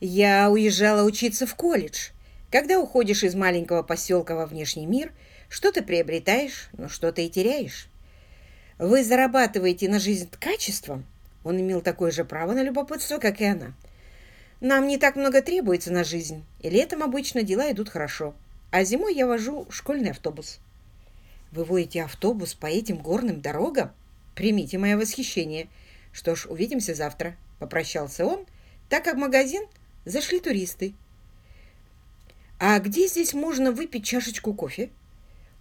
Я уезжала учиться в колледж. Когда уходишь из маленького поселка во внешний мир, что-то приобретаешь, но что-то и теряешь. Вы зарабатываете на жизнь качеством. Он имел такое же право на любопытство, как и она. Нам не так много требуется на жизнь, и летом обычно дела идут хорошо. А зимой я вожу школьный автобус. Вы водите автобус по этим горным дорогам? Примите мое восхищение. Что ж, увидимся завтра. Попрощался он, так как магазин зашли туристы. «А где здесь можно выпить чашечку кофе?»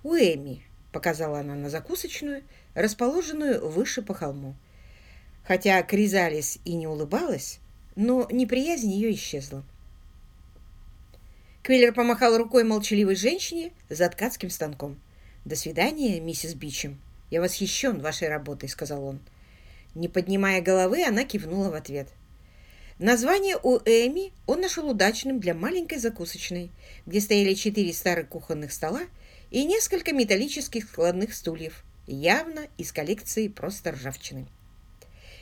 «У Эми», — показала она на закусочную, расположенную выше по холму. Хотя Кризалис и не улыбалась, но неприязнь ее исчезла. Квиллер помахал рукой молчаливой женщине за ткацким станком. «До свидания, миссис Бичем. Я восхищен вашей работой», — сказал он. Не поднимая головы, она кивнула в ответ. Название у Эми он нашел удачным для маленькой закусочной, где стояли четыре старых кухонных стола и несколько металлических складных стульев, явно из коллекции просто ржавчины.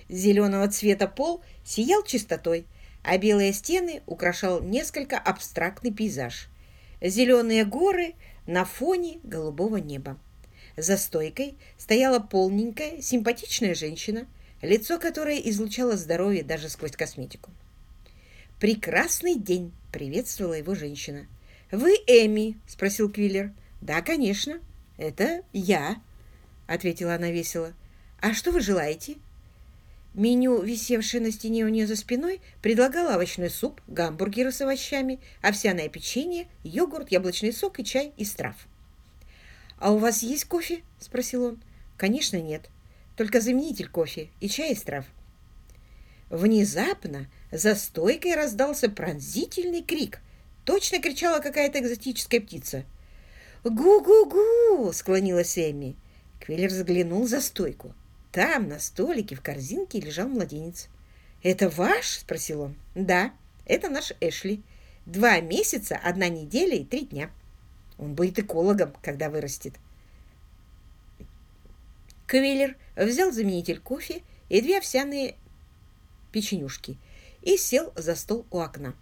Зеленого цвета пол сиял чистотой, а белые стены украшал несколько абстрактный пейзаж. Зеленые горы на фоне голубого неба. За стойкой стояла полненькая, симпатичная женщина, лицо которой излучало здоровье даже сквозь косметику. «Прекрасный день!» — приветствовала его женщина. «Вы Эми?» — спросил Квиллер. «Да, конечно. Это я», — ответила она весело. «А что вы желаете?» Меню, висевшее на стене у нее за спиной, предлагало овощной суп, гамбургеры с овощами, овсяное печенье, йогурт, яблочный сок и чай из трав. «А у вас есть кофе?» – спросил он. «Конечно, нет. Только заменитель кофе и чай из трав». Внезапно за стойкой раздался пронзительный крик. Точно кричала какая-то экзотическая птица. «Гу-гу-гу!» – склонилась Эмми. Квиллер заглянул за стойку. Там, на столике, в корзинке лежал младенец. «Это ваш?» – спросил он. «Да, это наш Эшли. Два месяца, одна неделя и три дня. Он будет экологом, когда вырастет». Квиллер взял заменитель кофе и две овсяные печенюшки и сел за стол у окна.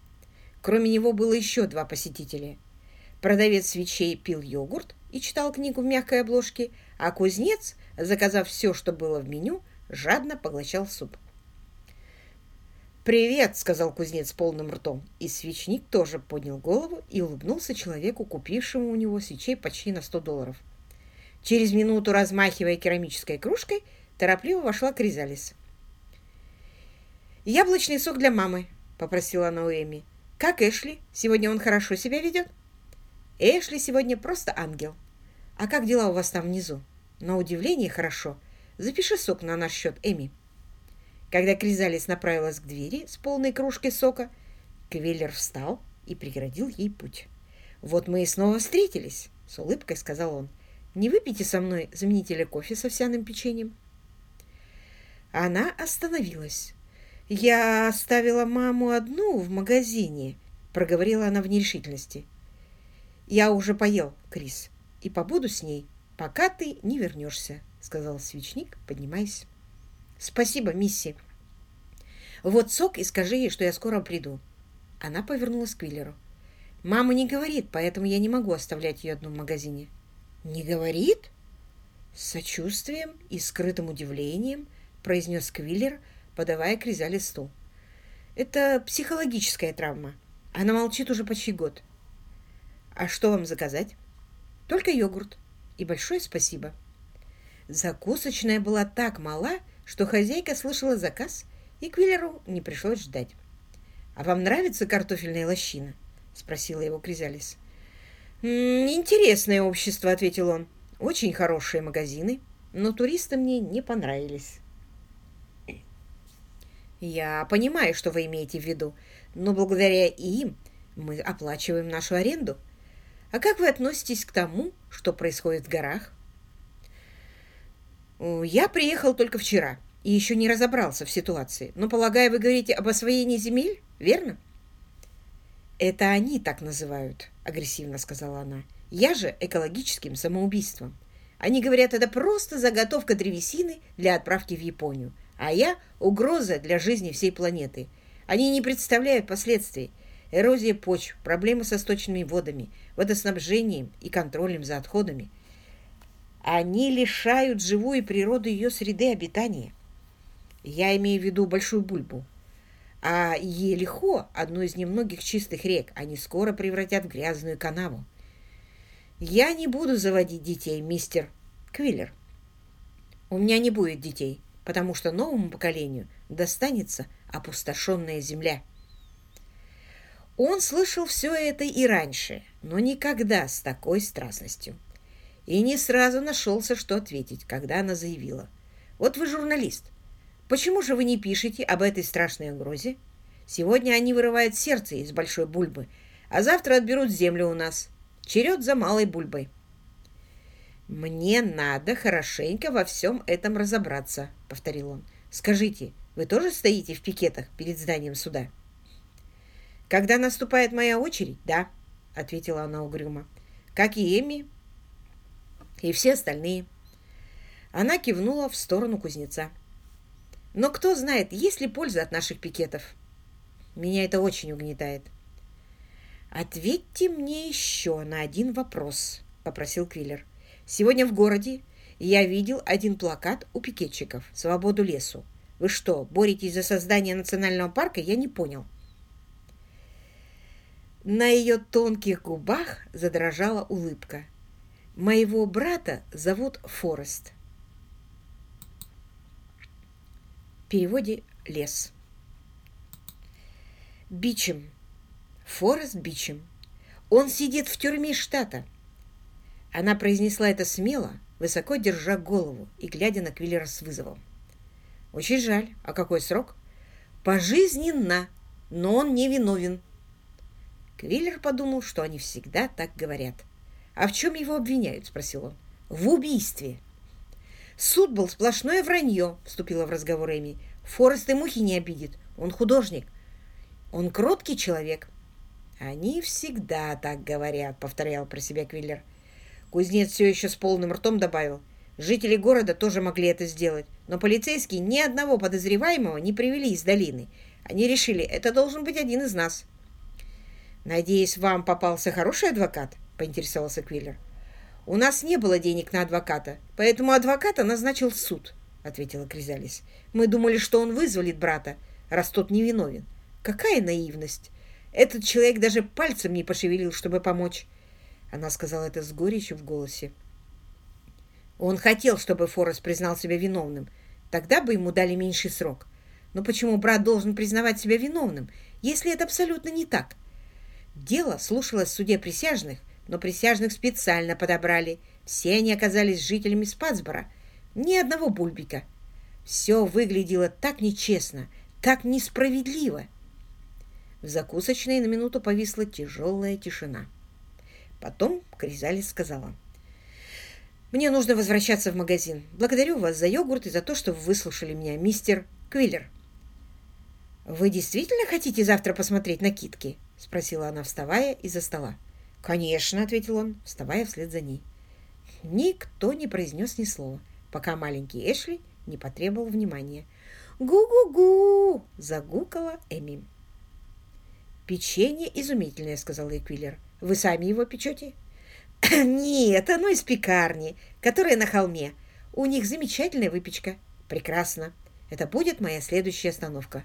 Кроме него было еще два посетителя. Продавец свечей пил йогурт и читал книгу в мягкой обложке, а кузнец заказав все, что было в меню, жадно поглощал суп. «Привет!» — сказал кузнец полным ртом. И свечник тоже поднял голову и улыбнулся человеку, купившему у него свечей почти на сто долларов. Через минуту, размахивая керамической кружкой, торопливо вошла Кризалис. «Яблочный сок для мамы», — попросила она у Эми. «Как Эшли? Сегодня он хорошо себя ведет?» «Эшли сегодня просто ангел. А как дела у вас там внизу?» На удивление хорошо. Запиши сок на наш счет, Эми. Когда Кризалис направилась к двери с полной кружкой сока, Квиллер встал и преградил ей путь. «Вот мы и снова встретились», — с улыбкой сказал он. «Не выпейте со мной заменителя кофе с овсяным печеньем?» Она остановилась. «Я оставила маму одну в магазине», — проговорила она в нерешительности. «Я уже поел, Крис, и побуду с ней пока ты не вернешься», — сказал свечник, поднимаясь. «Спасибо, мисси. Вот сок и скажи ей, что я скоро приду». Она повернулась к Квиллеру. «Мама не говорит, поэтому я не могу оставлять ее одну в магазине». «Не говорит?» С сочувствием и скрытым удивлением произнес Квиллер, подавая Кризале стул. «Это психологическая травма. Она молчит уже почти год». «А что вам заказать?» «Только йогурт и большое спасибо. Закусочная была так мала, что хозяйка слышала заказ, и Квиллеру не пришлось ждать. «А вам нравится картофельная лощина?» — спросила его Кризалис. «Интересное общество», — ответил он. «Очень хорошие магазины, но туристы мне не понравились». «Я понимаю, что вы имеете в виду, но благодаря им мы оплачиваем нашу аренду. А как вы относитесь к тому, что происходит в горах? Я приехал только вчера и еще не разобрался в ситуации. Но, полагаю, вы говорите об освоении земель, верно? Это они так называют, агрессивно сказала она. Я же экологическим самоубийством. Они говорят, это просто заготовка древесины для отправки в Японию, а я угроза для жизни всей планеты. Они не представляют последствий. Эрозия почв, проблемы со сточными водами, водоснабжением и контролем за отходами. Они лишают живую природу ее среды обитания. Я имею в виду Большую Бульбу. А Елихо, одну из немногих чистых рек, они скоро превратят в грязную канаву. Я не буду заводить детей, мистер Квиллер. У меня не будет детей, потому что новому поколению достанется опустошенная земля. Он слышал все это и раньше, но никогда с такой страстностью. И не сразу нашелся, что ответить, когда она заявила. «Вот вы журналист. Почему же вы не пишете об этой страшной угрозе? Сегодня они вырывают сердце из большой бульбы, а завтра отберут землю у нас. Черед за малой бульбой». «Мне надо хорошенько во всем этом разобраться», — повторил он. «Скажите, вы тоже стоите в пикетах перед зданием суда?» «Когда наступает моя очередь, да», — ответила она угрюмо. «Как и Эми, и все остальные». Она кивнула в сторону кузнеца. «Но кто знает, есть ли польза от наших пикетов?» «Меня это очень угнетает». «Ответьте мне еще на один вопрос», — попросил Квиллер. Сегодня в городе я видел один плакат у пикетчиков «Свободу лесу». Вы что, боретесь за создание национального парка? Я не понял. На ее тонких губах задрожала улыбка. Моего брата зовут Форест. В переводе «лес». Бичем. Форест Бичем. Он сидит в тюрьме штата. Она произнесла это смело, высоко держа голову и глядя на Квиллера с вызовом. «Очень жаль. А какой срок?» «Пожизненно, но он не виновен». Квиллер подумал, что они всегда так говорят. «А в чем его обвиняют?» – спросил он. «В убийстве». «Суд был сплошное вранье», – вступила в разговор Эми. «Форест и мухи не обидит. Он художник. Он кроткий человек». «Они всегда так говорят», — повторял про себя Квиллер. Кузнец все еще с полным ртом добавил. Жители города тоже могли это сделать, но полицейские ни одного подозреваемого не привели из долины. Они решили, это должен быть один из нас. «Надеюсь, вам попался хороший адвокат?» – поинтересовался Квиллер. «У нас не было денег на адвоката, поэтому адвоката назначил суд», – ответила Кризалис. «Мы думали, что он вызволит брата, раз тот невиновен. Какая наивность! Этот человек даже пальцем не пошевелил, чтобы помочь». Она сказала это с горечью в голосе. Он хотел, чтобы Форест признал себя виновным. Тогда бы ему дали меньший срок. Но почему брат должен признавать себя виновным, если это абсолютно не так? Дело слушалось в суде присяжных, но присяжных специально подобрали. Все они оказались жителями Спацбора. Ни одного бульбика. Все выглядело так нечестно, так несправедливо. В закусочной на минуту повисла тяжелая тишина. Потом Кризалис сказала. «Мне нужно возвращаться в магазин. Благодарю вас за йогурт и за то, что вы выслушали меня, мистер Квиллер». «Вы действительно хотите завтра посмотреть накидки?» — спросила она, вставая из-за стола. «Конечно», — ответил он, вставая вслед за ней. Никто не произнес ни слова, пока маленький Эшли не потребовал внимания. «Гу-гу-гу!» — загукала Эми. «Печенье изумительное», — сказал Эквиллер. Вы сами его печете? Нет, оно из пекарни, которая на холме. У них замечательная выпечка. Прекрасно. Это будет моя следующая остановка.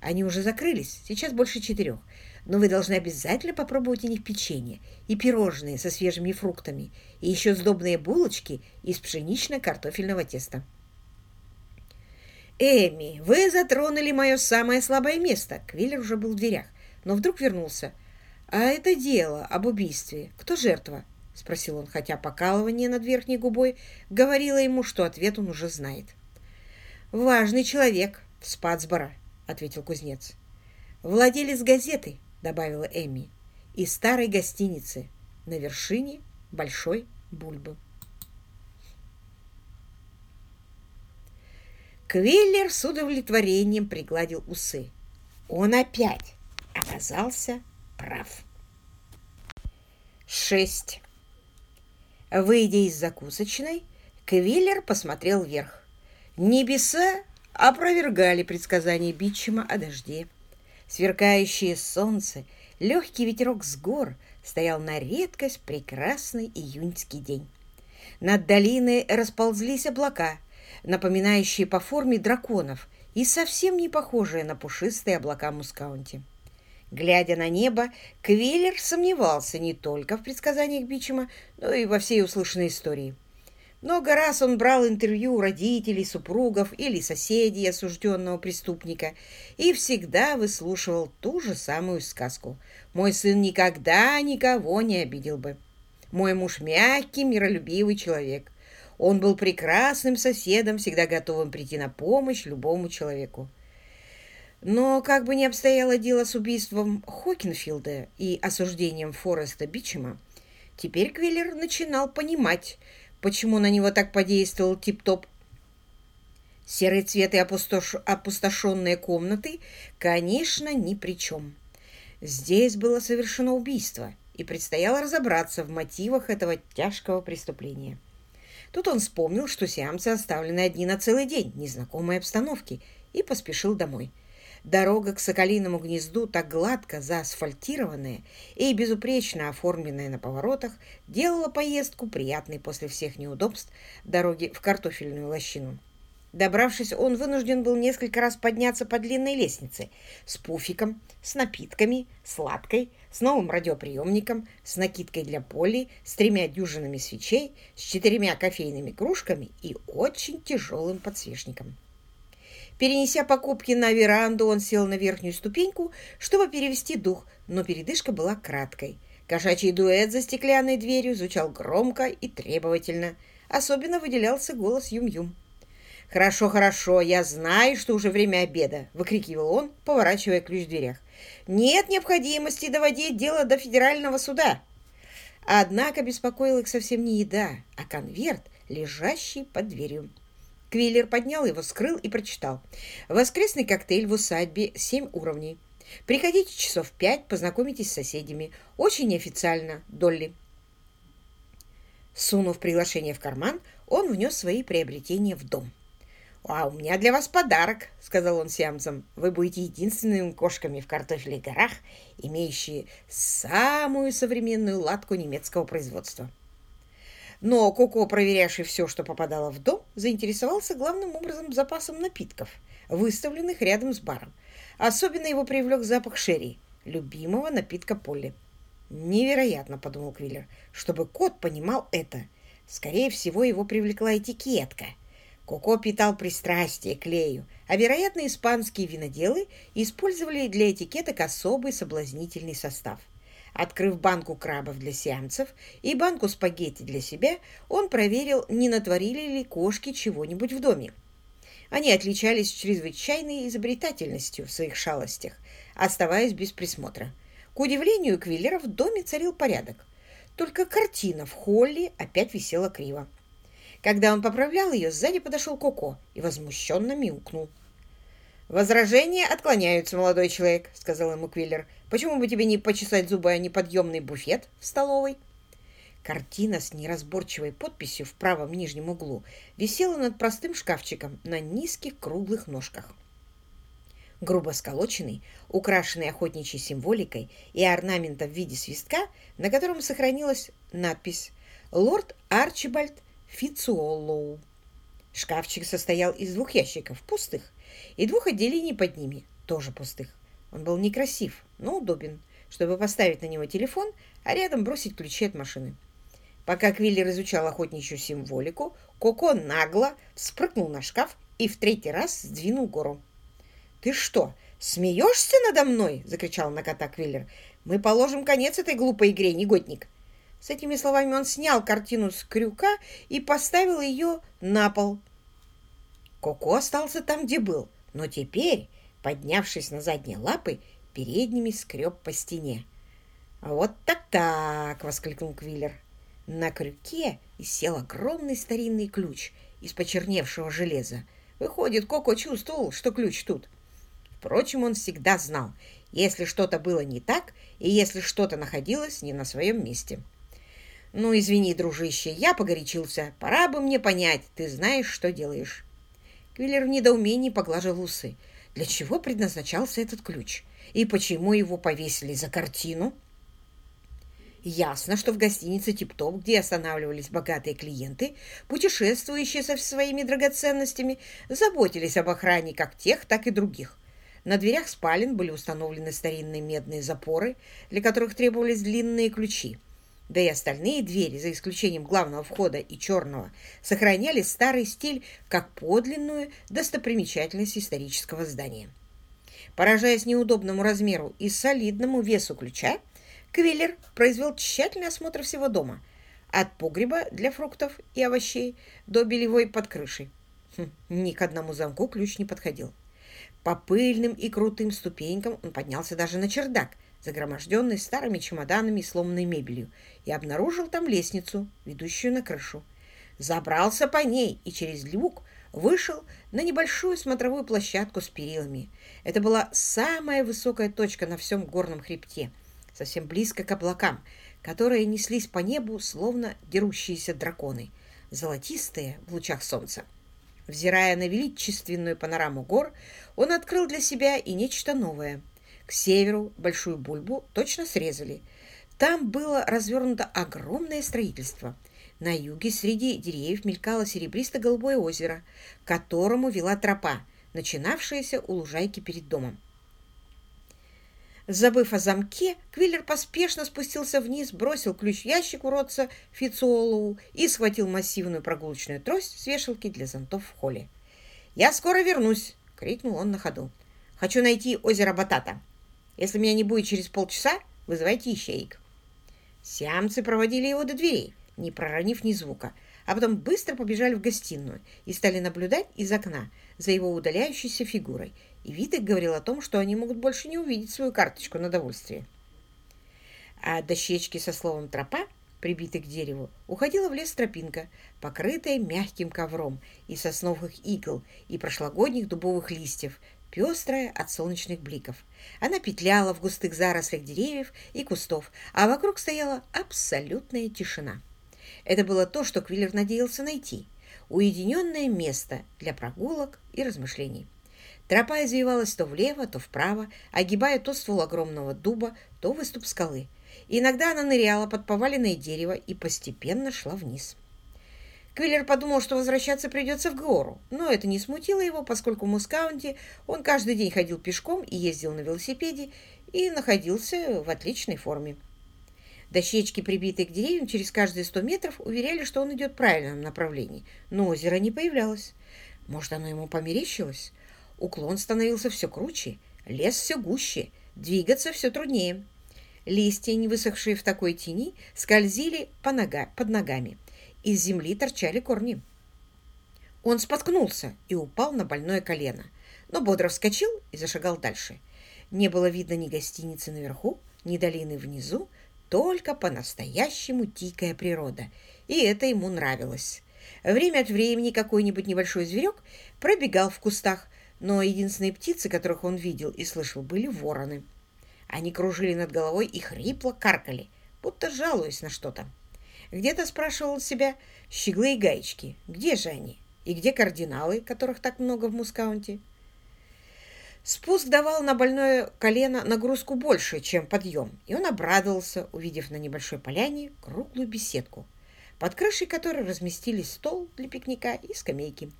Они уже закрылись, сейчас больше четырех. Но вы должны обязательно попробовать у них печенье и пирожные со свежими фруктами, и еще сдобные булочки из пшенично-картофельного теста. «Эми, вы затронули мое самое слабое место!» Квиллер уже был в дверях, но вдруг вернулся – «А это дело об убийстве. Кто жертва?» — спросил он, хотя покалывание над верхней губой говорило ему, что ответ он уже знает. «Важный человек в Спацборо», — ответил кузнец. «Владелец газеты», — добавила Эмми, — «и старой гостиницы на вершине Большой Бульбы». Квиллер с удовлетворением пригладил усы. Он опять оказался прав. Шесть. Выйдя из закусочной, Квиллер посмотрел вверх. Небеса опровергали предсказание Бичема о дожде. Сверкающее солнце, легкий ветерок с гор стоял на редкость прекрасный июньский день. Над долиной расползлись облака, напоминающие по форме драконов и совсем не похожие на пушистые облака Мускаунти. Глядя на небо, Квиллер сомневался не только в предсказаниях Бичема, но и во всей услышанной истории. Много раз он брал интервью у родителей, супругов или соседей осужденного преступника и всегда выслушивал ту же самую сказку. «Мой сын никогда никого не обидел бы. Мой муж мягкий, миролюбивый человек. Он был прекрасным соседом, всегда готовым прийти на помощь любому человеку. Но как бы ни обстояло дело с убийством Хокинфилда и осуждением Фореста Бичема, теперь Квиллер начинал понимать, почему на него так подействовал тип-топ. Серый цвет и опустош... опустошенные комнаты, конечно, ни при чем. Здесь было совершено убийство, и предстояло разобраться в мотивах этого тяжкого преступления. Тут он вспомнил, что сиамцы оставлены одни на целый день, незнакомой обстановки, и поспешил домой. Дорога к Соколиному гнезду, так гладко заасфальтированная и безупречно оформленная на поворотах, делала поездку приятной после всех неудобств дороги в картофельную лощину. Добравшись, он вынужден был несколько раз подняться по длинной лестнице с пуфиком, с напитками, сладкой, с новым радиоприемником, с накидкой для поли, с тремя дюжинами свечей, с четырьмя кофейными кружками и очень тяжелым подсвечником. Перенеся покупки на веранду, он сел на верхнюю ступеньку, чтобы перевести дух, но передышка была краткой. Кошачий дуэт за стеклянной дверью звучал громко и требовательно. Особенно выделялся голос Юм-Юм. «Хорошо, хорошо, я знаю, что уже время обеда», — выкрикивал он, поворачивая ключ в дверях. «Нет необходимости доводить дело до федерального суда». Однако беспокоила их совсем не еда, а конверт, лежащий под дверью. Квиллер поднял его, скрыл и прочитал. «Воскресный коктейль в усадьбе, семь уровней. Приходите часов пять, познакомитесь с соседями. Очень неофициально, Долли». Сунув приглашение в карман, он внес свои приобретения в дом. «А у меня для вас подарок», — сказал он сиамцам. «Вы будете единственными кошками в картофеле горах, имеющие самую современную латку немецкого производства». Но Коко, проверявший все, что попадало в дом, заинтересовался главным образом запасом напитков, выставленных рядом с баром. Особенно его привлек запах шерри, любимого напитка Полли. «Невероятно», — подумал Квиллер, — «чтобы кот понимал это. Скорее всего, его привлекла этикетка». Коко питал пристрастие к лею, а, вероятно, испанские виноделы использовали для этикеток особый соблазнительный состав — Открыв банку крабов для сеансов и банку спагетти для себя, он проверил, не натворили ли кошки чего-нибудь в доме. Они отличались чрезвычайной изобретательностью в своих шалостях, оставаясь без присмотра. К удивлению Квиллера в доме царил порядок. Только картина в холле опять висела криво. Когда он поправлял ее, сзади подошел Коко и возмущенно мяукнул. «Возражения отклоняются, молодой человек», — сказал ему Квиллер. «Почему бы тебе не почесать зубы, а не подъемный буфет в столовой?» Картина с неразборчивой подписью в правом нижнем углу висела над простым шкафчиком на низких круглых ножках. Грубо сколоченный, украшенный охотничьей символикой и орнаментом в виде свистка, на котором сохранилась надпись «Лорд Арчибальд Фицуоллоу». Шкафчик состоял из двух ящиков, пустых, и двух отделений под ними, тоже пустых. Он был некрасив, но удобен, чтобы поставить на него телефон, а рядом бросить ключи от машины. Пока Квиллер изучал охотничью символику, Коко нагло спрыгнул на шкаф и в третий раз сдвинул гору. «Ты что, смеешься надо мной?» — закричал на кота Квиллер. «Мы положим конец этой глупой игре, негодник!» С этими словами он снял картину с крюка и поставил ее на пол. Коко остался там, где был, но теперь, поднявшись на задние лапы, передними скреб по стене. «Вот так-так!» — воскликнул Квиллер. На крюке сел огромный старинный ключ из почерневшего железа. Выходит, Коко чувствовал, что ключ тут. Впрочем, он всегда знал, если что-то было не так и если что-то находилось не на своем месте. «Ну, извини, дружище, я погорячился. Пора бы мне понять, ты знаешь, что делаешь». Квиллер в недоумении поглаживал усы. Для чего предназначался этот ключ? И почему его повесили за картину? Ясно, что в гостинице «Тип-Топ», где останавливались богатые клиенты, путешествующие со своими драгоценностями, заботились об охране как тех, так и других. На дверях спален были установлены старинные медные запоры, для которых требовались длинные ключи. Да и остальные двери, за исключением главного входа и черного, сохраняли старый стиль как подлинную достопримечательность исторического здания. Поражаясь неудобному размеру и солидному весу ключа, Квиллер произвел тщательный осмотр всего дома, от погреба для фруктов и овощей до белевой под крышей. Хм, ни к одному замку ключ не подходил. По пыльным и крутым ступенькам он поднялся даже на чердак, загроможденный старыми чемоданами и сломанной мебелью, и обнаружил там лестницу, ведущую на крышу. Забрался по ней и через люк вышел на небольшую смотровую площадку с перилами. Это была самая высокая точка на всем горном хребте, совсем близко к облакам, которые неслись по небу, словно дерущиеся драконы, золотистые в лучах солнца. Взирая на величественную панораму гор, он открыл для себя и нечто новое. К северу Большую Бульбу точно срезали. Там было развернуто огромное строительство. На юге среди деревьев мелькало серебристо-голубое озеро, к которому вела тропа, начинавшаяся у лужайки перед домом. Забыв о замке, Квиллер поспешно спустился вниз, бросил ключ в ящик уродца Фицуолу и схватил массивную прогулочную трость с вешалки для зонтов в холле. «Я скоро вернусь!» — крикнул он на ходу. «Хочу найти озеро Батата. Если меня не будет через полчаса, вызывайте ищеек». Сиамцы проводили его до дверей, не проронив ни звука, а потом быстро побежали в гостиную и стали наблюдать из окна за его удаляющейся фигурой и их говорил о том, что они могут больше не увидеть свою карточку на довольствие. А дощечки со словом «тропа», прибитой к дереву, уходила в лес тропинка, покрытая мягким ковром из сосновых игл и прошлогодних дубовых листьев, пестрая от солнечных бликов. Она петляла в густых зарослях деревьев и кустов, а вокруг стояла абсолютная тишина. Это было то, что Квиллер надеялся найти – уединенное место для прогулок и размышлений. Тропа извивалась то влево, то вправо, огибая то ствол огромного дуба, то выступ скалы. Иногда она ныряла под поваленное дерево и постепенно шла вниз. Квиллер подумал, что возвращаться придется в гору, но это не смутило его, поскольку в Мускаунте он каждый день ходил пешком и ездил на велосипеде и находился в отличной форме. Дощечки, прибитые к деревьям через каждые сто метров, уверяли, что он идет в правильном направлении, но озеро не появлялось. Может, оно ему померещилось? Уклон становился все круче, лес все гуще, двигаться все труднее. Листья, не высохшие в такой тени, скользили по нога, под ногами. Из земли торчали корни. Он споткнулся и упал на больное колено, но бодро вскочил и зашагал дальше. Не было видно ни гостиницы наверху, ни долины внизу, только по-настоящему дикая природа, и это ему нравилось. Время от времени какой-нибудь небольшой зверек пробегал в кустах, но единственные птицы, которых он видел и слышал, были вороны. Они кружили над головой и хрипло каркали, будто жалуясь на что-то. Где-то спрашивал себя щеглы и гаечки, где же они, и где кардиналы, которых так много в Мускаунте. Спуск давал на больное колено нагрузку больше, чем подъем, и он обрадовался, увидев на небольшой поляне круглую беседку, под крышей которой разместились стол для пикника и скамейки.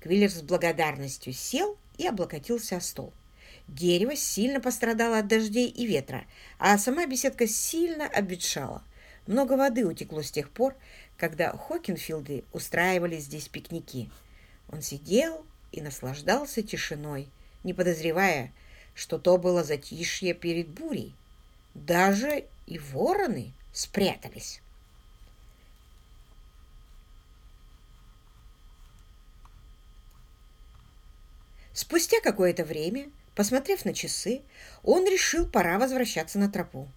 Квиллер с благодарностью сел и облокотился о стол. Дерево сильно пострадало от дождей и ветра, а сама беседка сильно обветшала. Много воды утекло с тех пор, когда Хокинфилды устраивали здесь пикники. Он сидел и наслаждался тишиной, не подозревая, что то было затишье перед бурей. Даже и вороны спрятались. Спустя какое-то время, посмотрев на часы, он решил, пора возвращаться на тропу.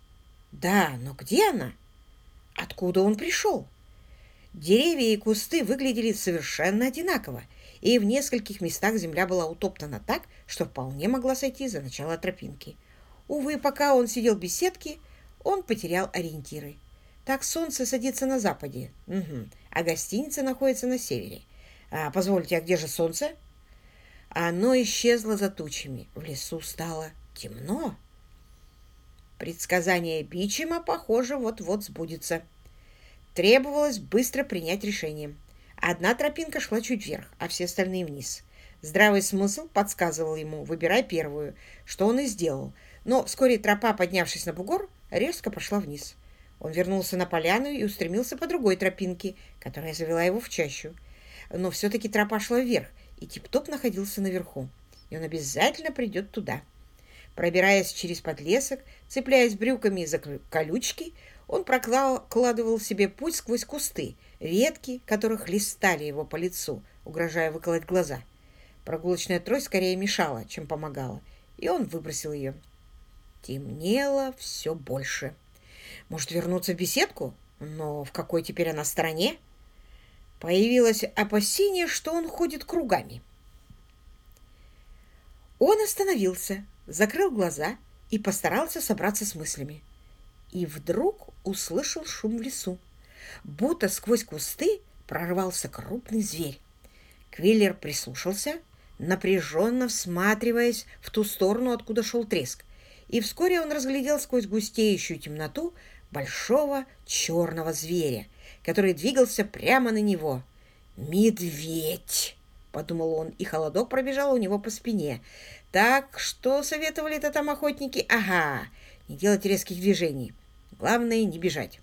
Да, но где она? Откуда он пришел? Деревья и кусты выглядели совершенно одинаково, и в нескольких местах земля была утоптана так, что вполне могла сойти за начало тропинки. Увы, пока он сидел в беседке, он потерял ориентиры. Так солнце садится на западе, угу, а гостиница находится на севере. А, позвольте, а где же солнце? Оно исчезло за тучами. В лесу стало темно. Предсказание Бичема, похоже, вот-вот сбудется. Требовалось быстро принять решение. Одна тропинка шла чуть вверх, а все остальные вниз. Здравый смысл подсказывал ему, выбирай первую, что он и сделал. Но вскоре тропа, поднявшись на бугор, резко пошла вниз. Он вернулся на поляну и устремился по другой тропинке, которая завела его в чащу. Но все-таки тропа шла вверх, и Тип-Топ находился наверху. И он обязательно придет туда. Пробираясь через подлесок, цепляясь брюками за колючки, он прокладывал себе путь сквозь кусты, ветки, которых листали его по лицу, угрожая выколоть глаза. Прогулочная трость скорее мешала, чем помогала, и он выбросил ее. Темнело все больше. Может, вернуться в беседку? Но в какой теперь она стороне? Появилось опасение, что он ходит кругами. Он остановился, закрыл глаза и постарался собраться с мыслями. И вдруг услышал шум в лесу. Будто сквозь кусты прорвался крупный зверь. Квиллер прислушался, напряженно всматриваясь в ту сторону, откуда шел треск, и вскоре он разглядел сквозь густеющую темноту большого черного зверя, который двигался прямо на него. «Медведь!» — подумал он, и холодок пробежал у него по спине. «Так, что советовали это там охотники? Ага, не делать резких движений. Главное, не бежать».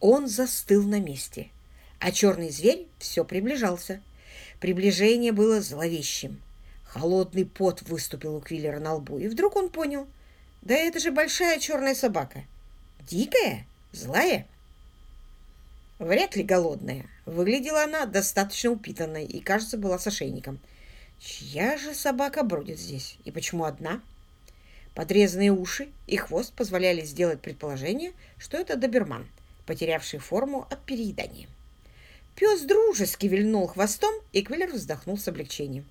Он застыл на месте, а черный зверь все приближался. Приближение было зловещим. Холодный пот выступил у Квиллера на лбу, и вдруг он понял. Да это же большая черная собака. Дикая? Злая? Вряд ли голодная. Выглядела она достаточно упитанной и, кажется, была с ошейником. Чья же собака бродит здесь? И почему одна? Подрезанные уши и хвост позволяли сделать предположение, что это доберман, потерявший форму от переедания. Пес дружески вильнул хвостом, и Квиллер вздохнул с облегчением.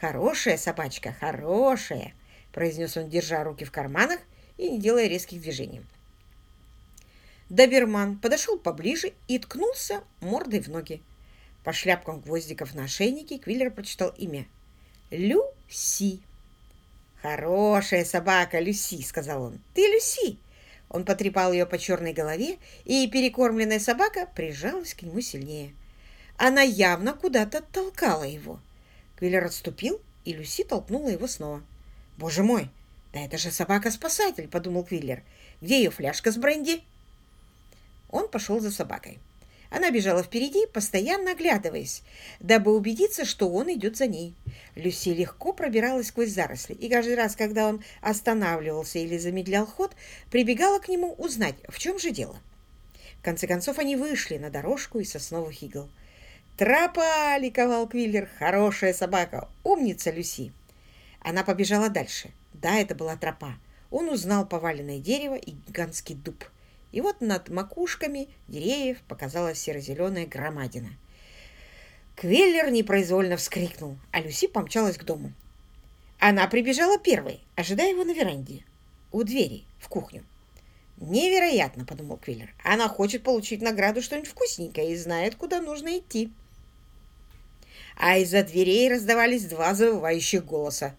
«Хорошая собачка, хорошая!» — произнес он, держа руки в карманах и не делая резких движений. Доберман подошел поближе и ткнулся мордой в ноги. По шляпкам гвоздиков на ошейнике Квиллер прочитал имя. «Люси». «Хорошая собака, Люси», — сказал он. «Ты Люси». Он потрепал ее по черной голове, и перекормленная собака прижалась к нему сильнее. Она явно куда-то толкала его. Квиллер отступил, и Люси толкнула его снова. «Боже мой, да это же собака-спасатель!» — подумал Квиллер. «Где ее фляжка с бренди?» Он пошел за собакой. Она бежала впереди, постоянно оглядываясь, дабы убедиться, что он идет за ней. Люси легко пробиралась сквозь заросли, и каждый раз, когда он останавливался или замедлял ход, прибегала к нему узнать, в чем же дело. В конце концов, они вышли на дорожку из сосновых игл. «Тропа!» — ликовал Квиллер. «Хорошая собака! Умница, Люси!» Она побежала дальше. Да, это была тропа. Он узнал поваленное дерево и гигантский дуб. И вот над макушками деревьев показалась серо-зеленая громадина. Квиллер непроизвольно вскрикнул, а Люси помчалась к дому. Она прибежала первой, ожидая его на веранде, у двери, в кухню. «Невероятно!» — подумал Квиллер. «Она хочет получить награду что-нибудь вкусненькое и знает, куда нужно идти» а из-за дверей раздавались два завывающих голоса.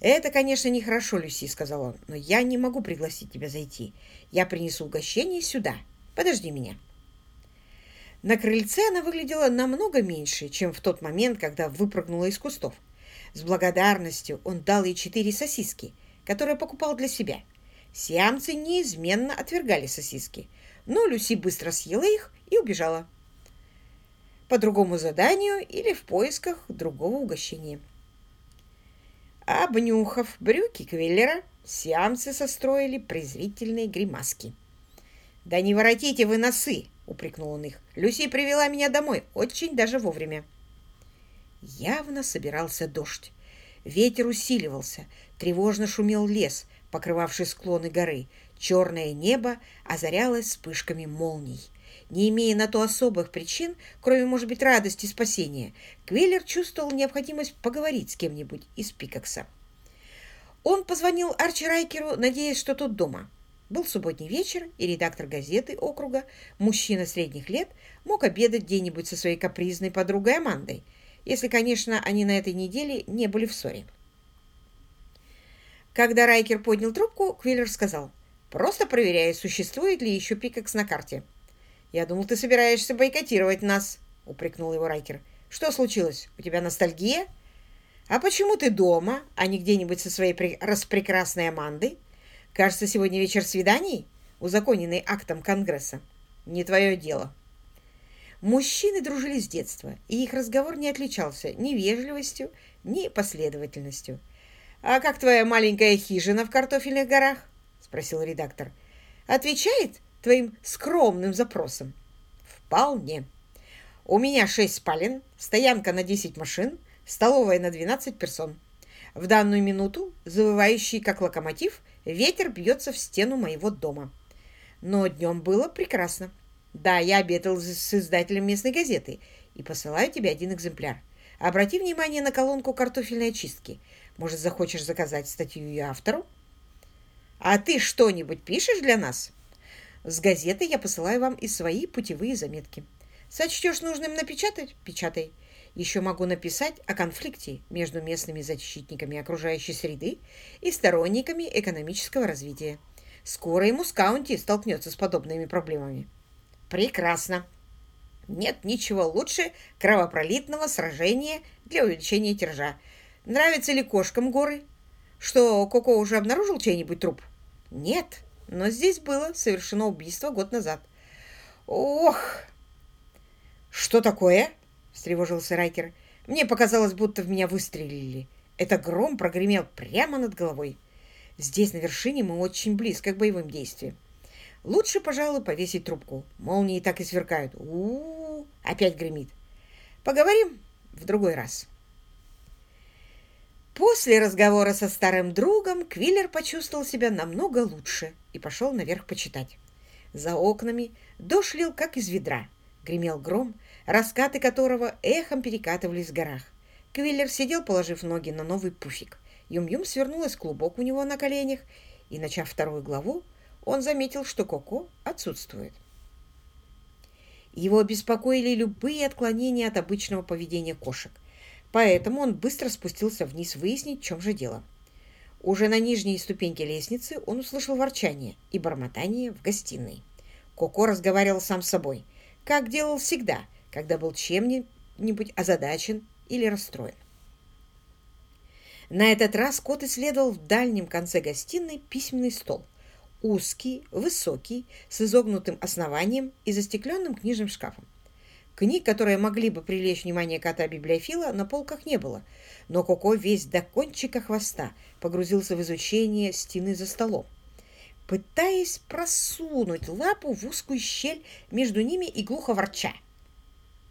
«Это, конечно, нехорошо, Люси», — сказал он, — «но я не могу пригласить тебя зайти. Я принесу угощение сюда. Подожди меня». На крыльце она выглядела намного меньше, чем в тот момент, когда выпрыгнула из кустов. С благодарностью он дал ей четыре сосиски, которые покупал для себя. Сиамцы неизменно отвергали сосиски, но Люси быстро съела их и убежала по другому заданию или в поисках другого угощения. Обнюхав брюки Квиллера, сиамцы состроили презрительные гримаски. «Да не воротите вы носы!» — упрекнул он их. «Люси привела меня домой очень даже вовремя». Явно собирался дождь. Ветер усиливался, тревожно шумел лес, покрывавший склоны горы. Черное небо озарялось вспышками молний не имея на то особых причин, кроме, может быть, радости спасения, Квиллер чувствовал необходимость поговорить с кем-нибудь из Пикакса. Он позвонил Арчи Райкеру, надеясь, что тот дома. Был субботний вечер, и редактор газеты округа, мужчина средних лет, мог обедать где-нибудь со своей капризной подругой Амандой, если, конечно, они на этой неделе не были в ссоре. Когда Райкер поднял трубку, Квиллер сказал, «Просто проверяю, существует ли еще Пикакс на карте». «Я думал, ты собираешься бойкотировать нас», — упрекнул его Райкер. «Что случилось? У тебя ностальгия?» «А почему ты дома, а не где-нибудь со своей распрекрасной Амандой? Кажется, сегодня вечер свиданий, узаконенный актом Конгресса. Не твое дело». Мужчины дружили с детства, и их разговор не отличался ни вежливостью, ни последовательностью. «А как твоя маленькая хижина в картофельных горах?» — спросил редактор. «Отвечает твоим скромным запросам?» «Вполне. У меня шесть спален, стоянка на десять машин, столовая на двенадцать персон. В данную минуту, завывающий как локомотив, ветер бьется в стену моего дома. Но днем было прекрасно. Да, я обедал с издателем местной газеты и посылаю тебе один экземпляр. Обрати внимание на колонку картофельной очистки. Может, захочешь заказать статью и автору? А ты что-нибудь пишешь для нас? С газеты я посылаю вам и свои путевые заметки. Сочтешь нужным напечатать? Печатай. Еще могу написать о конфликте между местными защитниками окружающей среды и сторонниками экономического развития. Скоро и Мускаунти столкнется с подобными проблемами. Прекрасно. Нет ничего лучше кровопролитного сражения для увеличения тиража. Нравятся ли кошкам горы? Что, Коко уже обнаружил чей-нибудь труп? Нет, но здесь было совершено убийство год назад. Ох! Что такое? встревожился Райкер. Мне показалось, будто в меня выстрелили. Это гром прогремел прямо над головой. Здесь, на вершине, мы очень близко к боевым действиям. Лучше, пожалуй, повесить трубку. Молнии так и сверкают. У, -у, -у опять гремит. Поговорим в другой раз. После разговора со старым другом Квиллер почувствовал себя намного лучше и пошел наверх почитать. За окнами дождь лил, как из ведра. Гремел гром, раскаты которого эхом перекатывались в горах. Квиллер сидел, положив ноги на новый пуфик. Юм-Юм свернулась клубок у него на коленях, и, начав вторую главу, он заметил, что Коко отсутствует. Его беспокоили любые отклонения от обычного поведения кошек, поэтому он быстро спустился вниз выяснить, в чем же дело. Уже на нижней ступеньке лестницы он услышал ворчание и бормотание в гостиной. Коко разговаривал сам с собой, как делал всегда, когда был чем-нибудь озадачен или расстроен. На этот раз кот исследовал в дальнем конце гостиной письменный стол – узкий, высокий, с изогнутым основанием и застекленным книжным шкафом. Книг, которые могли бы привлечь внимание кота-библиофила, на полках не было, но Коко весь до кончика хвоста погрузился в изучение стены за столом, пытаясь просунуть лапу в узкую щель между ними и глухо ворча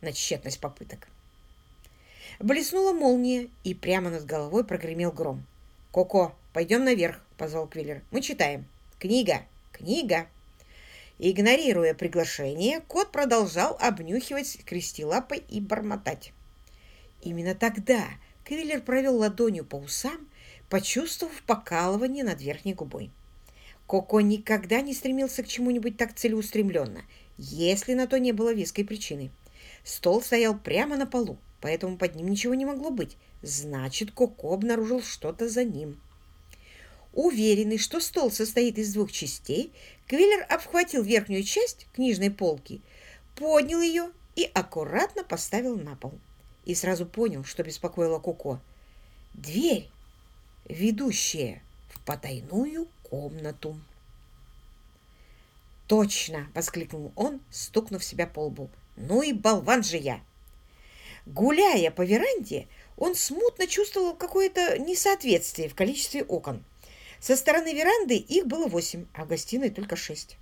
на тщетность попыток. Блеснула молния, и прямо над головой прогремел гром. «Коко, пойдем наверх», — позвал Квиллер. «Мы читаем». Книга! Книга!» Игнорируя приглашение, кот продолжал обнюхивать крести лапой и бормотать. Именно тогда Квиллер провел ладонью по усам, почувствовав покалывание над верхней губой. Коко никогда не стремился к чему-нибудь так целеустремленно, если на то не было веской причины. Стол стоял прямо на полу, поэтому под ним ничего не могло быть. Значит, Коко обнаружил что-то за ним. Уверенный, что стол состоит из двух частей, Квиллер обхватил верхнюю часть книжной полки, поднял ее и аккуратно поставил на пол. И сразу понял, что беспокоило Коко. Дверь, ведущая в потайную комнату. «Точно!» — воскликнул он, стукнув себя по лбу. «Ну и болван же я!» Гуляя по веранде, он смутно чувствовал какое-то несоответствие в количестве окон. Со стороны веранды их было восемь, а в гостиной только шесть.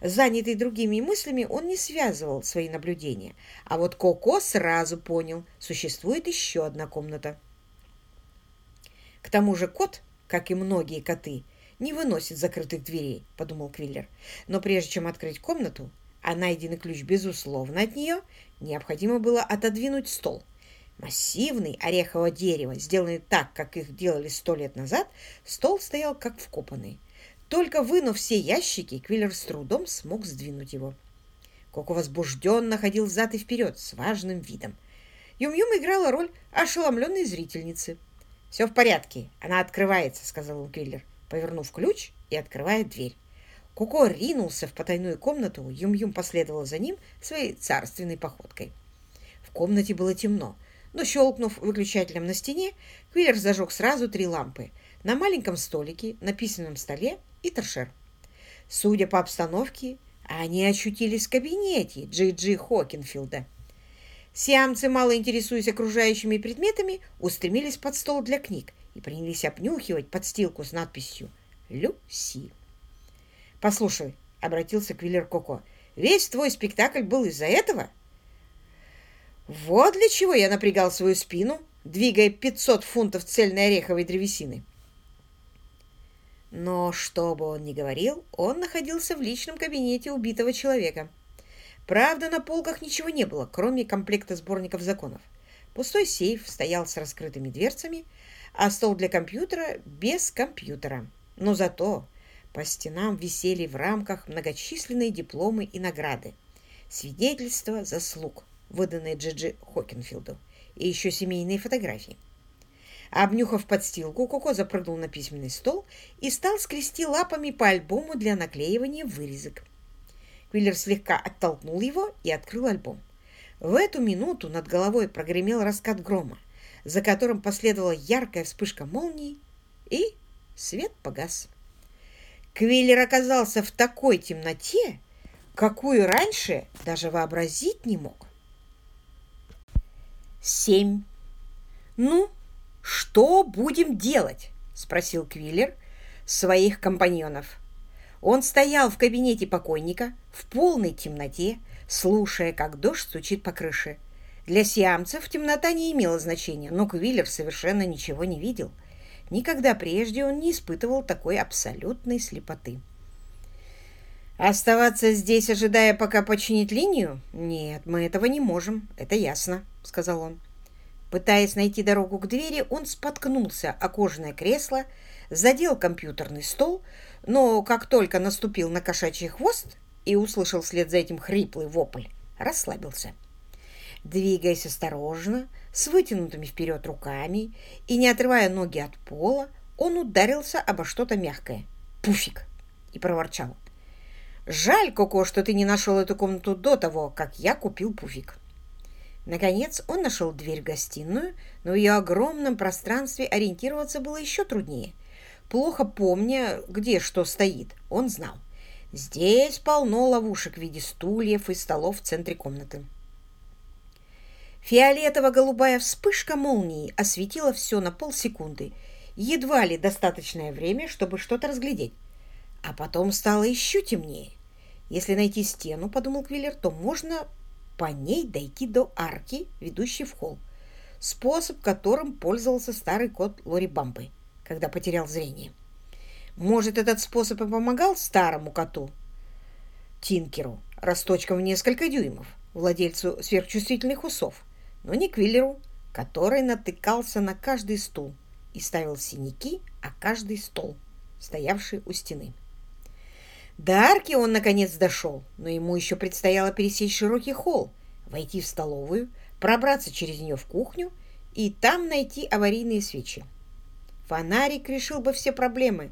Занятый другими мыслями, он не связывал свои наблюдения, а вот Коко сразу понял, существует еще одна комната. К тому же кот, как и многие коты, не выносит закрытых дверей, подумал Квиллер. Но прежде чем открыть комнату, а найденный ключ безусловно от нее, необходимо было отодвинуть стол – Массивный орехового дерева, сделанный так, как их делали сто лет назад, стол стоял как вкопанный. Только вынув все ящики, Квиллер с трудом смог сдвинуть его. Коко возбужденно ходил взад и вперед с важным видом. Юм-Юм играла роль ошеломленной зрительницы. «Все в порядке, она открывается», — сказал он Квиллер, повернув ключ и открывая дверь. Коко ринулся в потайную комнату, Юм-Юм последовала за ним своей царственной походкой. В комнате было темно, но, щелкнув выключателем на стене, Квиллер зажег сразу три лампы на маленьком столике, на письменном столе и торшер. Судя по обстановке, они очутились в кабинете Джи-Джи Хокинфилда. Сиамцы, мало интересуясь окружающими предметами, устремились под стол для книг и принялись обнюхивать подстилку с надписью «Люси». «Послушай», — обратился Квиллер Коко, — «весь твой спектакль был из-за этого?» «Вот для чего я напрягал свою спину, двигая 500 фунтов цельной ореховой древесины». Но, что бы он ни говорил, он находился в личном кабинете убитого человека. Правда, на полках ничего не было, кроме комплекта сборников законов. Пустой сейф стоял с раскрытыми дверцами, а стол для компьютера без компьютера. Но зато по стенам висели в рамках многочисленные дипломы и награды, свидетельства заслуг, выданные Джиджи Хокинфилду, и еще семейные фотографии. Обнюхав подстилку, Коко запрыгнул на письменный стол и стал скрести лапами по альбому для наклеивания вырезок. Квиллер слегка оттолкнул его и открыл альбом. В эту минуту над головой прогремел раскат грома, за которым последовала яркая вспышка молнии, и свет погас. Квиллер оказался в такой темноте, какую раньше даже вообразить не мог. Семь. «Ну, что будем делать?» – спросил Квиллер своих компаньонов. Он стоял в кабинете покойника в полной темноте, слушая, как дождь стучит по крыше. Для сиамцев темнота не имела значения, но Квиллер совершенно ничего не видел – Никогда прежде он не испытывал такой абсолютной слепоты. «Оставаться здесь, ожидая, пока починит линию? Нет, мы этого не можем, это ясно», — сказал он. Пытаясь найти дорогу к двери, он споткнулся о кожаное кресло, задел компьютерный стол, но как только наступил на кошачий хвост и услышал вслед за этим хриплый вопль, расслабился. Двигаясь осторожно, с вытянутыми вперед руками и не отрывая ноги от пола, он ударился обо что-то мягкое. «Пуфик!» и проворчал. «Жаль, Коко, что ты не нашел эту комнату до того, как я купил пуфик». Наконец он нашел дверь в гостиную, но в ее огромном пространстве ориентироваться было еще труднее. Плохо помня, где что стоит, он знал. Здесь полно ловушек в виде стульев и столов в центре комнаты. Фиолетово-голубая вспышка молнии осветила все на полсекунды. Едва ли достаточное время, чтобы что-то разглядеть. А потом стало еще темнее. Если найти стену, подумал Квиллер, то можно по ней дойти до арки, ведущей в холл. Способ, которым пользовался старый кот Лори Бампы, когда потерял зрение. Может, этот способ и помогал старому коту, Тинкеру, росточком в несколько дюймов, владельцу сверхчувствительных усов но не Квиллеру, который натыкался на каждый стул и ставил синяки о каждый стол, стоявший у стены. До арки он, наконец, дошел, но ему еще предстояло пересечь широкий холл, войти в столовую, пробраться через нее в кухню и там найти аварийные свечи. Фонарик решил бы все проблемы,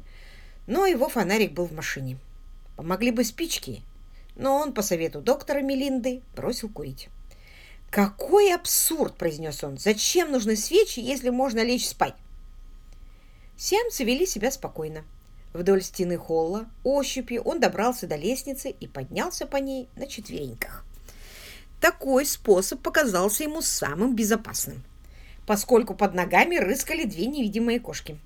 но его фонарик был в машине. Помогли бы спички, но он, по совету доктора Мелинды, бросил курить. «Какой абсурд!» – произнес он. «Зачем нужны свечи, если можно лечь спать?» Сиамцы вели себя спокойно. Вдоль стены холла ощупью он добрался до лестницы и поднялся по ней на четвереньках. Такой способ показался ему самым безопасным, поскольку под ногами рыскали две невидимые кошки.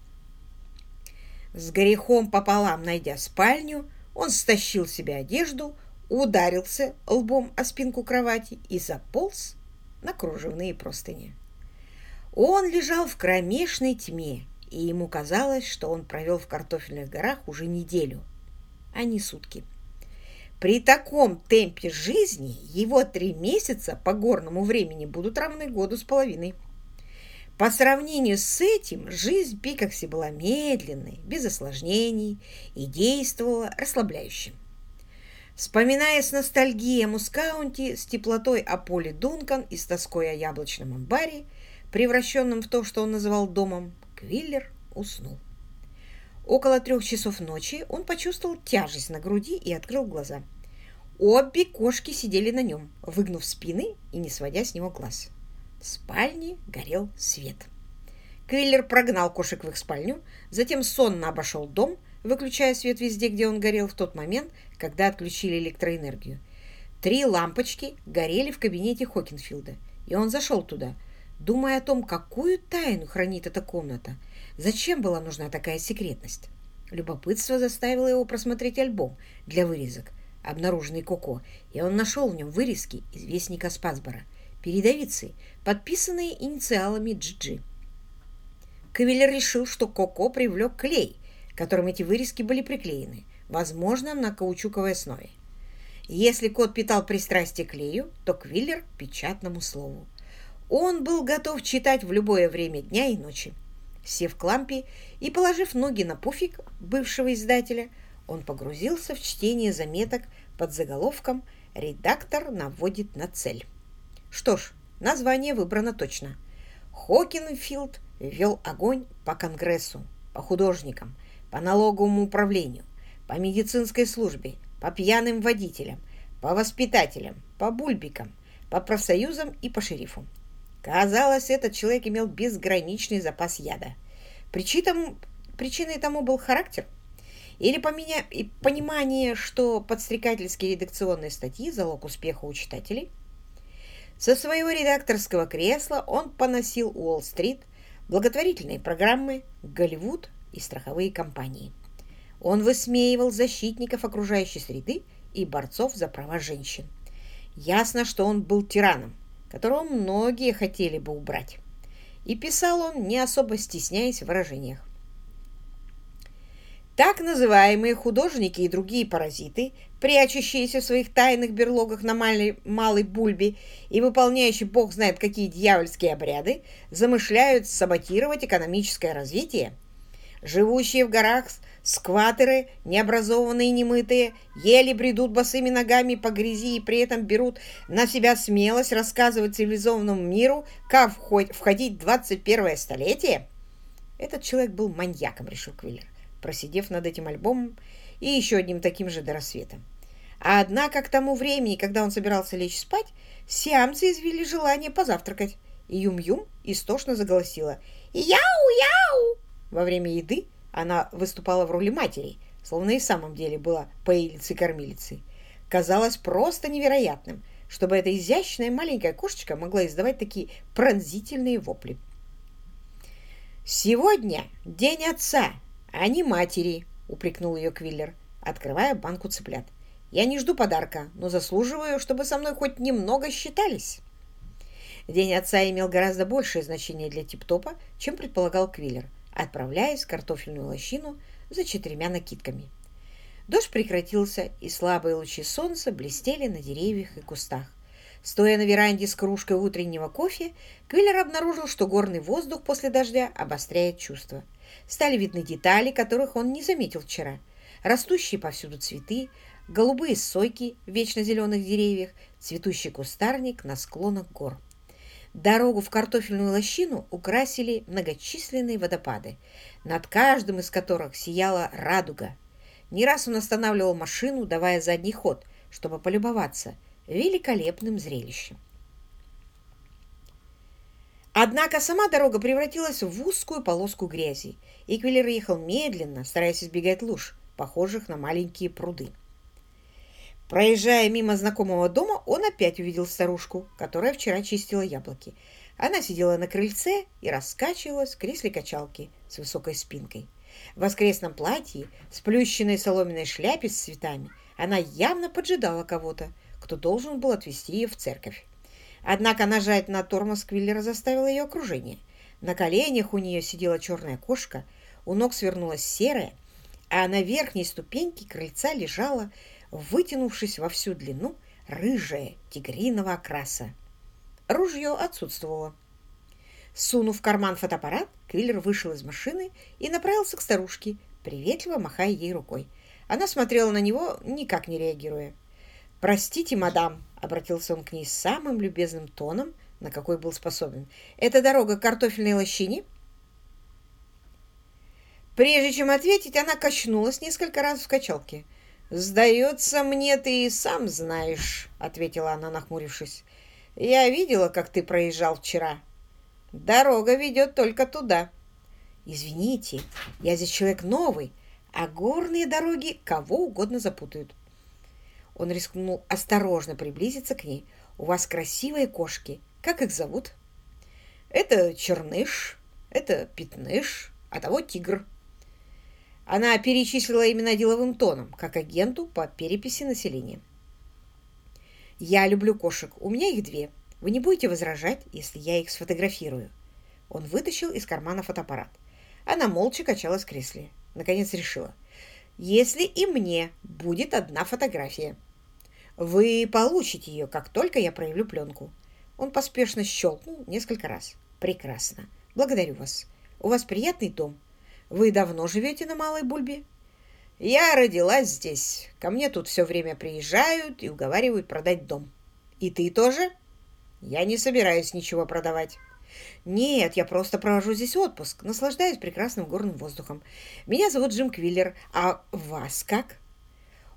С грехом пополам найдя спальню, он стащил себе одежду, ударился лбом о спинку кровати и заполз на кружевные простыни. Он лежал в кромешной тьме, и ему казалось, что он провел в картофельных горах уже неделю, а не сутки. При таком темпе жизни его три месяца по горному времени будут равны году с половиной. По сравнению с этим, жизнь Пикакси была медленной, без осложнений и действовала расслабляющим. Вспоминая с ностальгией Мускаунти, с теплотой о Поле Дункан и с тоской о яблочном амбаре, превращенном в то, что он называл домом, Квиллер уснул. Около трех часов ночи он почувствовал тяжесть на груди и открыл глаза. Обе кошки сидели на нем, выгнув спины и не сводя с него глаз. В спальне горел свет. Квиллер прогнал кошек в их спальню, затем сонно обошел дом, выключая свет везде, где он горел в тот момент, когда отключили электроэнергию. Три лампочки горели в кабинете Хокинфилда, и он зашел туда, думая о том, какую тайну хранит эта комната, зачем была нужна такая секретность. Любопытство заставило его просмотреть альбом для вырезок, обнаруженный Коко, и он нашел в нем вырезки из Вестника Спасбора, передовицы, подписанные инициалами Джиджи. Кавиллер решил, что Коко привлек клей, которым эти вырезки были приклеены, возможно, на каучуковой основе. Если кот питал пристрастие к клею, то Квиллер – печатному слову. Он был готов читать в любое время дня и ночи. Сев к лампе и положив ноги на пуфик бывшего издателя, он погрузился в чтение заметок под заголовком «Редактор наводит на цель». Что ж, название выбрано точно. Хокинфилд вел огонь по Конгрессу, по художникам, по налоговому управлению, по медицинской службе, по пьяным водителям, по воспитателям, по бульбикам, по профсоюзам и по шерифу. Казалось, этот человек имел безграничный запас яда. Причиной, причиной тому был характер или поменя... понимание, что подстрекательские редакционные статьи – залог успеха у читателей. Со своего редакторского кресла он поносил Уолл-стрит – благотворительные программы, Голливуд и страховые компании. Он высмеивал защитников окружающей среды и борцов за права женщин. Ясно, что он был тираном, которого многие хотели бы убрать. И писал он, не особо стесняясь в выражениях. Так называемые художники и другие паразиты, прячущиеся в своих тайных берлогах на малой, малой бульбе и выполняющие бог знает какие дьявольские обряды, замышляют саботировать экономическое развитие. Живущие в горах скватеры, необразованные и немытые, еле бредут босыми ногами по грязи и при этом берут на себя смелость рассказывать цивилизованному миру, как входить в 21 столетие. Этот человек был маньяком, решил Квиллер просидев над этим альбомом и еще одним таким же до рассвета. А однако к тому времени, когда он собирался лечь спать, сиамцы извели желание позавтракать, и Юм-Юм истошно заголосила «Яу-яу!». Во время еды она выступала в роли матери, словно и в самом деле была поилицей-кормилицей. Казалось просто невероятным, чтобы эта изящная маленькая кошечка могла издавать такие пронзительные вопли. «Сегодня день отца!» «А не матери», — упрекнул ее Квиллер, открывая банку цыплят. «Я не жду подарка, но заслуживаю, чтобы со мной хоть немного считались». День отца имел гораздо большее значение для Тип-Топа, чем предполагал Квиллер, отправляясь в картофельную лощину за четырьмя накидками. Дождь прекратился, и слабые лучи солнца блестели на деревьях и кустах. Стоя на веранде с кружкой утреннего кофе, Квиллер обнаружил, что горный воздух после дождя обостряет чувства. Стали видны детали, которых он не заметил вчера. Растущие повсюду цветы, голубые сойки в вечно деревьях, цветущий кустарник на склонах гор. Дорогу в картофельную лощину украсили многочисленные водопады, над каждым из которых сияла радуга. Не раз он останавливал машину, давая задний ход, чтобы полюбоваться великолепным зрелищем. Однако сама дорога превратилась в узкую полоску грязи, и Квиллер ехал медленно, стараясь избегать луж, похожих на маленькие пруды. Проезжая мимо знакомого дома, он опять увидел старушку, которая вчера чистила яблоки. Она сидела на крыльце и раскачивалась в кресле качалки с высокой спинкой. В воскресном платье, с плющенной соломенной шляпе с цветами, она явно поджидала кого-то, кто должен был отвезти ее в церковь. Однако нажать на тормоз Квиллера заставило ее окружение. На коленях у нее сидела черная кошка, у ног свернулась серая, а на верхней ступеньке крыльца лежала, вытянувшись во всю длину, рыжая тигриного окраса. Ружье отсутствовало. Сунув в карман фотоаппарат, Квиллер вышел из машины и направился к старушке, приветливо махая ей рукой. Она смотрела на него, никак не реагируя. «Простите, мадам», — обратился он к ней самым любезным тоном, на какой был способен. «Это дорога к картофельной лощине?» Прежде чем ответить, она качнулась несколько раз в качалке. «Сдается мне, ты и сам знаешь», — ответила она, нахмурившись. «Я видела, как ты проезжал вчера. Дорога ведет только туда». «Извините, я здесь человек новый, а горные дороги кого угодно запутают». Он рискнул осторожно приблизиться к ней. «У вас красивые кошки. Как их зовут?» «Это черныш, это пятныш, а того тигр». Она перечислила имена деловым тоном, как агенту по переписи населения. «Я люблю кошек. У меня их две. Вы не будете возражать, если я их сфотографирую?» Он вытащил из кармана фотоаппарат. Она молча качалась в кресле. Наконец решила. «Если и мне будет одна фотография. Вы получите ее, как только я проявлю пленку». Он поспешно щелкнул несколько раз. «Прекрасно. Благодарю вас. У вас приятный дом. Вы давно живете на Малой Бульбе?» «Я родилась здесь. Ко мне тут все время приезжают и уговаривают продать дом. И ты тоже?» «Я не собираюсь ничего продавать». «Нет, я просто провожу здесь отпуск, наслаждаюсь прекрасным горным воздухом. Меня зовут Джим Квиллер, а вас как?»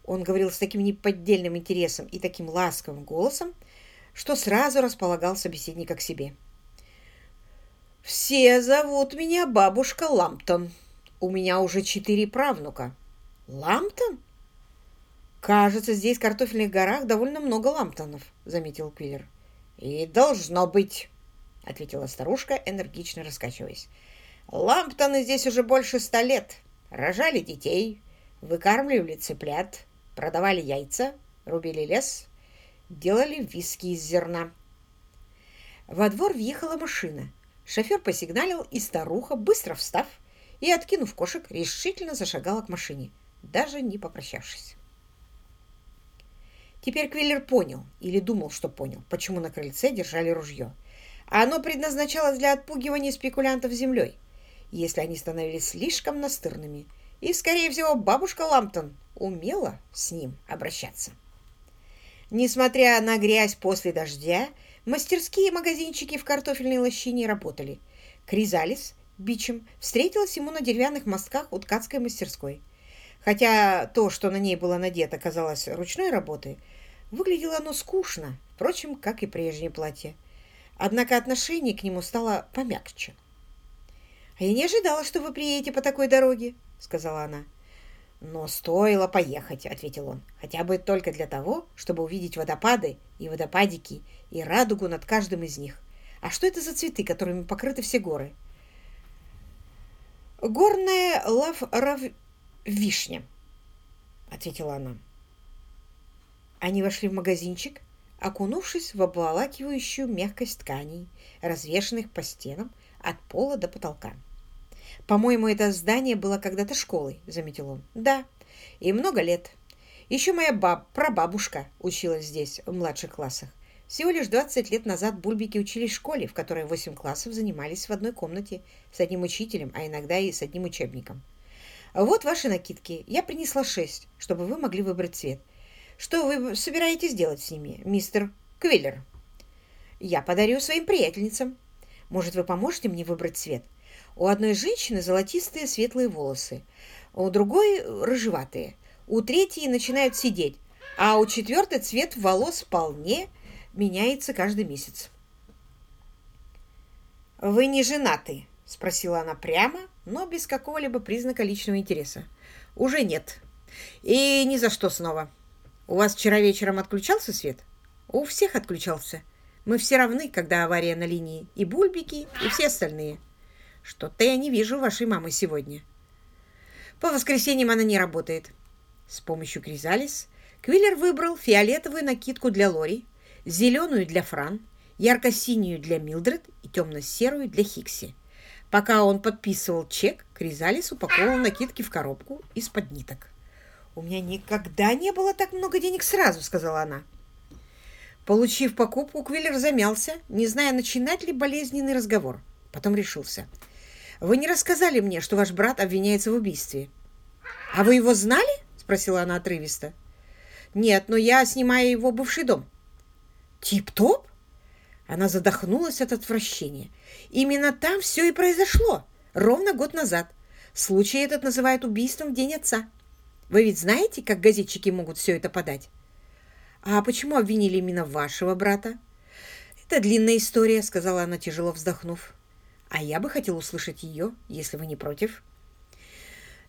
Он говорил с таким неподдельным интересом и таким ласковым голосом, что сразу располагал собеседника к себе. «Все зовут меня бабушка Ламптон. У меня уже четыре правнука». «Ламптон?» «Кажется, здесь в картофельных горах довольно много ламптонов», — заметил Квиллер. «И должно быть», — ответила старушка, энергично раскачиваясь. «Ламптоны здесь уже больше ста лет. Рожали детей, выкармливали цыплят, продавали яйца, рубили лес, делали виски из зерна». Во двор въехала машина — Шофер посигналил, и старуха, быстро встав и, откинув кошек, решительно зашагала к машине, даже не попрощавшись. Теперь Квиллер понял, или думал, что понял, почему на крыльце держали ружье. Оно предназначалось для отпугивания спекулянтов землей, если они становились слишком настырными. И, скорее всего, бабушка Ламптон умела с ним обращаться. Несмотря на грязь после дождя, Мастерские магазинчики в картофельной лощине работали. Кризалис бичем встретилась ему на деревянных мостках у ткацкой мастерской. Хотя то, что на ней было надето, казалось ручной работой, выглядело оно скучно, впрочем, как и прежнее платье. Однако отношение к нему стало помягче. «А я не ожидала, что вы приедете по такой дороге», — сказала она. «Но стоило поехать», — ответил он, «хотя бы только для того, чтобы увидеть водопады и водопадики и радугу над каждым из них. А что это за цветы, которыми покрыты все горы?» «Горная лав-рав-вишня», — ответила она. Они вошли в магазинчик, окунувшись в обволакивающую мягкость тканей, развешанных по стенам от пола до потолка. «По-моему, это здание было когда-то школой», — заметил он. «Да, и много лет. Еще моя баб, прабабушка училась здесь, в младших классах. Всего лишь 20 лет назад бульбики учились в школе, в которой 8 классов занимались в одной комнате с одним учителем, а иногда и с одним учебником. Вот ваши накидки. Я принесла шесть, чтобы вы могли выбрать цвет. Что вы собираетесь делать с ними, мистер Квиллер? Я подарю своим приятельницам. Может, вы поможете мне выбрать цвет? У одной женщины золотистые светлые волосы, у другой рыжеватые, у третьей начинают сидеть, а у четвертой цвет волос вполне меняется каждый месяц. «Вы не женаты?» – спросила она прямо, но без какого-либо признака личного интереса. «Уже нет. И ни за что снова. У вас вчера вечером отключался свет?» «У всех отключался. Мы все равны, когда авария на линии. И бульбики, и все остальные». Что-то я не вижу вашей мамы сегодня. По воскресеньям она не работает. С помощью Кризалис Квиллер выбрал фиолетовую накидку для Лори, зеленую для Фран, ярко-синюю для Милдред и темно-серую для Хикси. Пока он подписывал чек, Кризалис упаковал накидки в коробку из-под ниток. «У меня никогда не было так много денег сразу», — сказала она. Получив покупку, Квиллер замялся, не зная, начинать ли болезненный разговор. Потом решился. Вы не рассказали мне, что ваш брат обвиняется в убийстве. А вы его знали? Спросила она отрывисто. Нет, но я снимаю его бывший дом. Тип-топ? Она задохнулась от отвращения. Именно там все и произошло, ровно год назад. Случай этот называют убийством в день отца. Вы ведь знаете, как газетчики могут все это подать? А почему обвинили именно вашего брата? Это длинная история, сказала она, тяжело вздохнув. А я бы хотел услышать ее, если вы не против.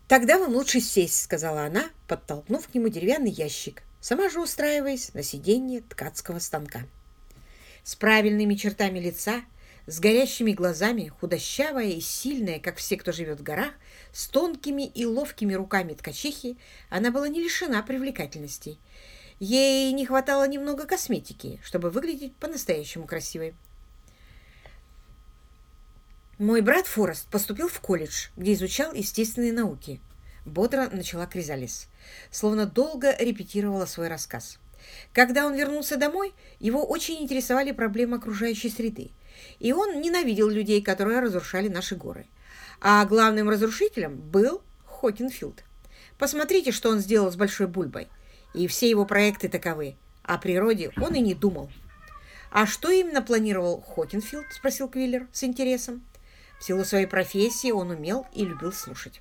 Тогда вам лучше сесть, сказала она, подтолкнув к нему деревянный ящик, сама же устраиваясь на сиденье ткацкого станка. С правильными чертами лица, с горящими глазами, худощавая и сильная, как все, кто живет в горах, с тонкими и ловкими руками ткачихи, она была не лишена привлекательности. Ей не хватало немного косметики, чтобы выглядеть по-настоящему красивой. Мой брат Форест поступил в колледж, где изучал естественные науки. Бодро начала Кризалис, словно долго репетировала свой рассказ. Когда он вернулся домой, его очень интересовали проблемы окружающей среды, и он ненавидел людей, которые разрушали наши горы. А главным разрушителем был Хокинфилд. Посмотрите, что он сделал с Большой Бульбой. И все его проекты таковы. О природе он и не думал. «А что именно планировал Хокинфилд?» – спросил Квиллер с интересом. В силу своей профессии он умел и любил слушать.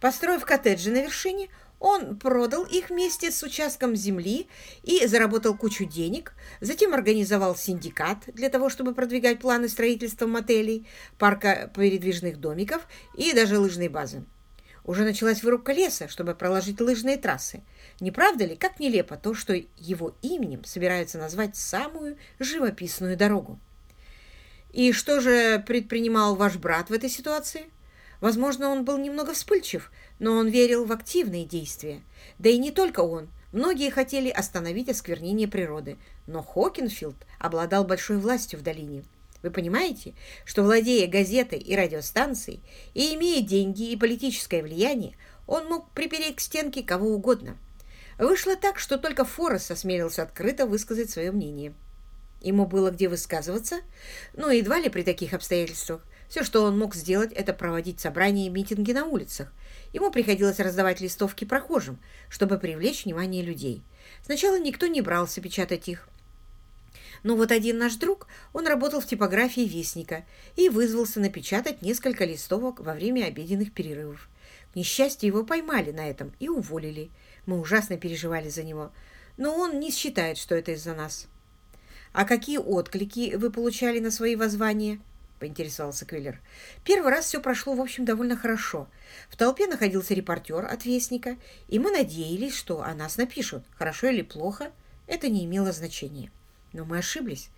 Построив коттеджи на вершине, он продал их вместе с участком земли и заработал кучу денег, затем организовал синдикат для того, чтобы продвигать планы строительства мотелей, парка передвижных домиков и даже лыжной базы. Уже началась вырубка леса, чтобы проложить лыжные трассы. Не правда ли, как нелепо то, что его именем собираются назвать самую живописную дорогу? И что же предпринимал ваш брат в этой ситуации? Возможно, он был немного вспыльчив, но он верил в активные действия. Да и не только он. Многие хотели остановить осквернение природы, но Хокинфилд обладал большой властью в долине. Вы понимаете, что, владея газетой и радиостанцией и имея деньги и политическое влияние, он мог припереть к стенке кого угодно. Вышло так, что только Форрес осмелился открыто высказать свое мнение. Ему было где высказываться, но едва ли при таких обстоятельствах. Все, что он мог сделать, это проводить собрания и митинги на улицах. Ему приходилось раздавать листовки прохожим, чтобы привлечь внимание людей. Сначала никто не брался печатать их. Но вот один наш друг, он работал в типографии «Вестника» и вызвался напечатать несколько листовок во время обеденных перерывов. К несчастью, его поймали на этом и уволили. Мы ужасно переживали за него. Но он не считает, что это из-за нас. «А какие отклики вы получали на свои воззвания?» — поинтересовался Квиллер. «Первый раз все прошло, в общем, довольно хорошо. В толпе находился репортер от Вестника, и мы надеялись, что о нас напишут. Хорошо или плохо, это не имело значения. Но мы ошиблись.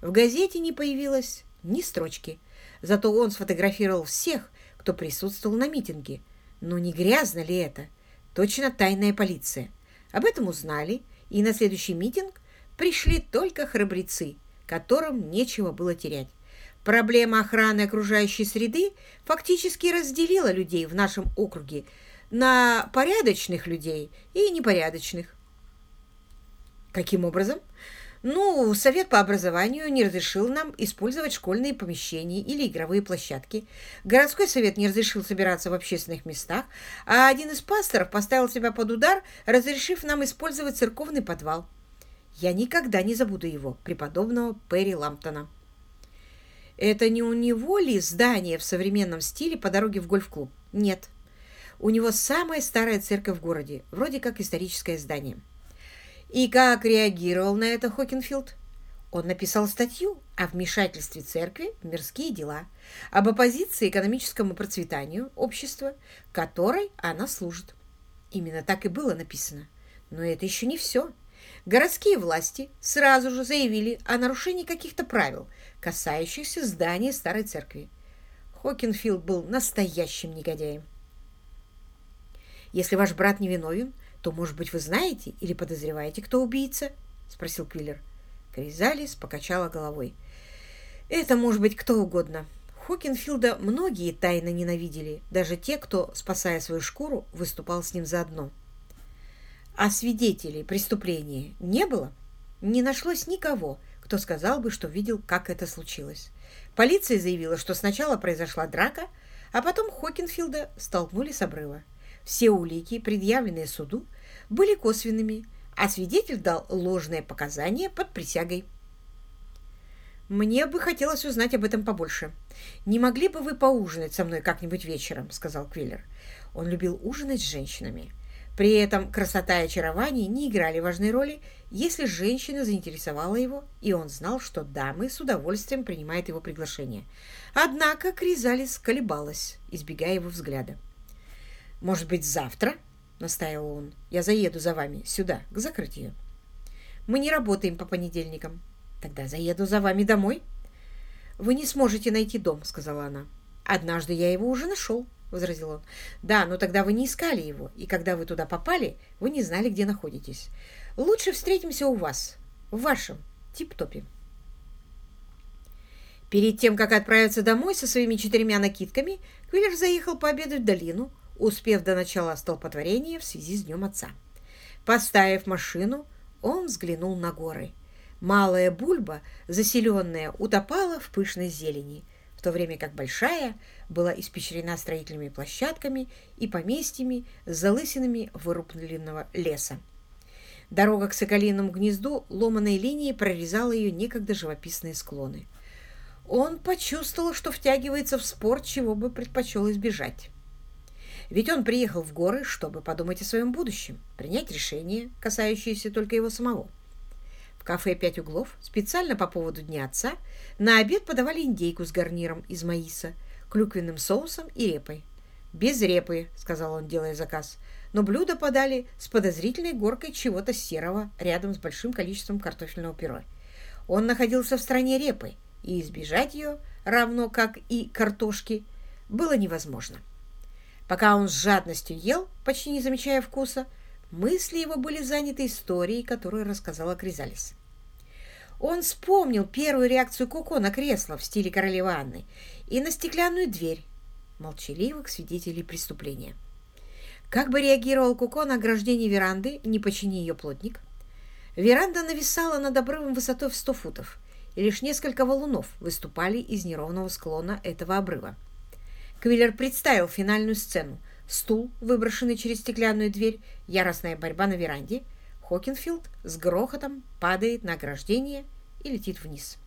В газете не появилось ни строчки. Зато он сфотографировал всех, кто присутствовал на митинге. Но не грязно ли это? Точно тайная полиция. Об этом узнали, и на следующий митинг пришли только храбрецы, которым нечего было терять. Проблема охраны окружающей среды фактически разделила людей в нашем округе на порядочных людей и непорядочных. Каким образом? Ну, Совет по образованию не разрешил нам использовать школьные помещения или игровые площадки. Городской совет не разрешил собираться в общественных местах, а один из пасторов поставил себя под удар, разрешив нам использовать церковный подвал. Я никогда не забуду его, преподобного Перри Ламптона. Это не у него ли здание в современном стиле по дороге в гольф-клуб? Нет. У него самая старая церковь в городе, вроде как историческое здание. И как реагировал на это Хокинфилд? Он написал статью о вмешательстве церкви в мирские дела, об оппозиции экономическому процветанию общества, которой она служит. Именно так и было написано. Но это еще не все. Городские власти сразу же заявили о нарушении каких-то правил, касающихся здания старой церкви. Хокинфилд был настоящим негодяем. «Если ваш брат невиновен, то, может быть, вы знаете или подозреваете, кто убийца?» — спросил Квиллер. Кризалис покачала головой. «Это может быть кто угодно. Хокинфилда многие тайно ненавидели, даже те, кто, спасая свою шкуру, выступал с ним заодно. А свидетелей преступления не было? Не нашлось никого, кто сказал бы, что видел, как это случилось. Полиция заявила, что сначала произошла драка, а потом Хокинфилда столкнули с обрыва. Все улики, предъявленные суду, были косвенными, а свидетель дал ложные показания под присягой. «Мне бы хотелось узнать об этом побольше. Не могли бы вы поужинать со мной как-нибудь вечером?» — сказал Квиллер. Он любил ужинать с женщинами. При этом красота и очарование не играли важной роли, если женщина заинтересовала его, и он знал, что дамы с удовольствием принимают его приглашение. Однако Кризалис колебалась, избегая его взгляда. «Может быть, завтра?» — настаивал он. «Я заеду за вами сюда, к закрытию». «Мы не работаем по понедельникам», Тогда заеду за вами домой. Вы не сможете найти дом, сказала она. Однажды я его уже нашел, возразил он. Да, но тогда вы не искали его, и когда вы туда попали, вы не знали, где находитесь. Лучше встретимся у вас, в вашем тип-топе. Перед тем, как отправиться домой со своими четырьмя накидками, Квиллер заехал пообедать в долину, успев до начала столпотворения в связи с Днем Отца. Поставив машину, он взглянул на горы. Малая бульба, заселенная, утопала в пышной зелени, в то время как большая была испещрена строительными площадками и поместьями с залысинами вырубленного леса. Дорога к Соколиному гнезду ломаной линией прорезала ее некогда живописные склоны. Он почувствовал, что втягивается в спорт, чего бы предпочел избежать. Ведь он приехал в горы, чтобы подумать о своем будущем, принять решение, касающееся только его самого. В кафе «Пять углов» специально по поводу Дня Отца на обед подавали индейку с гарниром из маиса, клюквенным соусом и репой. «Без репы», — сказал он, делая заказ, но блюдо подали с подозрительной горкой чего-то серого рядом с большим количеством картофельного пюре. Он находился в стране репы, и избежать ее, равно как и картошки, было невозможно. Пока он с жадностью ел, почти не замечая вкуса, Мысли его были заняты историей, которую рассказала Кризалис. Он вспомнил первую реакцию Коко на кресло в стиле королевы Анны и на стеклянную дверь молчаливых свидетелей преступления. Как бы реагировал Коко на ограждение веранды, не почини ее плотник? Веранда нависала над обрывом высотой в сто футов, и лишь несколько валунов выступали из неровного склона этого обрыва. Квиллер представил финальную сцену – стул, выброшенный через стеклянную дверь, яростная борьба на веранде. Хокинфилд с грохотом падает на ограждение и летит вниз.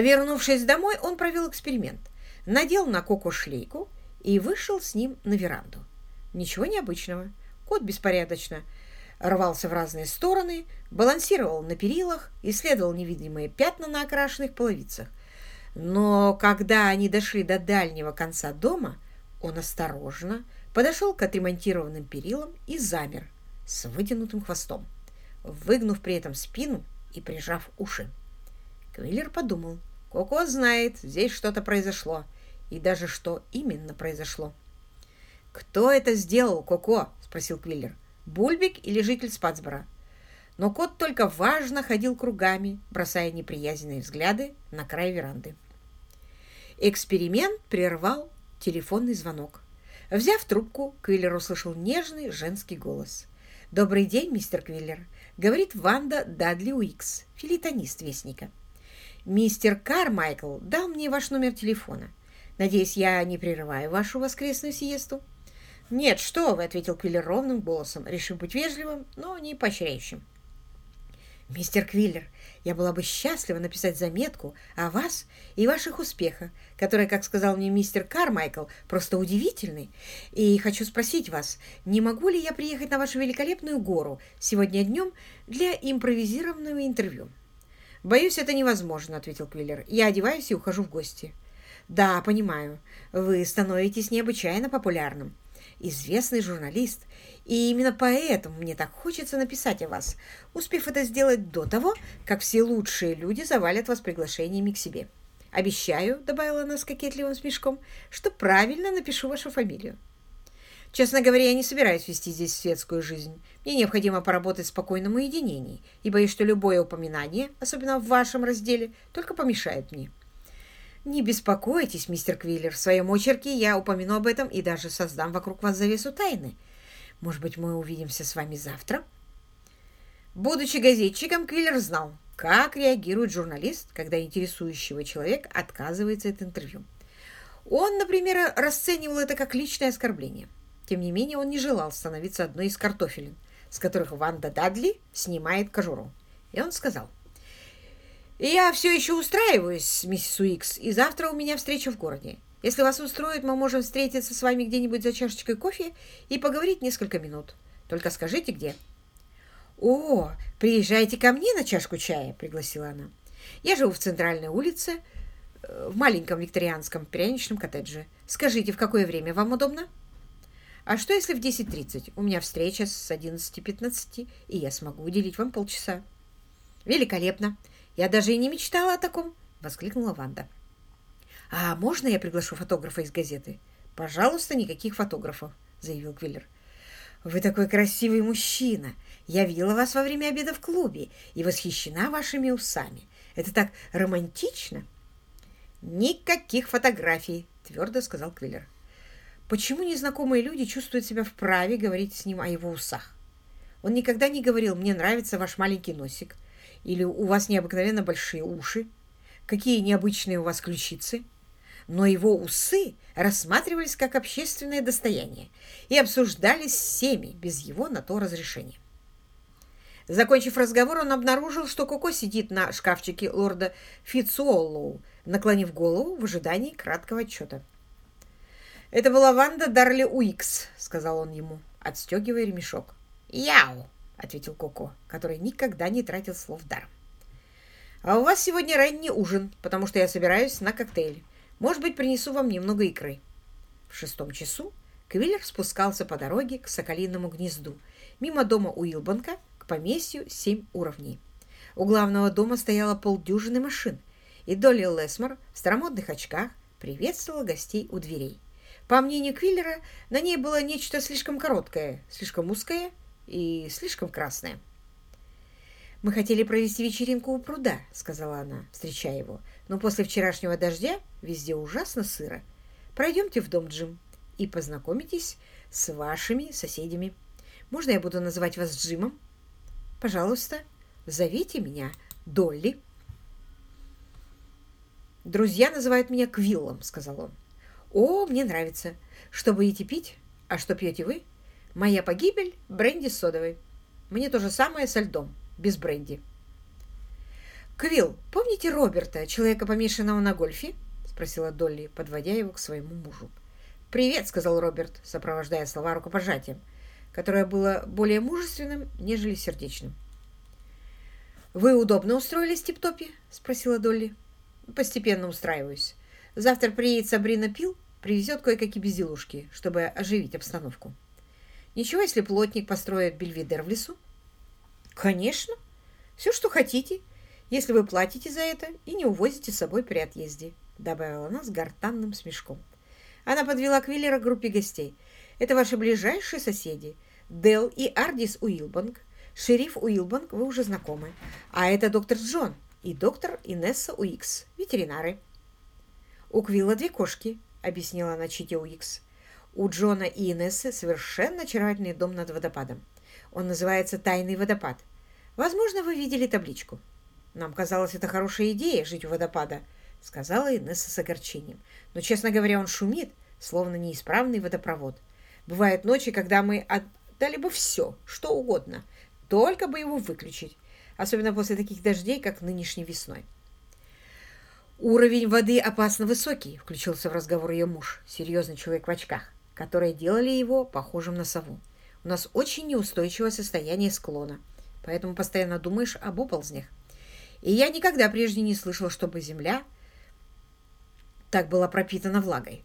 Вернувшись домой, он провел эксперимент. Надел на Коко шлейку и вышел с ним на веранду. Ничего необычного. Кот беспорядочно рвался в разные стороны, балансировал на перилах, исследовал невидимые пятна на окрашенных половицах – но когда они дошли до дальнего конца дома, он осторожно подошел к отремонтированным перилам и замер с вытянутым хвостом, выгнув при этом спину и прижав уши. Квиллер подумал, Коко знает, здесь что-то произошло, и даже что именно произошло. «Кто это сделал, Коко?» — спросил Квиллер. «Бульбик или житель Спацбора?» Но кот только важно ходил кругами, бросая неприязненные взгляды на край веранды. Эксперимент прервал телефонный звонок. Взяв трубку, Квиллер услышал нежный женский голос. «Добрый день, мистер Квиллер», — говорит Ванда Дадли Уикс, филитонист Вестника. «Мистер Кармайкл дал мне ваш номер телефона. Надеюсь, я не прерываю вашу воскресную сиесту?» «Нет, что вы», — ответил Квиллер ровным голосом, решив быть вежливым, но не поощряющим. «Мистер Квиллер, я была бы счастлива написать заметку о вас и ваших успехах, которые, как сказал мне мистер Кармайкл, просто удивительны. И хочу спросить вас, не могу ли я приехать на вашу великолепную гору сегодня днем для импровизированного интервью?» «Боюсь, это невозможно», — ответил Квиллер. «Я одеваюсь и ухожу в гости». «Да, понимаю. Вы становитесь необычайно популярным известный журналист, и именно поэтому мне так хочется написать о вас, успев это сделать до того, как все лучшие люди завалят вас приглашениями к себе. Обещаю, — добавила она с кокетливым смешком, — что правильно напишу вашу фамилию. Честно говоря, я не собираюсь вести здесь светскую жизнь. Мне необходимо поработать в спокойном уединении, и боюсь, что любое упоминание, особенно в вашем разделе, только помешает мне. «Не беспокойтесь, мистер Квиллер, в своем очерке я упомяну об этом и даже создам вокруг вас завесу тайны. Может быть, мы увидимся с вами завтра?» Будучи газетчиком, Квиллер знал, как реагирует журналист, когда интересующего человек отказывается от интервью. Он, например, расценивал это как личное оскорбление. Тем не менее, он не желал становиться одной из картофелин, с которых Ванда Дадли снимает кожуру. И он сказал – Я все еще устраиваюсь, миссис Уикс, и завтра у меня встреча в городе. Если вас устроит, мы можем встретиться с вами где-нибудь за чашечкой кофе и поговорить несколько минут. Только скажите, где. «О, приезжайте ко мне на чашку чая», — пригласила она. «Я живу в центральной улице, э, в маленьком викторианском пряничном коттедже. Скажите, в какое время вам удобно?» «А что, если в 10.30? У меня встреча с 11.15, и я смогу уделить вам полчаса». «Великолепно! Я даже и не мечтала о таком!» — воскликнула Ванда. «А можно я приглашу фотографа из газеты?» «Пожалуйста, никаких фотографов», — заявил Квиллер. «Вы такой красивый мужчина! Я видела вас во время обеда в клубе и восхищена вашими усами. Это так романтично!» «Никаких фотографий!» — твердо сказал Квиллер. «Почему незнакомые люди чувствуют себя вправе говорить с ним о его усах? Он никогда не говорил «мне нравится ваш маленький носик» или «у вас необыкновенно большие уши», «какие необычные у вас ключицы» но его усы рассматривались как общественное достояние и обсуждались всеми без его на то разрешения. Закончив разговор, он обнаружил, что Коко сидит на шкафчике лорда Фитцуоллоу, наклонив голову в ожидании краткого отчета. «Это была Ванда Дарли Уикс», — сказал он ему, отстегивая ремешок. «Яу!» — ответил Коко, который никогда не тратил слов даром. «А у вас сегодня ранний ужин, потому что я собираюсь на коктейль. Может быть, принесу вам немного икры». В шестом часу Квиллер спускался по дороге к Соколиному гнезду, мимо дома Уилбанка к поместью семь уровней. У главного дома стояло полдюжины машин, и Долли Лесмор в старомодных очках приветствовала гостей у дверей. По мнению Квиллера, на ней было нечто слишком короткое, слишком узкое и слишком красное. «Мы хотели провести вечеринку у пруда», — сказала она, встречая его. «Но после вчерашнего дождя везде ужасно сыро. Пройдемте в дом, Джим, и познакомитесь с вашими соседями. Можно я буду называть вас Джимом? Пожалуйста, зовите меня Долли». «Друзья называют меня Квиллом», — сказал он. «О, мне нравится. Что будете пить? А что пьете вы? Моя погибель — бренди с содовой. Мне то же самое со льдом» без бренди. «Квилл, помните Роберта, человека, помешанного на гольфе?» — спросила Долли, подводя его к своему мужу. «Привет», — сказал Роберт, сопровождая слова рукопожатием, которое было более мужественным, нежели сердечным. «Вы удобно устроились в тип-топе?» — спросила Долли. «Постепенно устраиваюсь. Завтра приедет Сабрина Пил, привезет кое-какие безделушки, чтобы оживить обстановку. Ничего, если плотник построит бельведер в лесу?» Конечно. Все, что хотите, если вы платите за это и не увозите с собой при отъезде, добавила она с гортанным смешком. Она подвела Квиллера к группе гостей. Это ваши ближайшие соседи. Дел и Ардис Уилбанк. Шериф Уилбанк, вы уже знакомы. А это доктор Джон и доктор Инесса Уикс, ветеринары. У Квилла две кошки, объяснила она Чите Уикс. У Джона и Инессы совершенно очаровательный дом над водопадом. Он называется «Тайный водопад». Возможно, вы видели табличку. Нам казалось, это хорошая идея жить у водопада, сказала Инесса с огорчением. Но, честно говоря, он шумит, словно неисправный водопровод. Бывают ночи, когда мы отдали бы все, что угодно, только бы его выключить, особенно после таких дождей, как нынешней весной. «Уровень воды опасно высокий», — включился в разговор ее муж, серьезный человек в очках, которые делали его похожим на сову. У нас очень неустойчивое состояние склона, поэтому постоянно думаешь об оползнях. И я никогда прежде не слышал, чтобы земля так была пропитана влагой.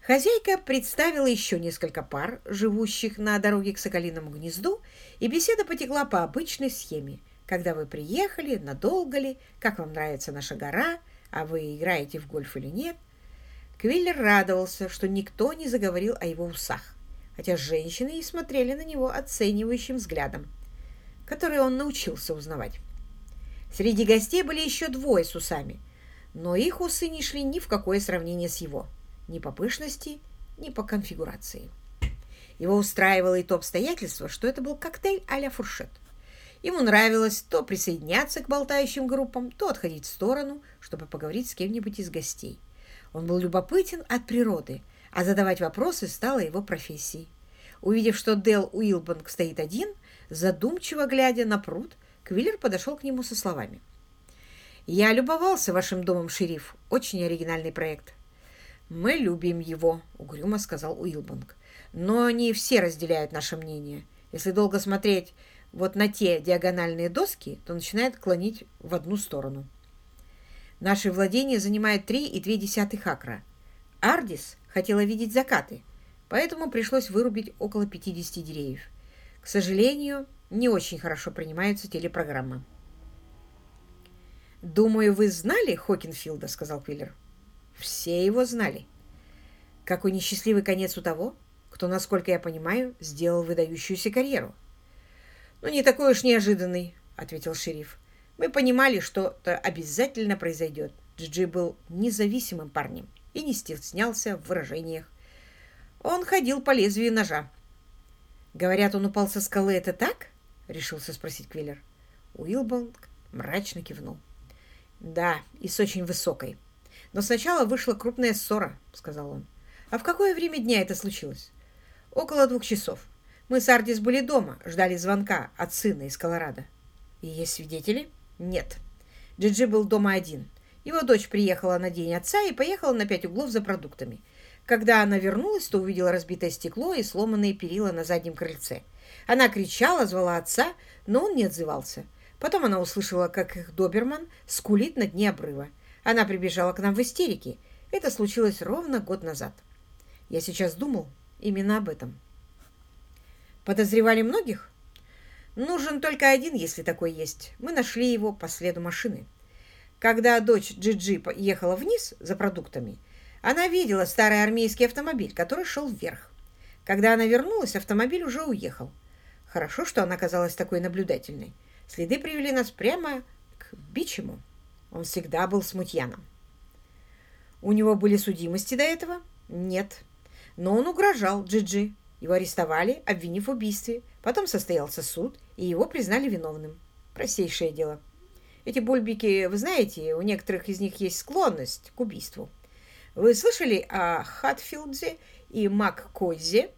Хозяйка представила еще несколько пар, живущих на дороге к Соколиному гнезду, и беседа потекла по обычной схеме. Когда вы приехали, надолго ли, как вам нравится наша гора, а вы играете в гольф или нет. Квиллер радовался, что никто не заговорил о его усах хотя женщины и смотрели на него оценивающим взглядом, который он научился узнавать. Среди гостей были еще двое с усами, но их усы не шли ни в какое сравнение с его, ни по пышности, ни по конфигурации. Его устраивало и то обстоятельство, что это был коктейль а-ля фуршет. Ему нравилось то присоединяться к болтающим группам, то отходить в сторону, чтобы поговорить с кем-нибудь из гостей. Он был любопытен от природы – а задавать вопросы стало его профессией. Увидев, что Дел Уилбанк стоит один, задумчиво глядя на пруд, Квиллер подошел к нему со словами. Я любовался вашим домом, шериф. Очень оригинальный проект. Мы любим его, угрюмо сказал Уилбанк. Но не все разделяют наше мнение. Если долго смотреть вот на те диагональные доски, то начинает клонить в одну сторону. Наши владения занимают 3,2 акра. Ардис хотела видеть закаты, поэтому пришлось вырубить около 50 деревьев. К сожалению, не очень хорошо принимаются телепрограммы. «Думаю, вы знали Хокинфилда?» — сказал Квиллер. «Все его знали. Какой несчастливый конец у того, кто, насколько я понимаю, сделал выдающуюся карьеру». «Ну, не такой уж неожиданный», — ответил шериф. «Мы понимали, что это обязательно произойдет. Джиджи был независимым парнем и не стеснялся в выражениях. Он ходил по лезвию ножа. «Говорят, он упал со скалы. Это так?» — решился спросить Квиллер. Уилбонг мрачно кивнул. «Да, и с очень высокой. Но сначала вышла крупная ссора», — сказал он. «А в какое время дня это случилось?» «Около двух часов. Мы с Ардис были дома, ждали звонка от сына из Колорадо». «И есть свидетели?» «Нет. Джиджи был дома один. Его дочь приехала на день отца и поехала на пять углов за продуктами. Когда она вернулась, то увидела разбитое стекло и сломанные перила на заднем крыльце. Она кричала, звала отца, но он не отзывался. Потом она услышала, как их доберман скулит на дне обрыва. Она прибежала к нам в истерике. Это случилось ровно год назад. Я сейчас думал именно об этом. Подозревали многих? Нужен только один, если такой есть. Мы нашли его по следу машины. Когда дочь Джиджи ехала вниз за продуктами, она видела старый армейский автомобиль, который шел вверх. Когда она вернулась, автомобиль уже уехал. Хорошо, что она казалась такой наблюдательной. Следы привели нас прямо к Бичему. Он всегда был смутьяном. У него были судимости до этого? Нет. Но он угрожал Джиджи. Его арестовали, обвинив в убийстве. Потом состоялся суд, и его признали виновным. Простейшее дело. Эти бульбики, вы знаете, у некоторых из них есть склонность к убийству. Вы слышали о Хатфилдзе и Маккозе?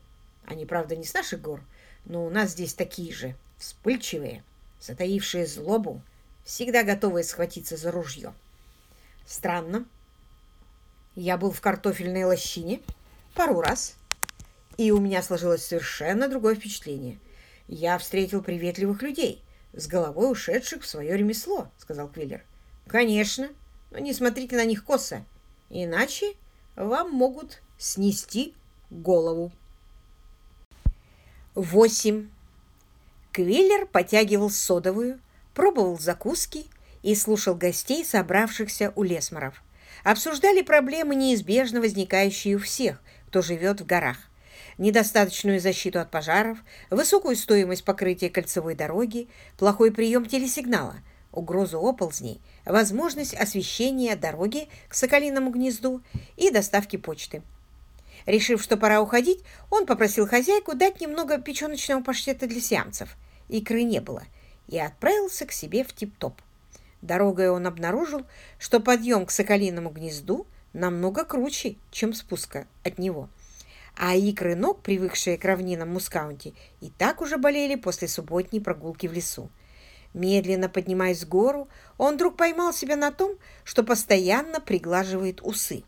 Они, правда, не с наших гор, но у нас здесь такие же, вспыльчивые, затаившие злобу, всегда готовые схватиться за ружье. Странно. Я был в картофельной лощине пару раз, и у меня сложилось совершенно другое впечатление. Я встретил приветливых людей, с головой ушедших в свое ремесло, сказал Квиллер. Конечно, но не смотрите на них косо. Иначе вам могут снести голову. Восемь. Квиллер потягивал содовую, пробовал закуски и слушал гостей, собравшихся у лесморов. Обсуждали проблемы, неизбежно возникающие у всех, кто живет в горах. Недостаточную защиту от пожаров, высокую стоимость покрытия кольцевой дороги, плохой прием телесигнала – угрозу оползней, возможность освещения дороги к Соколиному гнезду и доставки почты. Решив, что пора уходить, он попросил хозяйку дать немного печеночного паштета для сиамцев. Икры не было, и отправился к себе в тип-топ. Дорогой он обнаружил, что подъем к Соколиному гнезду намного круче, чем спуска от него. А икры ног, привыкшие к равнинам Мускаунти, и так уже болели после субботней прогулки в лесу. Медленно поднимаясь в гору, он вдруг поймал себя на том, что постоянно приглаживает усы.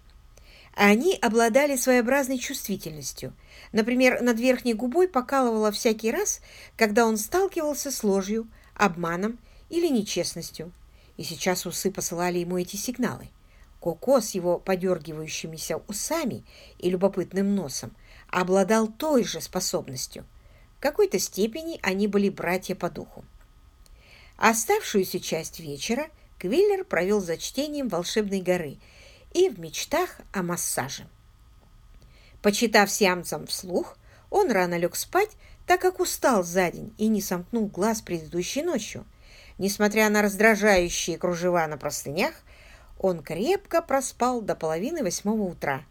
Они обладали своеобразной чувствительностью. Например, над верхней губой покалывало всякий раз, когда он сталкивался с ложью, обманом или нечестностью. И сейчас усы посылали ему эти сигналы. Коко с его подергивающимися усами и любопытным носом обладал той же способностью. В какой-то степени они были братья по духу. Оставшуюся часть вечера Квиллер провел за чтением «Волшебной горы» и в мечтах о массаже. Почитав сеансом вслух, он рано лег спать, так как устал за день и не сомкнул глаз предыдущей ночью. Несмотря на раздражающие кружева на простынях, он крепко проспал до половины восьмого утра,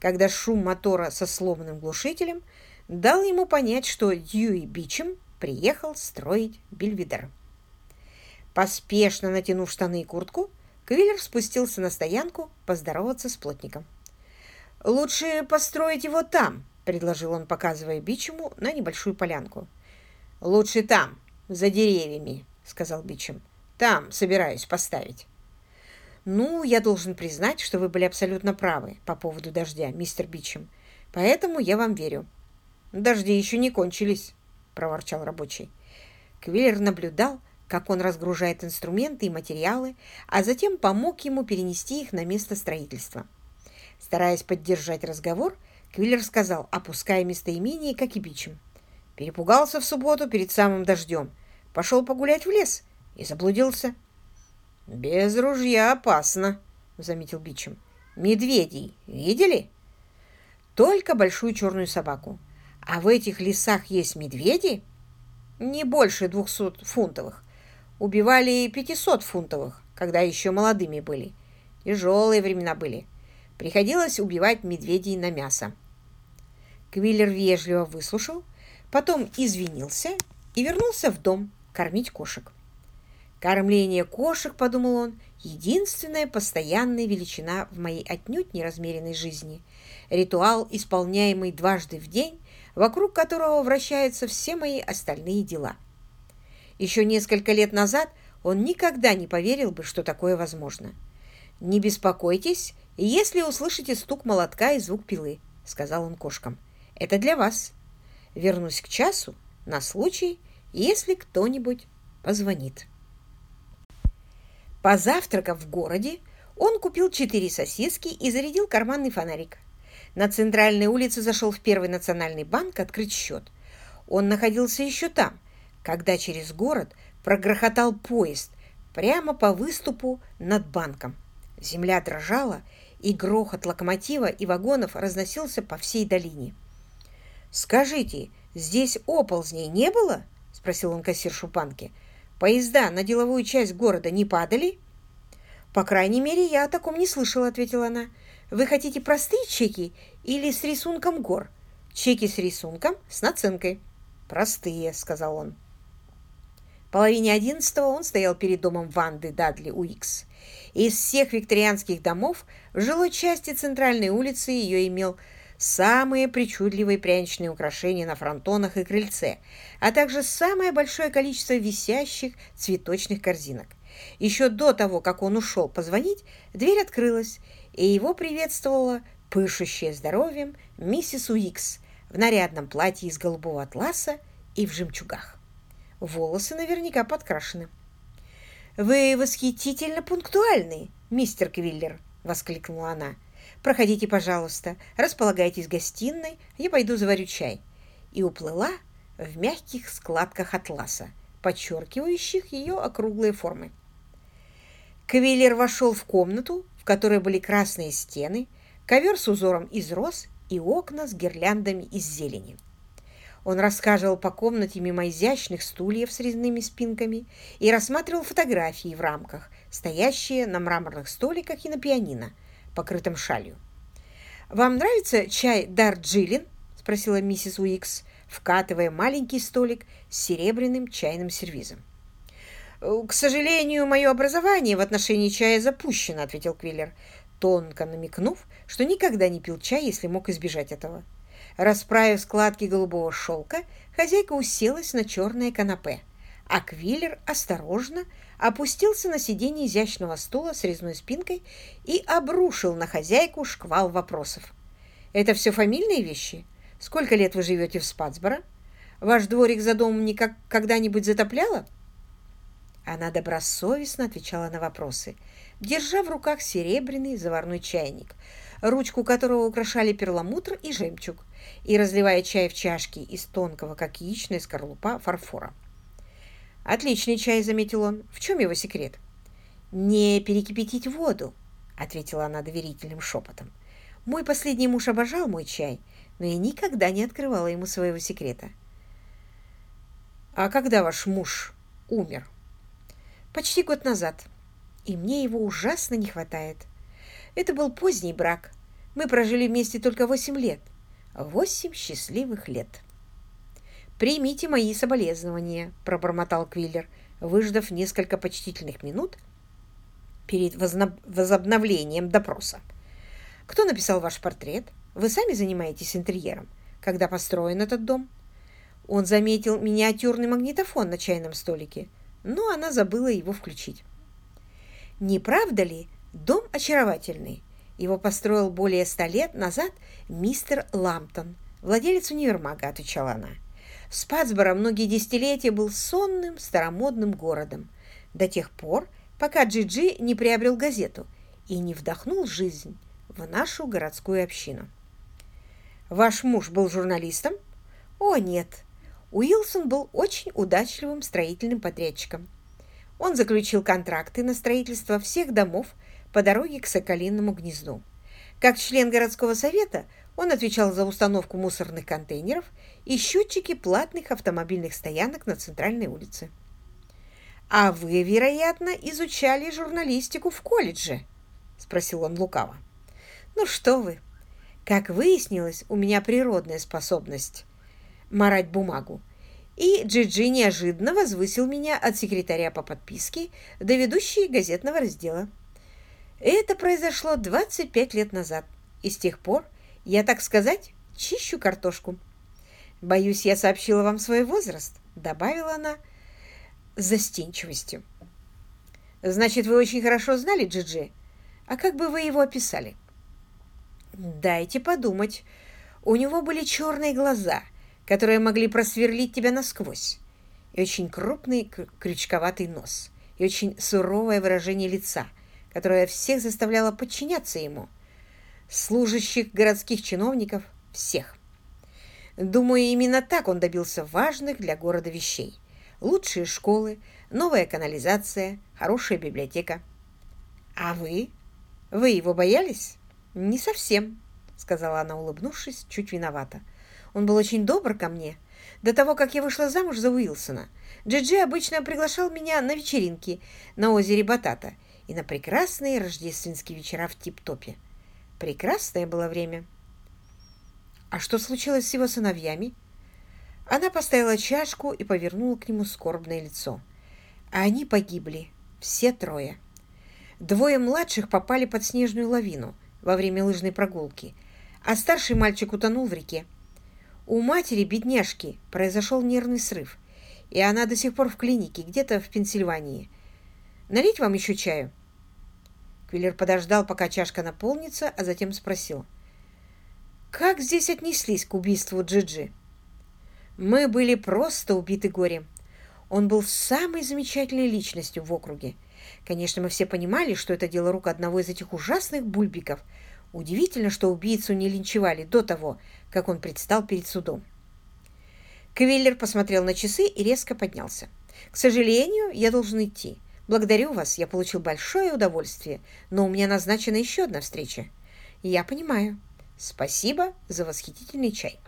когда шум мотора со сломанным глушителем дал ему понять, что Дьюи Бичем приехал строить Бельведер. Поспешно натянув штаны и куртку, Квиллер спустился на стоянку поздороваться с плотником. «Лучше построить его там», — предложил он, показывая Бичему на небольшую полянку. «Лучше там, за деревьями», — сказал Бичем. «Там собираюсь поставить». Ну, я должен признать, что вы были абсолютно правы по поводу дождя, мистер Бичем. Поэтому я вам верю. Дожди еще не кончились, проворчал рабочий. Квиллер наблюдал, как он разгружает инструменты и материалы, а затем помог ему перенести их на место строительства. Стараясь поддержать разговор, Квиллер сказал, опуская местоимение, как и Бичем. Перепугался в субботу перед самым дождем. Пошел погулять в лес и заблудился. «Без ружья опасно», — заметил Бичем. «Медведей видели?» «Только большую черную собаку. А в этих лесах есть медведи?» «Не больше двухсот фунтовых. Убивали пятисот фунтовых, когда еще молодыми были. Тяжелые времена были. Приходилось убивать медведей на мясо». Квиллер вежливо выслушал, потом извинился и вернулся в дом кормить кошек. Кормление кошек, подумал он, единственная постоянная величина в моей отнюдь неразмеренной жизни. Ритуал, исполняемый дважды в день, вокруг которого вращаются все мои остальные дела. Еще несколько лет назад он никогда не поверил бы, что такое возможно. «Не беспокойтесь, если услышите стук молотка и звук пилы», — сказал он кошкам. «Это для вас. Вернусь к часу на случай, если кто-нибудь позвонит». Позавтракав в городе, он купил четыре сосиски и зарядил карманный фонарик. На центральной улице зашел в Первый национальный банк открыть счет. Он находился еще там, когда через город прогрохотал поезд прямо по выступу над банком. Земля дрожала, и грохот локомотива и вагонов разносился по всей долине. «Скажите, здесь оползней не было?» – спросил он кассиршу банки. Поезда на деловую часть города не падали? По крайней мере, я о таком не слышала, ответила она. Вы хотите простые чеки или с рисунком гор? Чеки с рисунком, с наценкой. Простые, сказал он. В половине одиннадцатого он стоял перед домом Ванды Дадли Уикс. Из всех викторианских домов в жилой части центральной улицы ее имел самые причудливые пряничные украшения на фронтонах и крыльце, а также самое большое количество висящих цветочных корзинок. Еще до того, как он ушел позвонить, дверь открылась, и его приветствовала пышущая здоровьем миссис Уикс в нарядном платье из голубого атласа и в жемчугах. Волосы наверняка подкрашены. «Вы восхитительно пунктуальны, мистер Квиллер!» — воскликнула она. Проходите, пожалуйста, располагайтесь в гостиной, я пойду заварю чай». И уплыла в мягких складках атласа, подчеркивающих ее округлые формы. Кавиллер вошел в комнату, в которой были красные стены, ковер с узором из роз и окна с гирляндами из зелени. Он рассказывал по комнате мимо изящных стульев с резными спинками и рассматривал фотографии в рамках, стоящие на мраморных столиках и на пианино, покрытым шалью. «Вам нравится чай Дарджилин?» – спросила миссис Уикс, вкатывая маленький столик с серебряным чайным сервизом. «К сожалению, мое образование в отношении чая запущено», – ответил Квиллер, тонко намекнув, что никогда не пил чай, если мог избежать этого. Расправив складки голубого шелка, хозяйка уселась на черное канапе, а Квиллер осторожно опустился на сиденье изящного стула с резной спинкой и обрушил на хозяйку шквал вопросов. «Это все фамильные вещи? Сколько лет вы живете в Спацборо? Ваш дворик за домом никак когда-нибудь затопляло?» Она добросовестно отвечала на вопросы, держа в руках серебряный заварной чайник, ручку которого украшали перламутр и жемчуг, и разливая чай в чашки из тонкого, как яичная скорлупа, фарфора. «Отличный чай», — заметил он. «В чем его секрет?» «Не перекипятить воду», — ответила она доверительным шепотом. «Мой последний муж обожал мой чай, но я никогда не открывала ему своего секрета». «А когда ваш муж умер?» «Почти год назад, и мне его ужасно не хватает. Это был поздний брак. Мы прожили вместе только восемь лет. Восемь счастливых лет». «Примите мои соболезнования», – пробормотал Квиллер, выждав несколько почтительных минут перед возобновлением допроса. «Кто написал ваш портрет? Вы сами занимаетесь интерьером. Когда построен этот дом?» Он заметил миниатюрный магнитофон на чайном столике, но она забыла его включить. «Не правда ли, Дом очаровательный. Его построил более ста лет назад мистер Ламптон, владелец универмага, отвечала она. Спатсборо многие десятилетия был сонным старомодным городом, до тех пор, пока Джиджи -Джи не приобрел газету и не вдохнул жизнь в нашу городскую общину. Ваш муж был журналистом? О, нет. Уилсон был очень удачливым строительным подрядчиком. Он заключил контракты на строительство всех домов по дороге к Соколиному гнезду. Как член городского совета он отвечал за установку мусорных контейнеров и счетчики платных автомобильных стоянок на центральной улице. «А вы, вероятно, изучали журналистику в колледже?» – спросил он лукаво. «Ну что вы, как выяснилось, у меня природная способность марать бумагу. И Джиджи -Джи неожиданно возвысил меня от секретаря по подписке до ведущей газетного раздела. Это произошло 25 лет назад, и с тех пор я, так сказать, чищу картошку. Боюсь, я сообщила вам свой возраст, добавила она застенчивостью. Значит, вы очень хорошо знали Джиджи? -Джи? А как бы вы его описали? Дайте подумать. У него были черные глаза, которые могли просверлить тебя насквозь, и очень крупный крючковатый нос, и очень суровое выражение лица, которое всех заставляло подчиняться ему. Служащих городских чиновников – всех. Думаю, именно так он добился важных для города вещей. Лучшие школы, новая канализация, хорошая библиотека. А вы? Вы его боялись? «Не совсем», — сказала она, улыбнувшись, чуть виновата. «Он был очень добр ко мне. До того, как я вышла замуж за Уилсона, Джиджи обычно приглашал меня на вечеринки на озере Батата и на прекрасные рождественские вечера в Тип-Топе. Прекрасное было время». «А что случилось с его сыновьями?» Она поставила чашку и повернула к нему скорбное лицо. А они погибли, все трое. Двое младших попали под снежную лавину — во время лыжной прогулки, а старший мальчик утонул в реке. У матери, бедняжки, произошел нервный срыв, и она до сих пор в клинике, где-то в Пенсильвании. Налить вам еще чаю?» Квиллер подождал, пока чашка наполнится, а затем спросил. «Как здесь отнеслись к убийству Джиджи?» «Мы были просто убиты горем. Он был самой замечательной личностью в округе. Конечно, мы все понимали, что это дело рук одного из этих ужасных бульбиков. Удивительно, что убийцу не линчевали до того, как он предстал перед судом. Квиллер посмотрел на часы и резко поднялся. «К сожалению, я должен идти. Благодарю вас, я получил большое удовольствие, но у меня назначена еще одна встреча». «Я понимаю. Спасибо за восхитительный чай».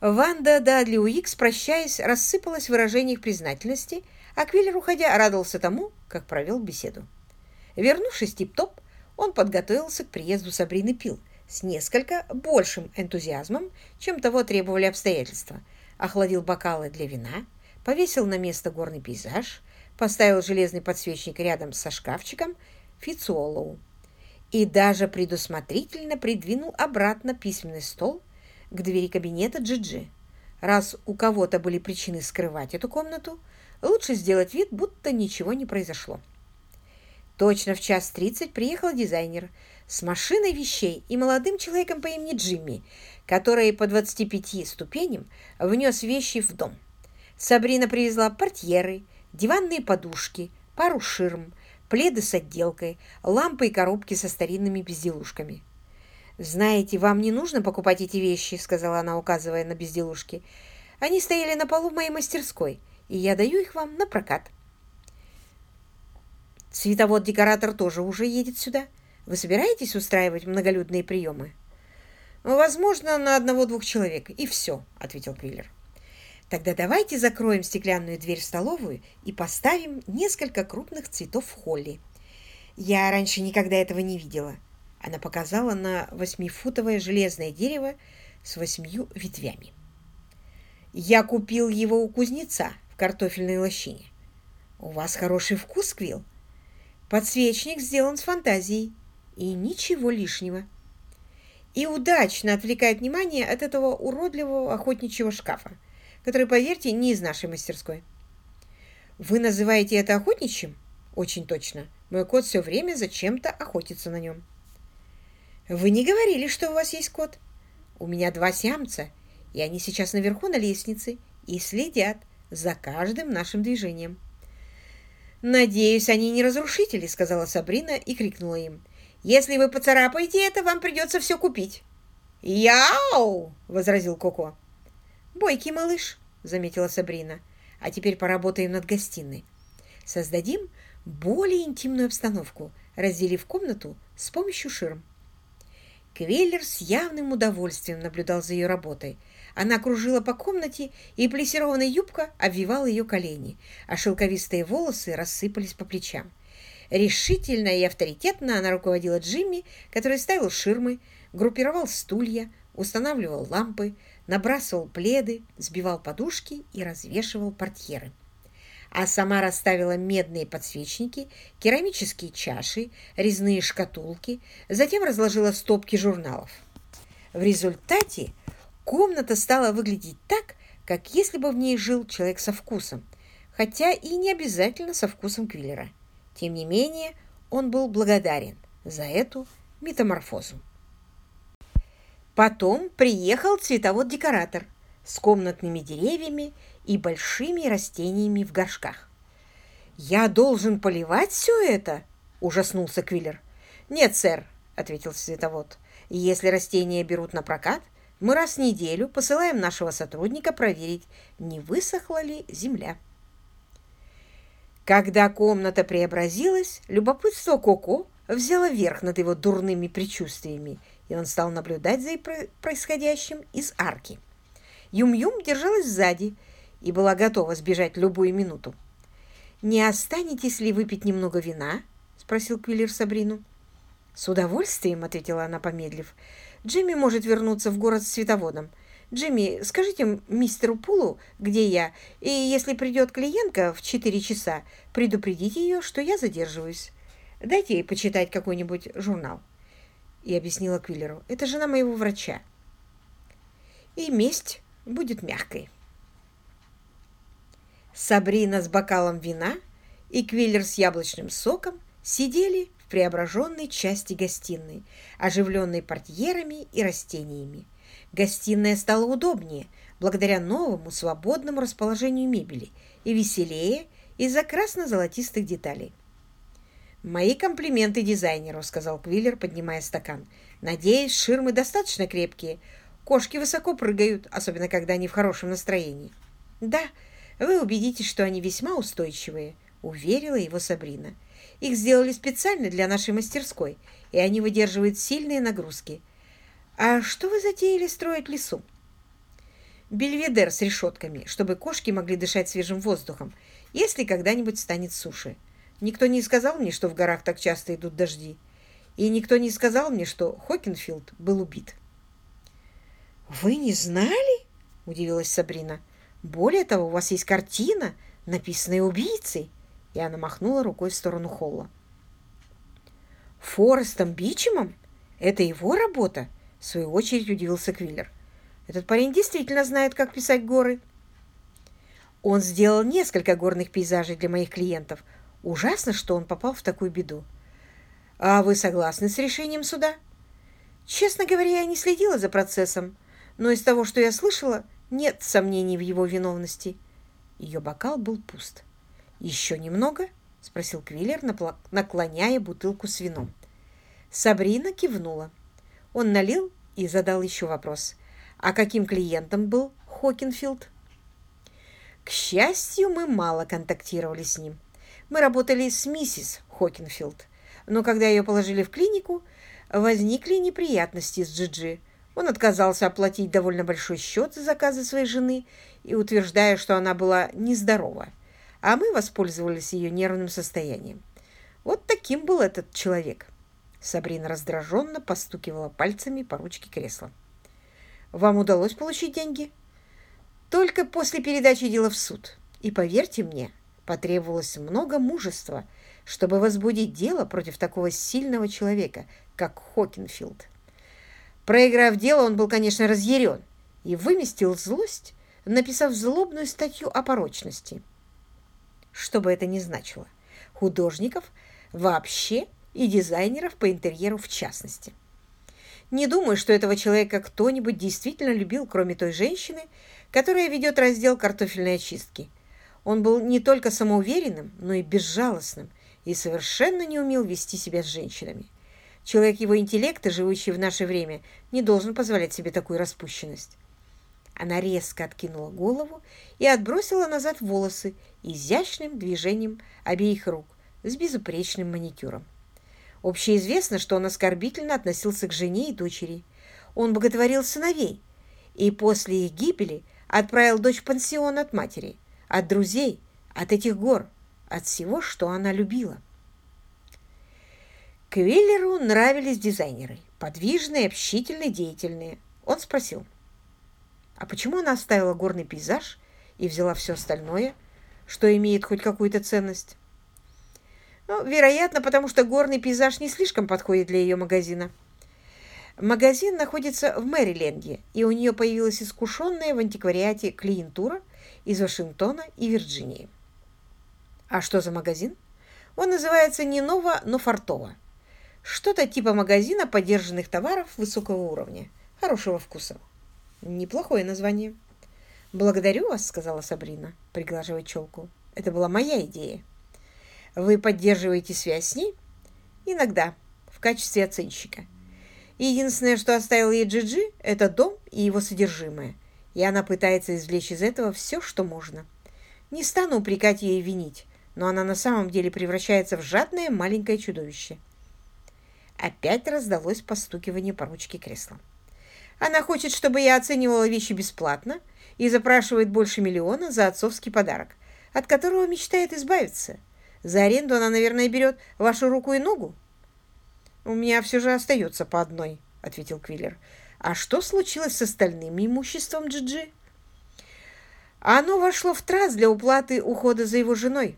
Ванда Дадли Уикс, прощаясь, рассыпалась в выражениях признательности – а Квиллер, уходя, радовался тому, как провел беседу. Вернувшись тип-топ, он подготовился к приезду Сабрины Пил с несколько большим энтузиазмом, чем того требовали обстоятельства. Охладил бокалы для вина, повесил на место горный пейзаж, поставил железный подсвечник рядом со шкафчиком Фицуоллоу и даже предусмотрительно придвинул обратно письменный стол к двери кабинета Джиджи. -Джи. Раз у кого-то были причины скрывать эту комнату, Лучше сделать вид, будто ничего не произошло. Точно в час тридцать приехал дизайнер с машиной вещей и молодым человеком по имени Джимми, который по 25 ступеням внес вещи в дом. Сабрина привезла портьеры, диванные подушки, пару ширм, пледы с отделкой, лампы и коробки со старинными безделушками. «Знаете, вам не нужно покупать эти вещи», — сказала она, указывая на безделушки. «Они стояли на полу в моей мастерской и я даю их вам на прокат. Цветовод-декоратор тоже уже едет сюда. Вы собираетесь устраивать многолюдные приемы? Возможно, на одного-двух человек. И все, ответил Квиллер. Тогда давайте закроем стеклянную дверь в столовую и поставим несколько крупных цветов в холле. Я раньше никогда этого не видела. Она показала на восьмифутовое железное дерево с восьмью ветвями. Я купил его у кузнеца, картофельной лощине. У вас хороший вкус, Квилл. Подсвечник сделан с фантазией. И ничего лишнего. И удачно отвлекает внимание от этого уродливого охотничьего шкафа, который, поверьте, не из нашей мастерской. Вы называете это охотничьим? Очень точно. Мой кот все время зачем-то охотится на нем. Вы не говорили, что у вас есть кот? У меня два сямца, и они сейчас наверху на лестнице и следят за каждым нашим движением. «Надеюсь, они не разрушители», — сказала Сабрина и крикнула им. «Если вы поцарапаете это, вам придется все купить». «Яу!» — возразил Коко. «Бойкий малыш», — заметила Сабрина. «А теперь поработаем над гостиной. Создадим более интимную обстановку, разделив комнату с помощью ширм». Квеллер с явным удовольствием наблюдал за ее работой. Она кружила по комнате, и плессированная юбка обвивала ее колени, а шелковистые волосы рассыпались по плечам. Решительно и авторитетно она руководила Джимми, который ставил ширмы, группировал стулья, устанавливал лампы, набрасывал пледы, сбивал подушки и развешивал портьеры а сама расставила медные подсвечники, керамические чаши, резные шкатулки, затем разложила стопки журналов. В результате комната стала выглядеть так, как если бы в ней жил человек со вкусом, хотя и не обязательно со вкусом Квиллера. Тем не менее, он был благодарен за эту метаморфозу. Потом приехал цветовод-декоратор с комнатными деревьями и большими растениями в горшках. «Я должен поливать все это?» – ужаснулся Квиллер. «Нет, сэр», – ответил цветовод. «Если растения берут на прокат, мы раз в неделю посылаем нашего сотрудника проверить, не высохла ли земля». Когда комната преобразилась, любопытство Коко взяло верх над его дурными предчувствиями, и он стал наблюдать за происходящим из арки. Юм-Юм держалась сзади – и была готова сбежать любую минуту. «Не останетесь ли выпить немного вина?» — спросил Квиллер Сабрину. «С удовольствием», — ответила она, помедлив. «Джимми может вернуться в город с световодом. Джимми, скажите мистеру Пулу, где я, и если придет клиентка в четыре часа, предупредите ее, что я задерживаюсь. Дайте ей почитать какой-нибудь журнал». И объяснила Квиллеру. «Это жена моего врача». «И месть будет мягкой». Сабрина с бокалом вина и Квиллер с яблочным соком сидели в преображенной части гостиной, оживленной портьерами и растениями. Гостиная стала удобнее, благодаря новому свободному расположению мебели, и веселее из-за красно-золотистых деталей. «Мои комплименты дизайнеру», — сказал Квиллер, поднимая стакан. «Надеюсь, ширмы достаточно крепкие. Кошки высоко прыгают, особенно когда они в хорошем настроении». «Да, вы убедитесь, что они весьма устойчивые», — уверила его Сабрина. «Их сделали специально для нашей мастерской, и они выдерживают сильные нагрузки. А что вы затеяли строить лесу?» «Бельведер с решетками, чтобы кошки могли дышать свежим воздухом, если когда-нибудь станет суше. Никто не сказал мне, что в горах так часто идут дожди, и никто не сказал мне, что Хокинфилд был убит». «Вы не знали?» — удивилась Сабрина. Более того, у вас есть картина, написанная убийцей. И она махнула рукой в сторону холла. Форестом Бичемом? Это его работа? В свою очередь удивился Квиллер. Этот парень действительно знает, как писать горы. Он сделал несколько горных пейзажей для моих клиентов. Ужасно, что он попал в такую беду. А вы согласны с решением суда? Честно говоря, я не следила за процессом, но из того, что я слышала, нет сомнений в его виновности. Ее бокал был пуст. «Еще немного?» — спросил Квиллер, наклоняя бутылку с вином. Сабрина кивнула. Он налил и задал еще вопрос. «А каким клиентом был Хокинфилд?» К счастью, мы мало контактировали с ним. Мы работали с миссис Хокинфилд, но когда ее положили в клинику, возникли неприятности с Джиджи. Он отказался оплатить довольно большой счет за заказы своей жены и утверждая, что она была нездорова, а мы воспользовались ее нервным состоянием. Вот таким был этот человек. Сабрина раздраженно постукивала пальцами по ручке кресла. «Вам удалось получить деньги?» «Только после передачи дела в суд. И поверьте мне, потребовалось много мужества, чтобы возбудить дело против такого сильного человека, как Хокинфилд». Проиграв дело, он был, конечно, разъярен и выместил злость, написав злобную статью о порочности. Что бы это ни значило, художников вообще и дизайнеров по интерьеру в частности. Не думаю, что этого человека кто-нибудь действительно любил, кроме той женщины, которая ведет раздел картофельной очистки. Он был не только самоуверенным, но и безжалостным, и совершенно не умел вести себя с женщинами. Человек его интеллекта, живущий в наше время, не должен позволять себе такую распущенность. Она резко откинула голову и отбросила назад волосы изящным движением обеих рук с безупречным маникюром. Общеизвестно, что он оскорбительно относился к жене и дочери. Он боготворил сыновей и после их гибели отправил дочь в пансион от матери, от друзей, от этих гор, от всего, что она любила. Квиллеру нравились дизайнеры, подвижные, общительные, деятельные. Он спросил, а почему она оставила горный пейзаж и взяла все остальное, что имеет хоть какую-то ценность? Ну, вероятно, потому что горный пейзаж не слишком подходит для ее магазина. Магазин находится в Мэриленде, и у нее появилась искушенная в антиквариате клиентура из Вашингтона и Вирджинии. А что за магазин? Он называется не Нова, но Фартова. Что-то типа магазина подержанных товаров высокого уровня, хорошего вкуса. Неплохое название. «Благодарю вас», — сказала Сабрина, приглаживая челку. «Это была моя идея». Вы поддерживаете связь с ней? Иногда, в качестве оценщика. Единственное, что оставил ей Джиджи, это дом и его содержимое, и она пытается извлечь из этого все, что можно. Не стану упрекать ее и винить, но она на самом деле превращается в жадное маленькое чудовище. Опять раздалось постукивание по ручке кресла. Она хочет, чтобы я оценивала вещи бесплатно и запрашивает больше миллиона за отцовский подарок, от которого мечтает избавиться – за аренду она, наверное, берет вашу руку и ногу? У меня все же остается по одной, ответил Квиллер. А что случилось с остальным имуществом Джиджи? Оно вошло в трасс для уплаты ухода за его женой.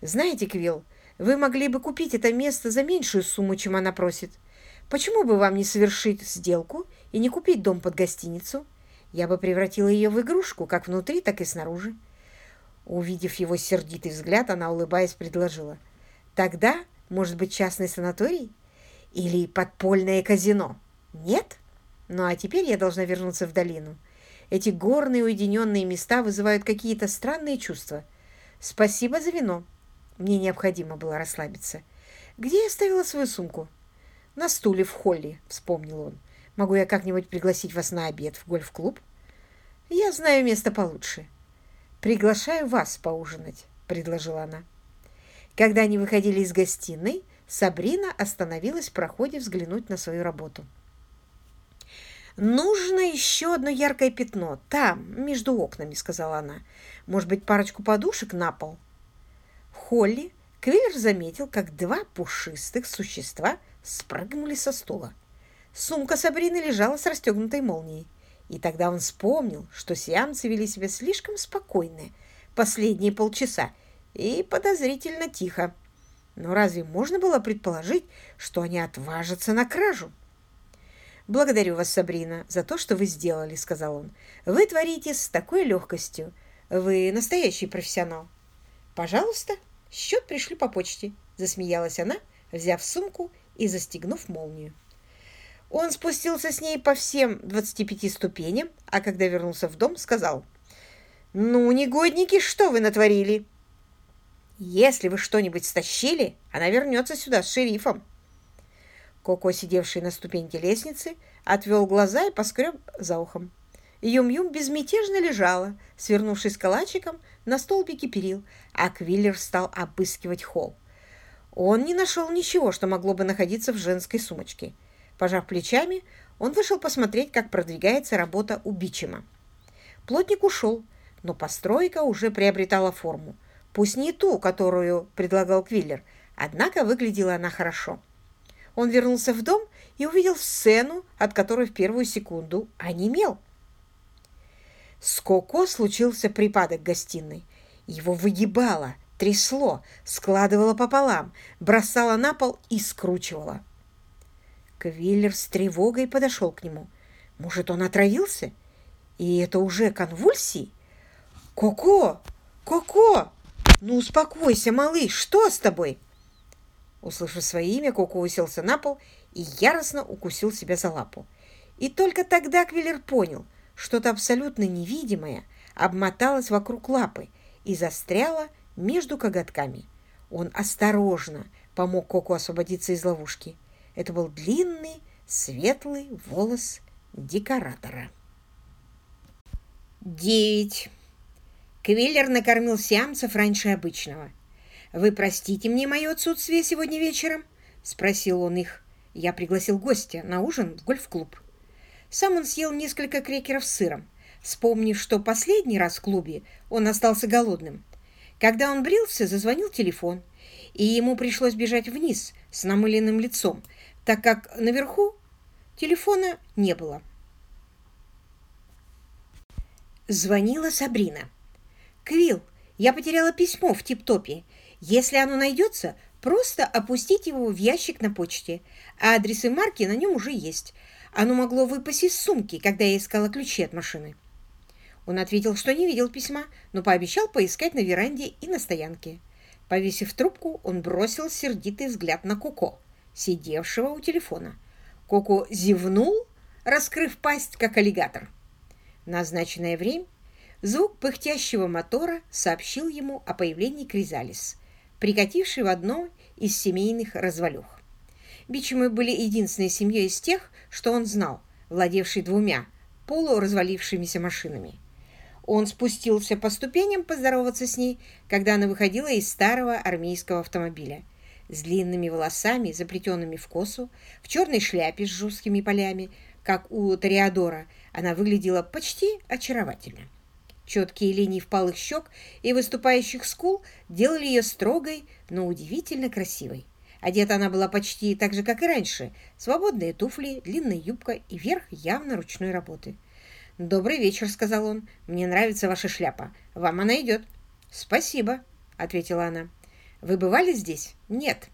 Знаете, Квилл, вы могли бы купить это место за меньшую сумму, чем она просит. Почему бы вам не совершить сделку и не купить дом под гостиницу? Я бы превратила ее в игрушку, как внутри, так и снаружи. Увидев его сердитый взгляд, она, улыбаясь, предложила. «Тогда, может быть, частный санаторий? Или подпольное казино? Нет? Ну а теперь я должна вернуться в долину. Эти горные уединенные места вызывают какие-то странные чувства. Спасибо за вино. Мне необходимо было расслабиться. Где я оставила свою сумку?» «На стуле в холле», — вспомнил он. «Могу я как-нибудь пригласить вас на обед в гольф-клуб?» «Я знаю место получше». «Приглашаю вас поужинать», — предложила она. Когда они выходили из гостиной, Сабрина остановилась в проходе взглянуть на свою работу. «Нужно еще одно яркое пятно. Там, между окнами», — сказала она. «Может быть, парочку подушек на пол?» В холле Квиллер заметил, как два пушистых существа спрыгнули со стула. Сумка Сабрины лежала с расстегнутой молнией. И тогда он вспомнил, что сиамцы вели себя слишком спокойно последние полчаса и подозрительно тихо. Но разве можно было предположить, что они отважатся на кражу? «Благодарю вас, Сабрина, за то, что вы сделали», — сказал он. «Вы творите с такой легкостью. Вы настоящий профессионал». «Пожалуйста, счет пришли по почте», — засмеялась она, взяв сумку и застегнув молнию. Он спустился с ней по всем 25 ступеням, а когда вернулся в дом, сказал, «Ну, негодники, что вы натворили?» «Если вы что-нибудь стащили, она вернется сюда с шерифом». Коко, сидевший на ступеньке лестницы, отвел глаза и поскреб за ухом. Юм-Юм безмятежно лежала, свернувшись калачиком на столбике перил, а Квиллер стал обыскивать холл. Он не нашел ничего, что могло бы находиться в женской сумочке – Пожав плечами, он вышел посмотреть, как продвигается работа у Бичема. Плотник ушел, но постройка уже приобретала форму. Пусть не ту, которую предлагал Квиллер, однако выглядела она хорошо. Он вернулся в дом и увидел сцену, от которой в первую секунду онемел. С Коко случился припадок гостиной. Его выгибало, трясло, складывало пополам, бросало на пол и скручивало. Квиллер с тревогой подошел к нему. Может, он отравился? И это уже конвульсии? «Коко! Коко! Ну, успокойся, малыш, что с тобой?» Услышав свое имя, Коко уселся на пол и яростно укусил себя за лапу. И только тогда Квиллер понял, что-то абсолютно невидимое обмоталось вокруг лапы и застряло между коготками. Он осторожно помог Коко освободиться из ловушки. Это был длинный, светлый волос декоратора. Девять. Квиллер накормил сиамцев раньше обычного. «Вы простите мне мое отсутствие сегодня вечером?» — спросил он их. Я пригласил гостя на ужин в гольф-клуб. Сам он съел несколько крекеров с сыром, вспомнив, что последний раз в клубе он остался голодным. Когда он брился, зазвонил телефон, и ему пришлось бежать вниз с намыленным лицом, так как наверху телефона не было. Звонила Сабрина. «Квилл, я потеряла письмо в тип-топе. Если оно найдется, просто опустите его в ящик на почте, а адрес и марки на нем уже есть. Оно могло выпасть из сумки, когда я искала ключи от машины». Он ответил, что не видел письма, но пообещал поискать на веранде и на стоянке. Повесив трубку, он бросил сердитый взгляд на Коко, сидевшего у телефона. Коко зевнул, раскрыв пасть, как аллигатор. Назначенное время звук пыхтящего мотора сообщил ему о появлении Кризалис, прикатившей в одно из семейных развалюх. Бичемы были единственной семьей из тех, что он знал, владевшей двумя полуразвалившимися машинами. Он спустился по ступеням поздороваться с ней, когда она выходила из старого армейского автомобиля. С длинными волосами, заплетенными в косу, в черной шляпе с жесткими полями, как у Тореадора, она выглядела почти очаровательно. Четкие линии впалых щек и выступающих скул делали ее строгой, но удивительно красивой. Одета она была почти так же, как и раньше. Свободные туфли, длинная юбка и верх явно ручной работы. «Добрый вечер», — сказал он. «Мне нравится ваша шляпа. Вам она идет». «Спасибо», — ответила она. «Вы бывали здесь?» «Нет».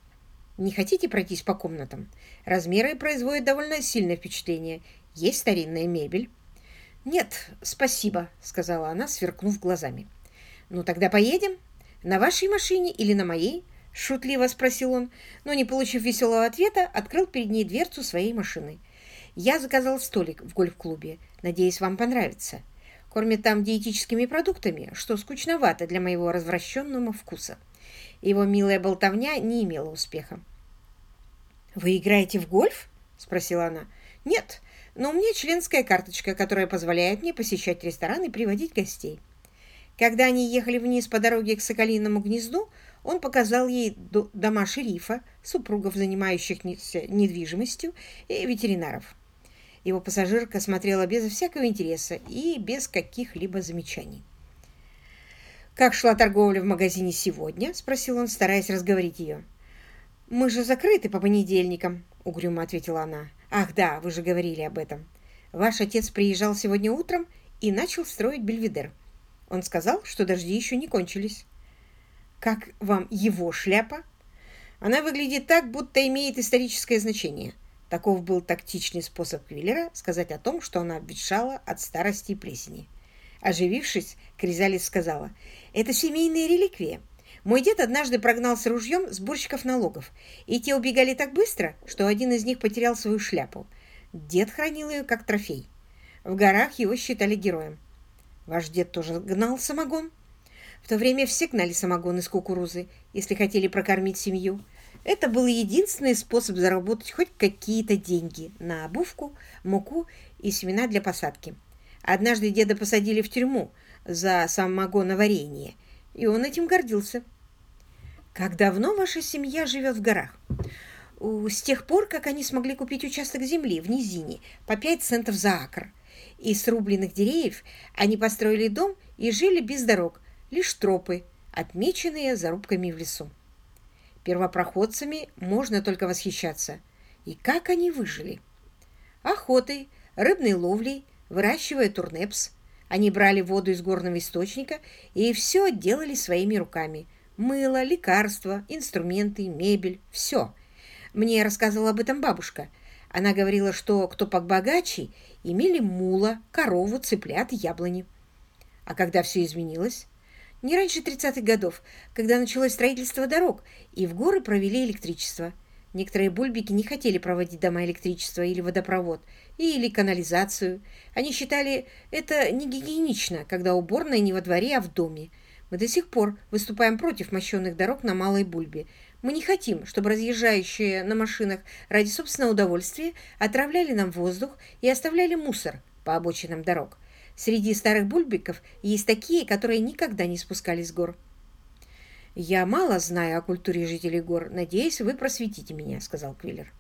«Не хотите пройтись по комнатам? Размеры производят довольно сильное впечатление. Есть старинная мебель». «Нет, спасибо», — сказала она, сверкнув глазами. «Ну, тогда поедем? На вашей машине или на моей?» — шутливо спросил он, но, не получив веселого ответа, открыл перед ней дверцу своей машины. «Я заказал столик в гольф-клубе. Надеюсь, вам понравится. Кормят там диетическими продуктами, что скучновато для моего развращенного вкуса». Его милая болтовня не имела успеха. «Вы играете в гольф?» — спросила она. «Нет, но у меня членская карточка, которая позволяет мне посещать рестораны и приводить гостей». Когда они ехали вниз по дороге к Соколиному гнезду, он показал ей дома шерифа, супругов, занимающихся недвижимостью, и ветеринаров. Его пассажирка смотрела без всякого интереса и без каких-либо замечаний. «Как шла торговля в магазине сегодня?» – спросил он, стараясь разговорить ее. «Мы же закрыты по понедельникам», – угрюмо ответила она. «Ах да, вы же говорили об этом. Ваш отец приезжал сегодня утром и начал строить бельведер. Он сказал, что дожди еще не кончились». «Как вам его шляпа?» «Она выглядит так, будто имеет историческое значение». Таков был тактичный способ Квиллера сказать о том, что она обветшала от старости и плесени. Оживившись, Кризалис сказала, «Это семейные реликвии. Мой дед однажды прогнал с ружьем сборщиков налогов, и те убегали так быстро, что один из них потерял свою шляпу. Дед хранил ее как трофей. В горах его считали героем. Ваш дед тоже гнал самогон? В то время все гнали самогон из кукурузы, если хотели прокормить семью. Это был единственный способ заработать хоть какие-то деньги на обувку, муку и семена для посадки. Однажды деда посадили в тюрьму за самогоноварение, и он этим гордился. Как давно ваша семья живет в горах? С тех пор, как они смогли купить участок земли в низине по 5 центов за акр. Из срубленных деревьев они построили дом и жили без дорог, лишь тропы, отмеченные зарубками в лесу. Первопроходцами можно только восхищаться. И как они выжили? Охотой, рыбной ловлей, выращивая турнепс. Они брали воду из горного источника и все делали своими руками. Мыло, лекарства, инструменты, мебель – все. Мне рассказывала об этом бабушка. Она говорила, что кто побогаче, имели мула, корову, цыплят, яблони. А когда все изменилось? не раньше 30-х годов, когда началось строительство дорог, и в горы провели электричество. Некоторые бульбики не хотели проводить дома электричество или водопровод, или канализацию. Они считали это не гигиенично, когда уборная не во дворе, а в доме. Мы до сих пор выступаем против мощенных дорог на Малой Бульбе. Мы не хотим, чтобы разъезжающие на машинах ради собственного удовольствия отравляли нам воздух и оставляли мусор по обочинам дорог. Среди старых бульбиков есть такие, которые никогда не спускались с гор. «Я мало знаю о культуре жителей гор. Надеюсь, вы просветите меня», — сказал Квиллер.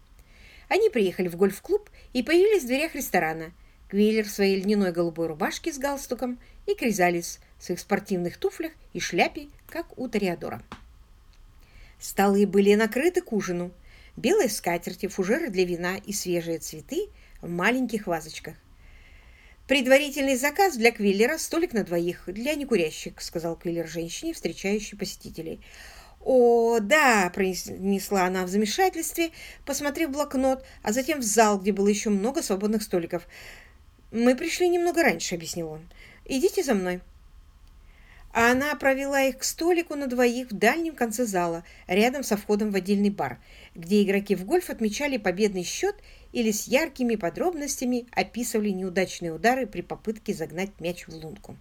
Они приехали в гольф-клуб и появились в дверях ресторана. Квиллер в своей льняной голубой рубашке с галстуком и Кризалис в своих спортивных туфлях и шляпе, как у Тореадора. Столы были накрыты к ужину. Белые скатерти, фужеры для вина и свежие цветы в маленьких вазочках. «Предварительный заказ для Квиллера, столик на двоих, для некурящих», сказал Квиллер женщине, встречающей посетителей. «О, да!» – произнесла она в замешательстве, посмотрев блокнот, а затем в зал, где было еще много свободных столиков. «Мы пришли немного раньше», – объяснил он. «Идите за мной». А она провела их к столику на двоих в дальнем конце зала, рядом со входом в отдельный бар, где игроки в гольф отмечали победный счет или с яркими подробностями описывали неудачные удары при попытке загнать мяч в лунку.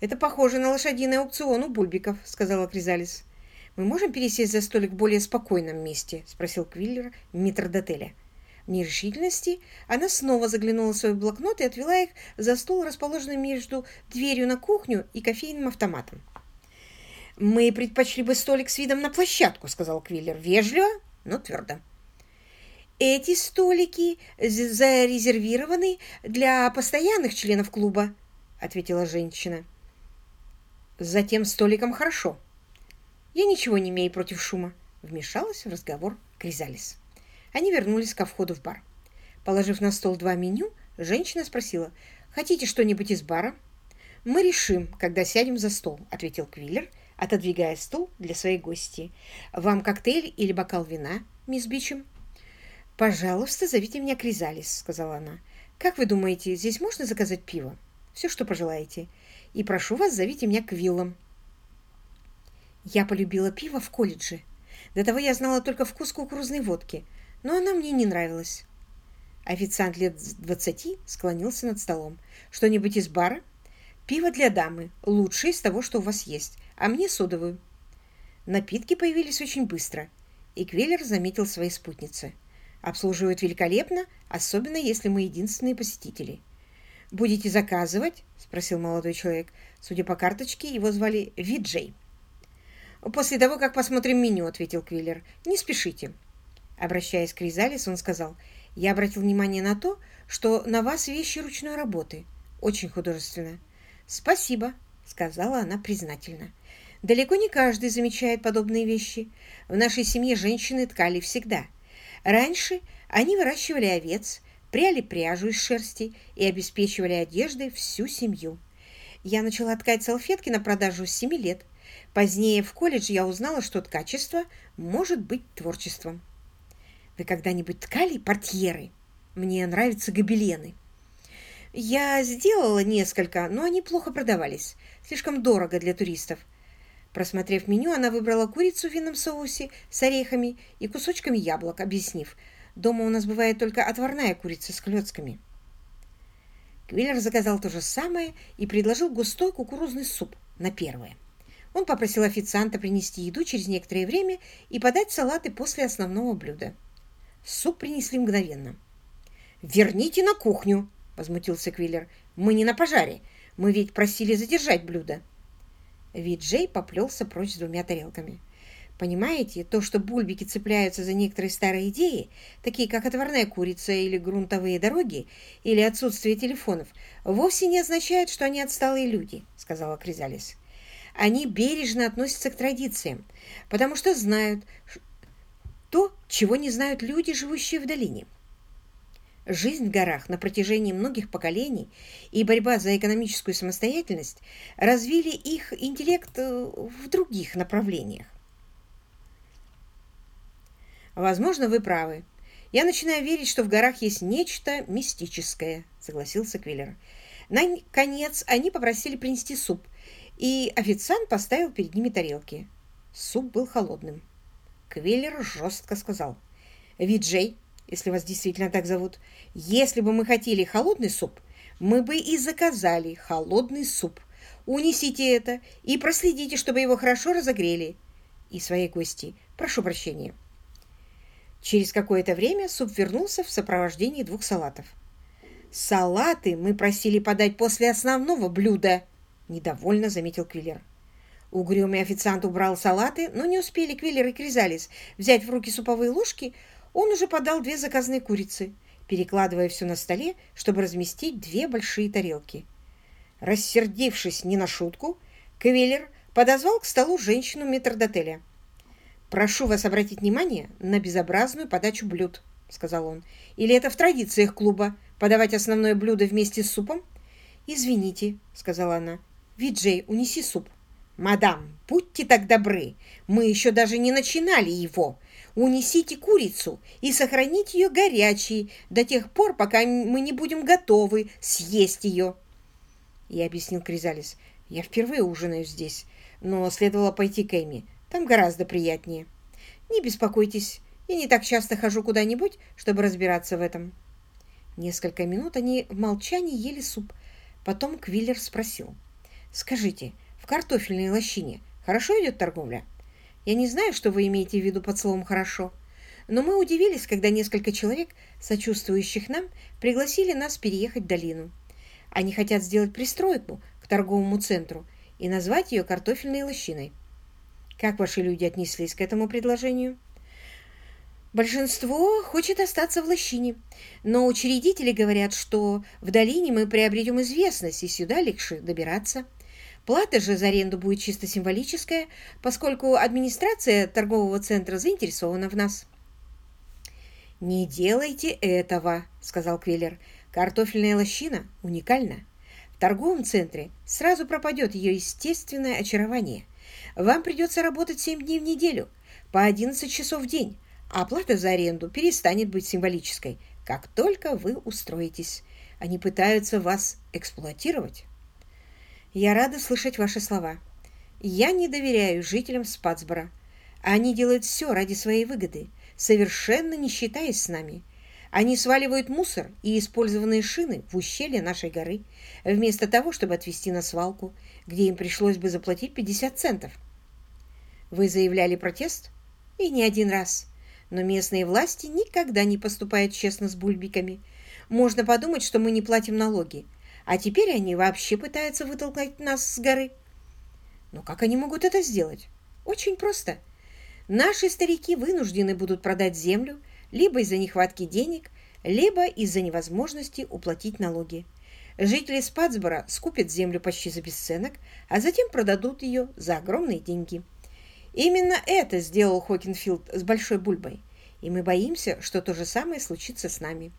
«Это похоже на лошадиный аукцион у бульбиков», — сказала Кризалис. «Мы можем пересесть за столик в более спокойном месте?» — спросил Квиллер метрдотеля. Нерешительности она снова заглянула в свой блокнот и отвела их за стол, расположенный между дверью на кухню и кофейным автоматом. «Мы предпочли бы столик с видом на площадку», — сказал Квиллер. «Вежливо, но твердо». «Эти столики зарезервированы для постоянных членов клуба», — ответила женщина. «За тем столиком хорошо. Я ничего не имею против шума», — вмешалась в разговор Кризалис. Они вернулись ко входу в бар. Положив на стол два меню, женщина спросила, «Хотите что-нибудь из бара?» «Мы решим, когда сядем за стол», — ответил Квиллер, отодвигая стул для своей гости. «Вам коктейль или бокал вина, мисс Бичем?» «Пожалуйста, зовите меня Кризалис», — сказала она. «Как вы думаете, здесь можно заказать пиво? Все, что пожелаете. И прошу вас, зовите меня Квиллом». Я полюбила пиво в колледже. До того я знала только вкус кукурузной водки — но она мне не нравилась. Официант лет двадцати склонился над столом. «Что-нибудь из бара?» «Пиво для дамы. Лучшее из того, что у вас есть. А мне содовую». Напитки появились очень быстро, и Квеллер заметил своей спутницы. «Обслуживают великолепно, особенно если мы единственные посетители». «Будете заказывать?» – спросил молодой человек. Судя по карточке, его звали Виджей. «После того, как посмотрим меню», – ответил Квиллер. «Не спешите». Обращаясь к Ризалис, он сказал, «Я обратил внимание на то, что на вас вещи ручной работы. Очень художественно». «Спасибо», — сказала она признательно. «Далеко не каждый замечает подобные вещи. В нашей семье женщины ткали всегда. Раньше они выращивали овец, пряли пряжу из шерсти и обеспечивали одеждой всю семью. Я начала ткать салфетки на продажу с 7 лет. Позднее в колледже я узнала, что ткачество может быть творчеством. Вы когда-нибудь ткали портьеры? Мне нравятся гобелены. Я сделала несколько, но они плохо продавались. Слишком дорого для туристов. Просмотрев меню, она выбрала курицу в винном соусе с орехами и кусочками яблок, объяснив, «Дома у нас бывает только отварная курица с клетками». Квиллер заказал то же самое и предложил густой кукурузный суп на первое. Он попросил официанта принести еду через некоторое время и подать салаты после основного блюда. Суп принесли мгновенно. «Верните на кухню!» — возмутился Квиллер. «Мы не на пожаре. Мы ведь просили задержать блюдо». Виджей поплелся прочь с двумя тарелками. Понимаете, то, что бульбики цепляются за некоторые старые идеи, такие как отварная курица или грунтовые дороги, или отсутствие телефонов, вовсе не означает, что они отсталые люди, сказала Кризалис. Они бережно относятся к традициям, потому что знают, то, чего не знают люди, живущие в долине. Жизнь в горах на протяжении многих поколений и борьба за экономическую самостоятельность развили их интеллект э, в других направлениях. Возможно, вы правы. Я начинаю верить, что в горах есть нечто мистическое, согласился Квиллер. Наконец, они попросили принести суп, и официант поставил перед ними тарелки. Суп был холодным. Квиллер жестко сказал. «Виджей, если вас действительно так зовут, если бы мы хотели холодный суп, мы бы и заказали холодный суп. Унесите это и проследите, чтобы его хорошо разогрели. И своей гости, прошу прощения». Через какое-то время суп вернулся в сопровождении двух салатов. «Салаты мы просили подать после основного блюда», — недовольно заметил Квиллер. Угрюмый официант убрал салаты, но не успели Квиллер и Кризалис взять в руки суповые ложки, он уже подал две заказные курицы, перекладывая все на столе, чтобы разместить две большие тарелки. Рассердившись не на шутку, Квиллер подозвал к столу женщину метрдотеля. «Прошу вас обратить внимание на безобразную подачу блюд», — сказал он. «Или это в традициях клуба подавать основное блюдо вместе с супом?» «Извините», — сказала она. «Виджей, унеси суп». «Мадам, будьте так добры, мы еще даже не начинали его. Унесите курицу и сохраните ее горячей до тех пор, пока мы не будем готовы съесть ее». Я объяснил Кризалис. «Я впервые ужинаю здесь, но следовало пойти к Эми. Там гораздо приятнее. Не беспокойтесь, я не так часто хожу куда-нибудь, чтобы разбираться в этом». Несколько минут они в молчании ели суп. Потом Квиллер спросил. «Скажите, картофельной лощине хорошо идет торговля?» «Я не знаю, что вы имеете в виду под словом «хорошо», но мы удивились, когда несколько человек, сочувствующих нам, пригласили нас переехать в долину. Они хотят сделать пристройку к торговому центру и назвать ее картофельной лощиной. Как ваши люди отнеслись к этому предложению? Большинство хочет остаться в лощине, но учредители говорят, что в долине мы приобретем известность, и сюда легче добираться. Плата же за аренду будет чисто символическая, поскольку администрация торгового центра заинтересована в нас. «Не делайте этого», — сказал Квиллер. «Картофельная лощина уникальна. В торговом центре сразу пропадет ее естественное очарование. Вам придется работать 7 дней в неделю, по 11 часов в день, а оплата за аренду перестанет быть символической, как только вы устроитесь. Они пытаются вас эксплуатировать. Я рада слышать ваши слова. Я не доверяю жителям Спацбора. Они делают все ради своей выгоды, совершенно не считаясь с нами. Они сваливают мусор и использованные шины в ущелье нашей горы, вместо того, чтобы отвезти на свалку, где им пришлось бы заплатить 50 центов. Вы заявляли протест? И не один раз. Но местные власти никогда не поступают честно с бульбиками. Можно подумать, что мы не платим налоги. А теперь они вообще пытаются вытолкнуть нас с горы. Но как они могут это сделать? Очень просто. Наши старики вынуждены будут продать землю либо из-за нехватки денег, либо из-за невозможности уплатить налоги. Жители Спацбора скупят землю почти за бесценок, а затем продадут ее за огромные деньги. Именно это сделал Хокинфилд с Большой Бульбой, и мы боимся, что то же самое случится с нами.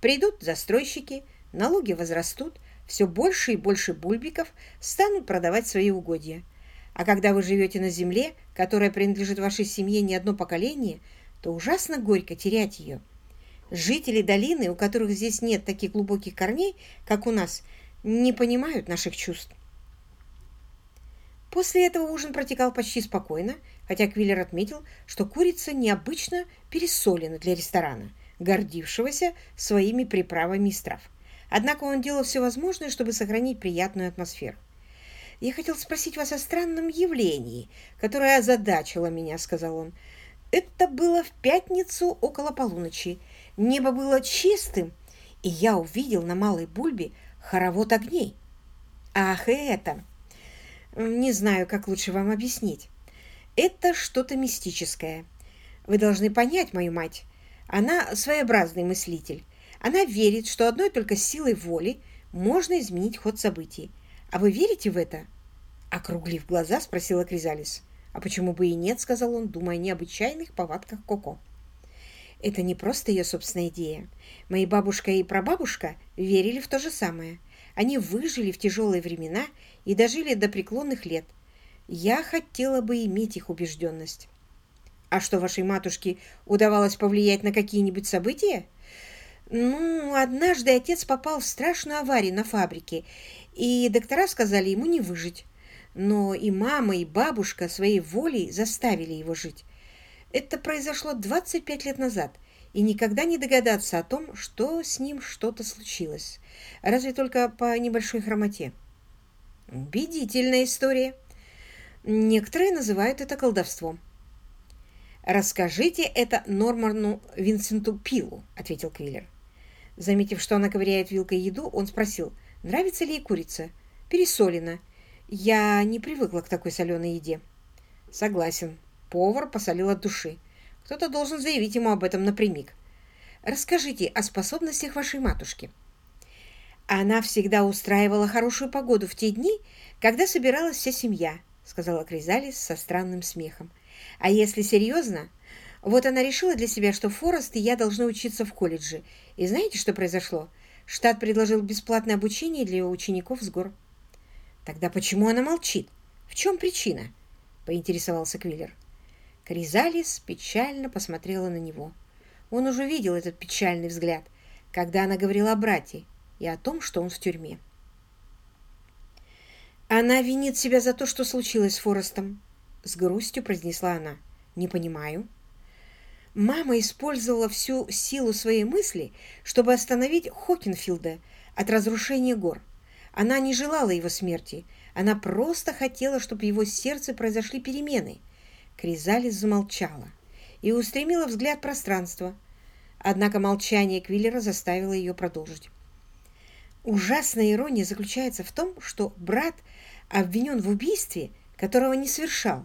Придут застройщики, налоги возрастут, все больше и больше бульбиков станут продавать свои угодья. А когда вы живете на земле, которая принадлежит вашей семье не одно поколение, то ужасно горько терять ее. Жители долины, у которых здесь нет таких глубоких корней, как у нас, не понимают наших чувств. После этого ужин протекал почти спокойно, хотя Квиллер отметил, что курица необычно пересолена для ресторана, гордившегося своими приправами из трав. Однако он делал все возможное, чтобы сохранить приятную атмосферу. «Я хотел спросить вас о странном явлении, которое озадачило меня», — сказал он. «Это было в пятницу около полуночи. Небо было чистым, и я увидел на Малой Бульбе хоровод огней. Ах, это! Не знаю, как лучше вам объяснить. Это что-то мистическое. Вы должны понять мою мать. Она своеобразный мыслитель. Она верит, что одной только силой воли можно изменить ход событий. А вы верите в это? Округлив глаза, спросила Кризалис. А почему бы и нет, сказал он, думая о необычайных повадках Коко. Это не просто ее собственная идея. Мои бабушка и прабабушка верили в то же самое. Они выжили в тяжелые времена и дожили до преклонных лет. Я хотела бы иметь их убежденность. А что, вашей матушке удавалось повлиять на какие-нибудь события? Ну, однажды отец попал в страшную аварию на фабрике, и доктора сказали ему не выжить. но и мама, и бабушка своей волей заставили его жить. Это произошло 25 лет назад, и никогда не догадаться о том, что с ним что-то случилось. Разве только по небольшой хромоте. Убедительная история. Некоторые называют это колдовством. «Расскажите это Норману Винсенту Пилу», — ответил Квиллер. Заметив, что она ковыряет вилкой еду, он спросил, нравится ли ей курица. «Пересолена. Я не привыкла к такой соленой еде». «Согласен. Повар посолил от души. Кто-то должен заявить ему об этом напрямик. Расскажите о способностях вашей матушки». Она всегда устраивала хорошую погоду в те дни, когда собиралась вся семья, сказала Кризалис со странным смехом. А если серьезно, вот она решила для себя, что Форест и я должны учиться в колледже. И знаете, что произошло? Штат предложил бесплатное обучение для учеников с гор. Тогда почему она молчит? В чем причина? Поинтересовался Квиллер. Кризалис печально посмотрела на него. Он уже видел этот печальный взгляд, когда она говорила о брате и о том, что он в тюрьме. Она винит себя за то, что случилось с Форестом, с грустью произнесла она. Не понимаю. Мама использовала всю силу своей мысли, чтобы остановить Хокинфилда от разрушения гор. Она не желала его смерти, она просто хотела, чтобы в его сердце произошли перемены. Кризалис замолчала и устремила взгляд в пространство. Однако молчание Квиллера заставило ее продолжить. Ужасная ирония заключается в том, что брат обвинен в убийстве, которого не совершал,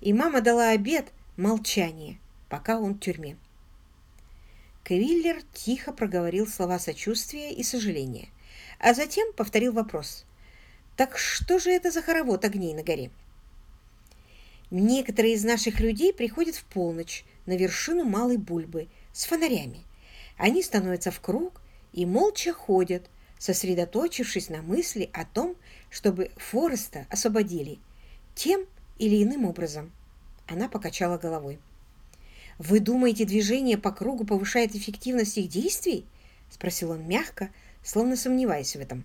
и мама дала обед молчания, пока он в тюрьме. Квиллер тихо проговорил слова сочувствия и сожаления, а затем повторил вопрос. «Так что же это за хоровод огней на горе?» Некоторые из наших людей приходят в полночь на вершину Малой Бульбы с фонарями. Они становятся в круг и молча ходят, сосредоточившись на мысли о том, чтобы Фореста освободили тем или иным образом. Она покачала головой. «Вы думаете, движение по кругу повышает эффективность их действий?» — спросил он мягко, словно сомневаясь в этом.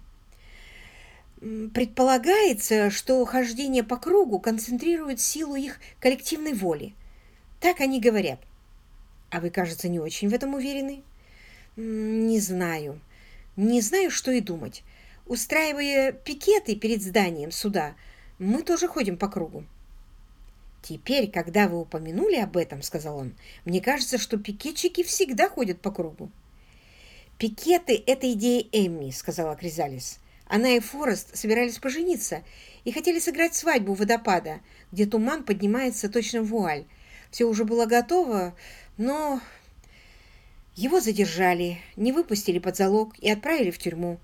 «Предполагается, что хождение по кругу концентрирует силу их коллективной воли. Так они говорят. А вы, кажется, не очень в этом уверены?» «Не знаю. Не знаю, что и думать. Устраивая пикеты перед зданием суда, мы тоже ходим по кругу. «Теперь, когда вы упомянули об этом, — сказал он, — мне кажется, что пикетчики всегда ходят по кругу». «Пикеты — это идея Эмми», — сказала Кризалис. Она и Форест собирались пожениться и хотели сыграть свадьбу водопада, где туман поднимается точно в вуаль. Все уже было готово, но его задержали, не выпустили под залог и отправили в тюрьму.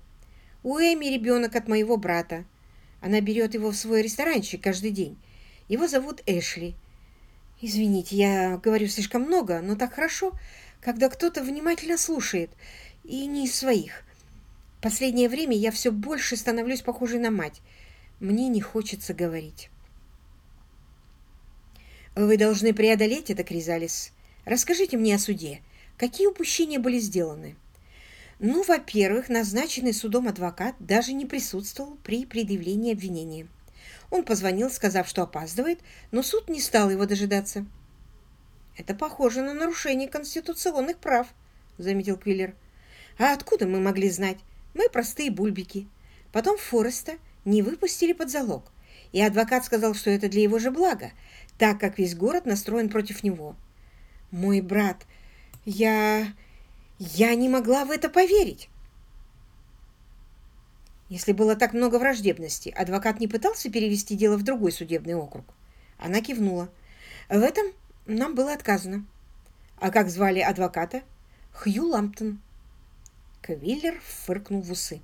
У Эми ребенок от моего брата. Она берет его в свой ресторанчик каждый день. Его зовут Эшли. Извините, я говорю слишком много, но так хорошо, когда кто-то внимательно слушает, и не из своих. Последнее время я все больше становлюсь похожей на мать. Мне не хочется говорить. Вы должны преодолеть это, Кризалис. Расскажите мне о суде. Какие упущения были сделаны? Ну, во-первых, назначенный судом адвокат даже не присутствовал при предъявлении обвинения. Он позвонил, сказав, что опаздывает, но суд не стал его дожидаться. «Это похоже на нарушение конституционных прав», — заметил Квиллер. «А откуда мы могли знать? Мы простые бульбики. Потом Фореста не выпустили под залог, и адвокат сказал, что это для его же блага, так как весь город настроен против него. Мой брат, я... Я не могла в это поверить. Если было так много враждебности, адвокат не пытался перевести дело в другой судебный округ. Она кивнула. В этом нам было отказано. А как звали адвоката? Хью Ламптон. Квиллер фыркнул в усы.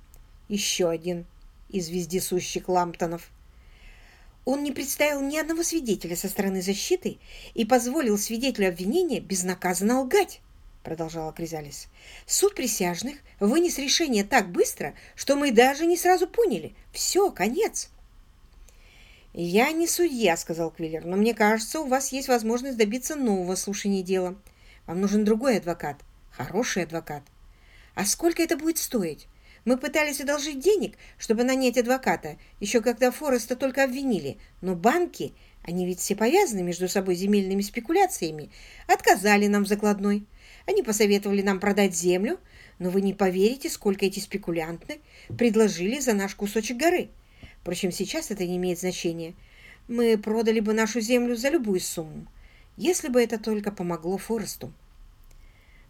Еще один из вездесущих Ламптонов. Он не представил ни одного свидетеля со стороны защиты и позволил свидетелю обвинения безнаказанно лгать продолжала Кризалис. Суд присяжных вынес решение так быстро, что мы даже не сразу поняли. Все, конец. «Я не судья», — сказал Квиллер, «но мне кажется, у вас есть возможность добиться нового слушания дела. Вам нужен другой адвокат, хороший адвокат. А сколько это будет стоить? Мы пытались одолжить денег, чтобы нанять адвоката, еще когда Фореста только обвинили. Но банки, они ведь все повязаны между собой земельными спекуляциями, отказали нам в закладной. Они посоветовали нам продать землю, но вы не поверите, сколько эти спекулянты предложили за наш кусочек горы. Впрочем, сейчас это не имеет значения. Мы продали бы нашу землю за любую сумму, если бы это только помогло Форесту.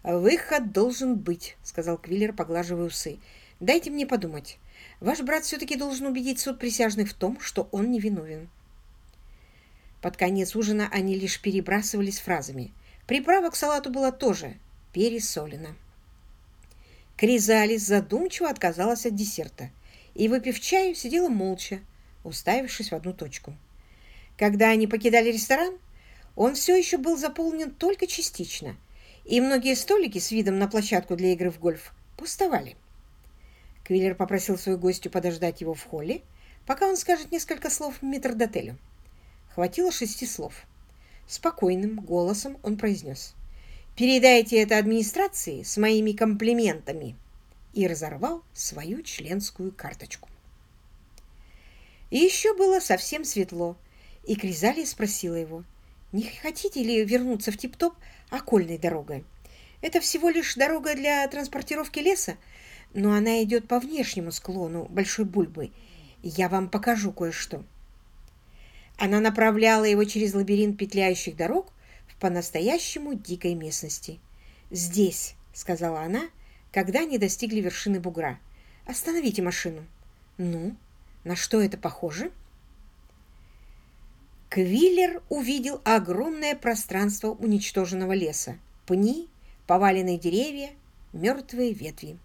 «Выход должен быть», — сказал Квиллер, поглаживая усы. «Дайте мне подумать. Ваш брат все-таки должен убедить суд присяжных в том, что он невиновен». Под конец ужина они лишь перебрасывались фразами. Приправа к салату была тоже пересолена. Кризалис задумчиво отказалась от десерта и, выпив чаю, сидела молча, уставившись в одну точку. Когда они покидали ресторан, он все еще был заполнен только частично, и многие столики с видом на площадку для игры в гольф пустовали. Квиллер попросил свою гостью подождать его в холле, пока он скажет несколько слов метрдотелю. Хватило шести слов. Спокойным голосом он произнес «Передайте это администрации с моими комплиментами» и разорвал свою членскую карточку. И еще было совсем светло, и Кризалия спросила его, не хотите ли вернуться в Тип-Топ окольной дорогой? Это всего лишь дорога для транспортировки леса, но она идет по внешнему склону Большой Бульбы. Я вам покажу кое-что. Она направляла его через лабиринт петляющих дорог по-настоящему дикой местности. «Здесь», — сказала она, когда они достигли вершины бугра. «Остановите машину». «Ну, на что это похоже?» Квиллер увидел огромное пространство уничтоженного леса. Пни, поваленные деревья, мертвые ветви.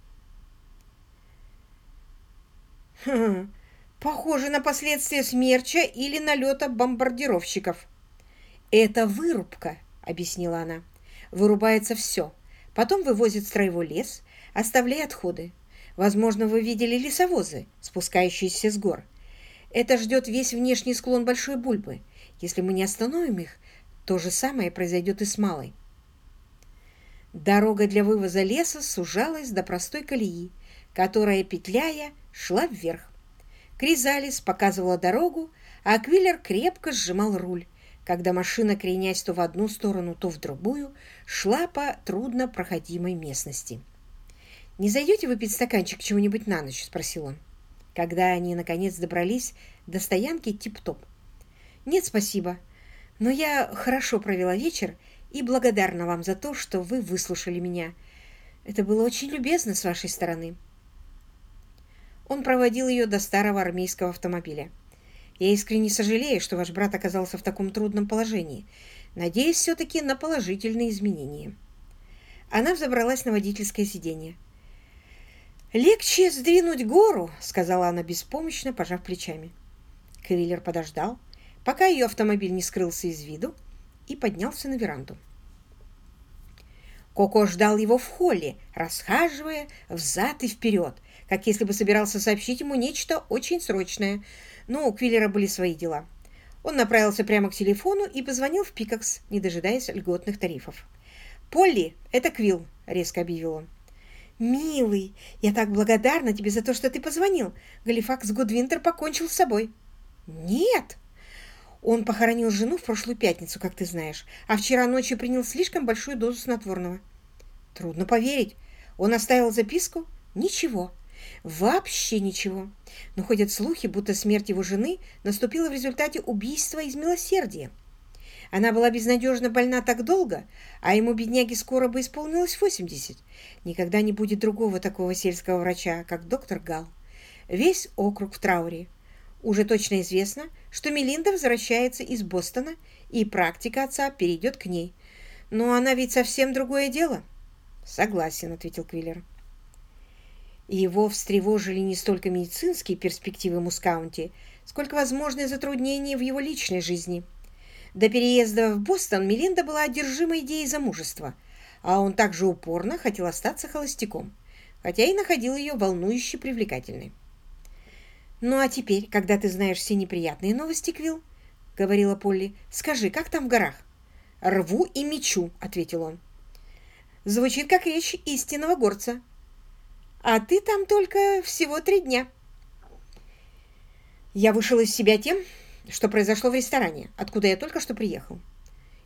Хм, похоже на последствия смерча или налета бомбардировщиков. «Это вырубка», — объяснила она. «Вырубается все. Потом вывозят строевой лес, оставляя отходы. Возможно, вы видели лесовозы, спускающиеся с гор. Это ждет весь внешний склон Большой Бульбы. Если мы не остановим их, то же самое произойдет и с Малой. Дорога для вывоза леса сужалась до простой колеи, которая, петляя, шла вверх. Кризалис показывала дорогу, а Аквиллер крепко сжимал руль, когда машина, кренясь то в одну сторону, то в другую, шла по труднопроходимой местности. «Не зайдете выпить стаканчик чего-нибудь на ночь?» – спросил он, когда они, наконец, добрались до стоянки «Тип-топ». «Нет, спасибо. Но я хорошо провела вечер и благодарна вам за то, что вы выслушали меня. Это было очень любезно с вашей стороны». Он проводил ее до старого армейского автомобиля. «Я искренне сожалею, что ваш брат оказался в таком трудном положении. Надеюсь все-таки на положительные изменения». Она взобралась на водительское сиденье. «Легче сдвинуть гору», — сказала она беспомощно, пожав плечами. Квиллер подождал, пока ее автомобиль не скрылся из виду, и поднялся на веранду. Коко ждал его в холле, расхаживая взад и вперед, как если бы собирался сообщить ему нечто очень срочное. Но у Квиллера были свои дела. Он направился прямо к телефону и позвонил в Пикакс, не дожидаясь льготных тарифов. «Полли, это Квилл», — резко объявил он. «Милый, я так благодарна тебе за то, что ты позвонил. Галифакс Гудвинтер покончил с собой». «Нет!» Он похоронил жену в прошлую пятницу, как ты знаешь, а вчера ночью принял слишком большую дозу снотворного. Трудно поверить. Он оставил записку? Ничего. Вообще ничего. Но ходят слухи, будто смерть его жены наступила в результате убийства из милосердия. Она была безнадежно больна так долго, а ему, бедняге, скоро бы исполнилось 80. Никогда не будет другого такого сельского врача, как доктор Гал. Весь округ в трауре. Уже точно известно, что Мелинда возвращается из Бостона, и практика отца перейдет к ней. Но она ведь совсем другое дело. Согласен, ответил Квиллер. Его встревожили не столько медицинские перспективы Мускаунти, сколько возможные затруднения в его личной жизни. До переезда в Бостон Мелинда была одержима идеей замужества, а он также упорно хотел остаться холостяком, хотя и находил ее волнующе привлекательной. «Ну а теперь, когда ты знаешь все неприятные новости, Квилл, — говорила Полли, — скажи, как там в горах?» «Рву и мечу», — ответил он. «Звучит, как речь истинного горца». А ты там только всего три дня. Я вышел из себя тем, что произошло в ресторане, откуда я только что приехал.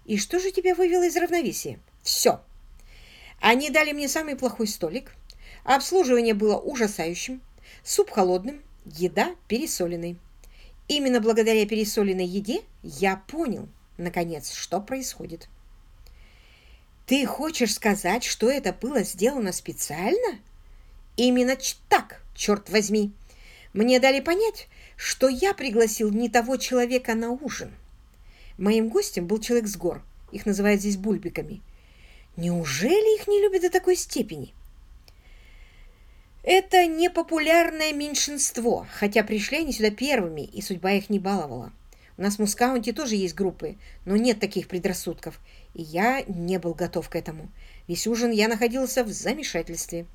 И что же тебя вывело из равновесия? Все. Они дали мне самый плохой столик, обслуживание было ужасающим, суп холодным, еда пересоленной. Именно благодаря пересоленной еде я понял, наконец, что происходит. Ты хочешь сказать, что это было сделано специально? Именно так, черт возьми. Мне дали понять, что я пригласил не того человека на ужин. Моим гостем был человек с гор. Их называют здесь бульбиками. Неужели их не любят до такой степени? Это непопулярное меньшинство, хотя пришли они сюда первыми, и судьба их не баловала. У нас в Мускаунте тоже есть группы, но нет таких предрассудков, и я не был готов к этому. Весь ужин я находился в замешательстве.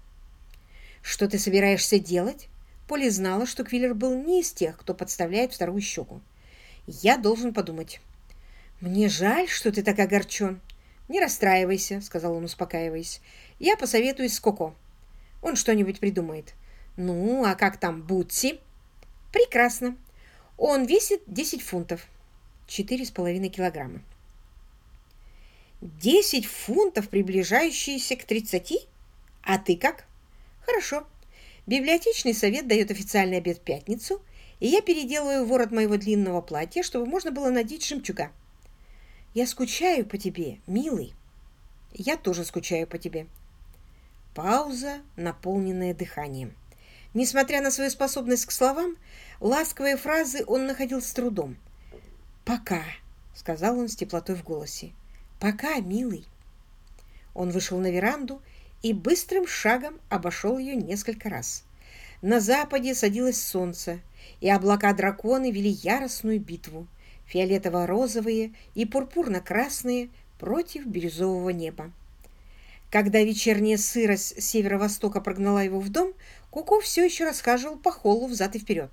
«Что ты собираешься делать?» Поли знала, что Квиллер был не из тех, кто подставляет вторую щеку. «Я должен подумать». «Мне жаль, что ты так огорчен». «Не расстраивайся», — сказал он, успокаиваясь. «Я посоветуюсь с Коко. Он что-нибудь придумает». «Ну, а как там Бутси?» «Прекрасно. Он весит 10 фунтов. 4,5 килограмма». «Десять фунтов, приближающиеся к 30? А ты как?» «Хорошо. Библиотечный совет дает официальный обед в пятницу, и я переделываю ворот моего длинного платья, чтобы можно было надеть жемчуга. Я скучаю по тебе, милый. Я тоже скучаю по тебе. Пауза, наполненная дыханием. Несмотря на свою способность к словам, ласковые фразы он находил с трудом. «Пока», — сказал он с теплотой в голосе. «Пока, милый». Он вышел на веранду и быстрым шагом обошел ее несколько раз. На западе садилось солнце, и облака-драконы вели яростную битву, фиолетово-розовые и пурпурно-красные против бирюзового неба. Когда вечерняя сырость северо-востока прогнала его в дом, Куко все еще расхаживал по холлу взад и вперед.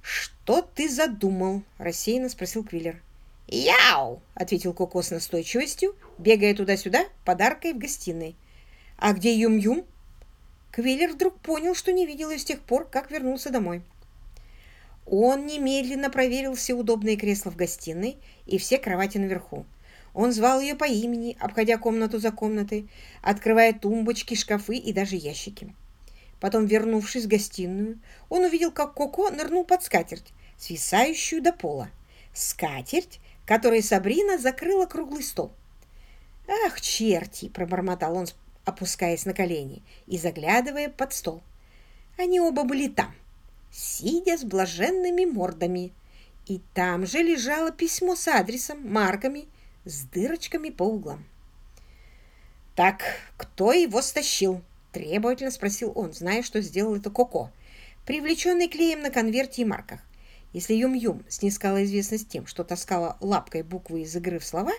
«Что ты задумал?» – рассеянно спросил Квиллер. «Яу!» – ответил Коко с настойчивостью, бегая туда-сюда подаркой в гостиной – «А где Юм-Юм?» Квиллер вдруг понял, что не видел ее с тех пор, как вернулся домой. Он немедленно проверил все удобные кресла в гостиной и все кровати наверху. Он звал ее по имени, обходя комнату за комнатой, открывая тумбочки, шкафы и даже ящики. Потом, вернувшись в гостиную, он увидел, как Коко нырнул под скатерть, свисающую до пола. Скатерть, которой Сабрина закрыла круглый стол. «Ах, черти!» – пробормотал он опускаясь на колени и заглядывая под стол. Они оба были там, сидя с блаженными мордами. И там же лежало письмо с адресом, марками, с дырочками по углам. «Так, кто его стащил?» – требовательно спросил он, зная, что сделал это Коко, привлеченный клеем на конверте и марках. Если Юм-Юм снискала известность тем, что таскала лапкой буквы из игры в слова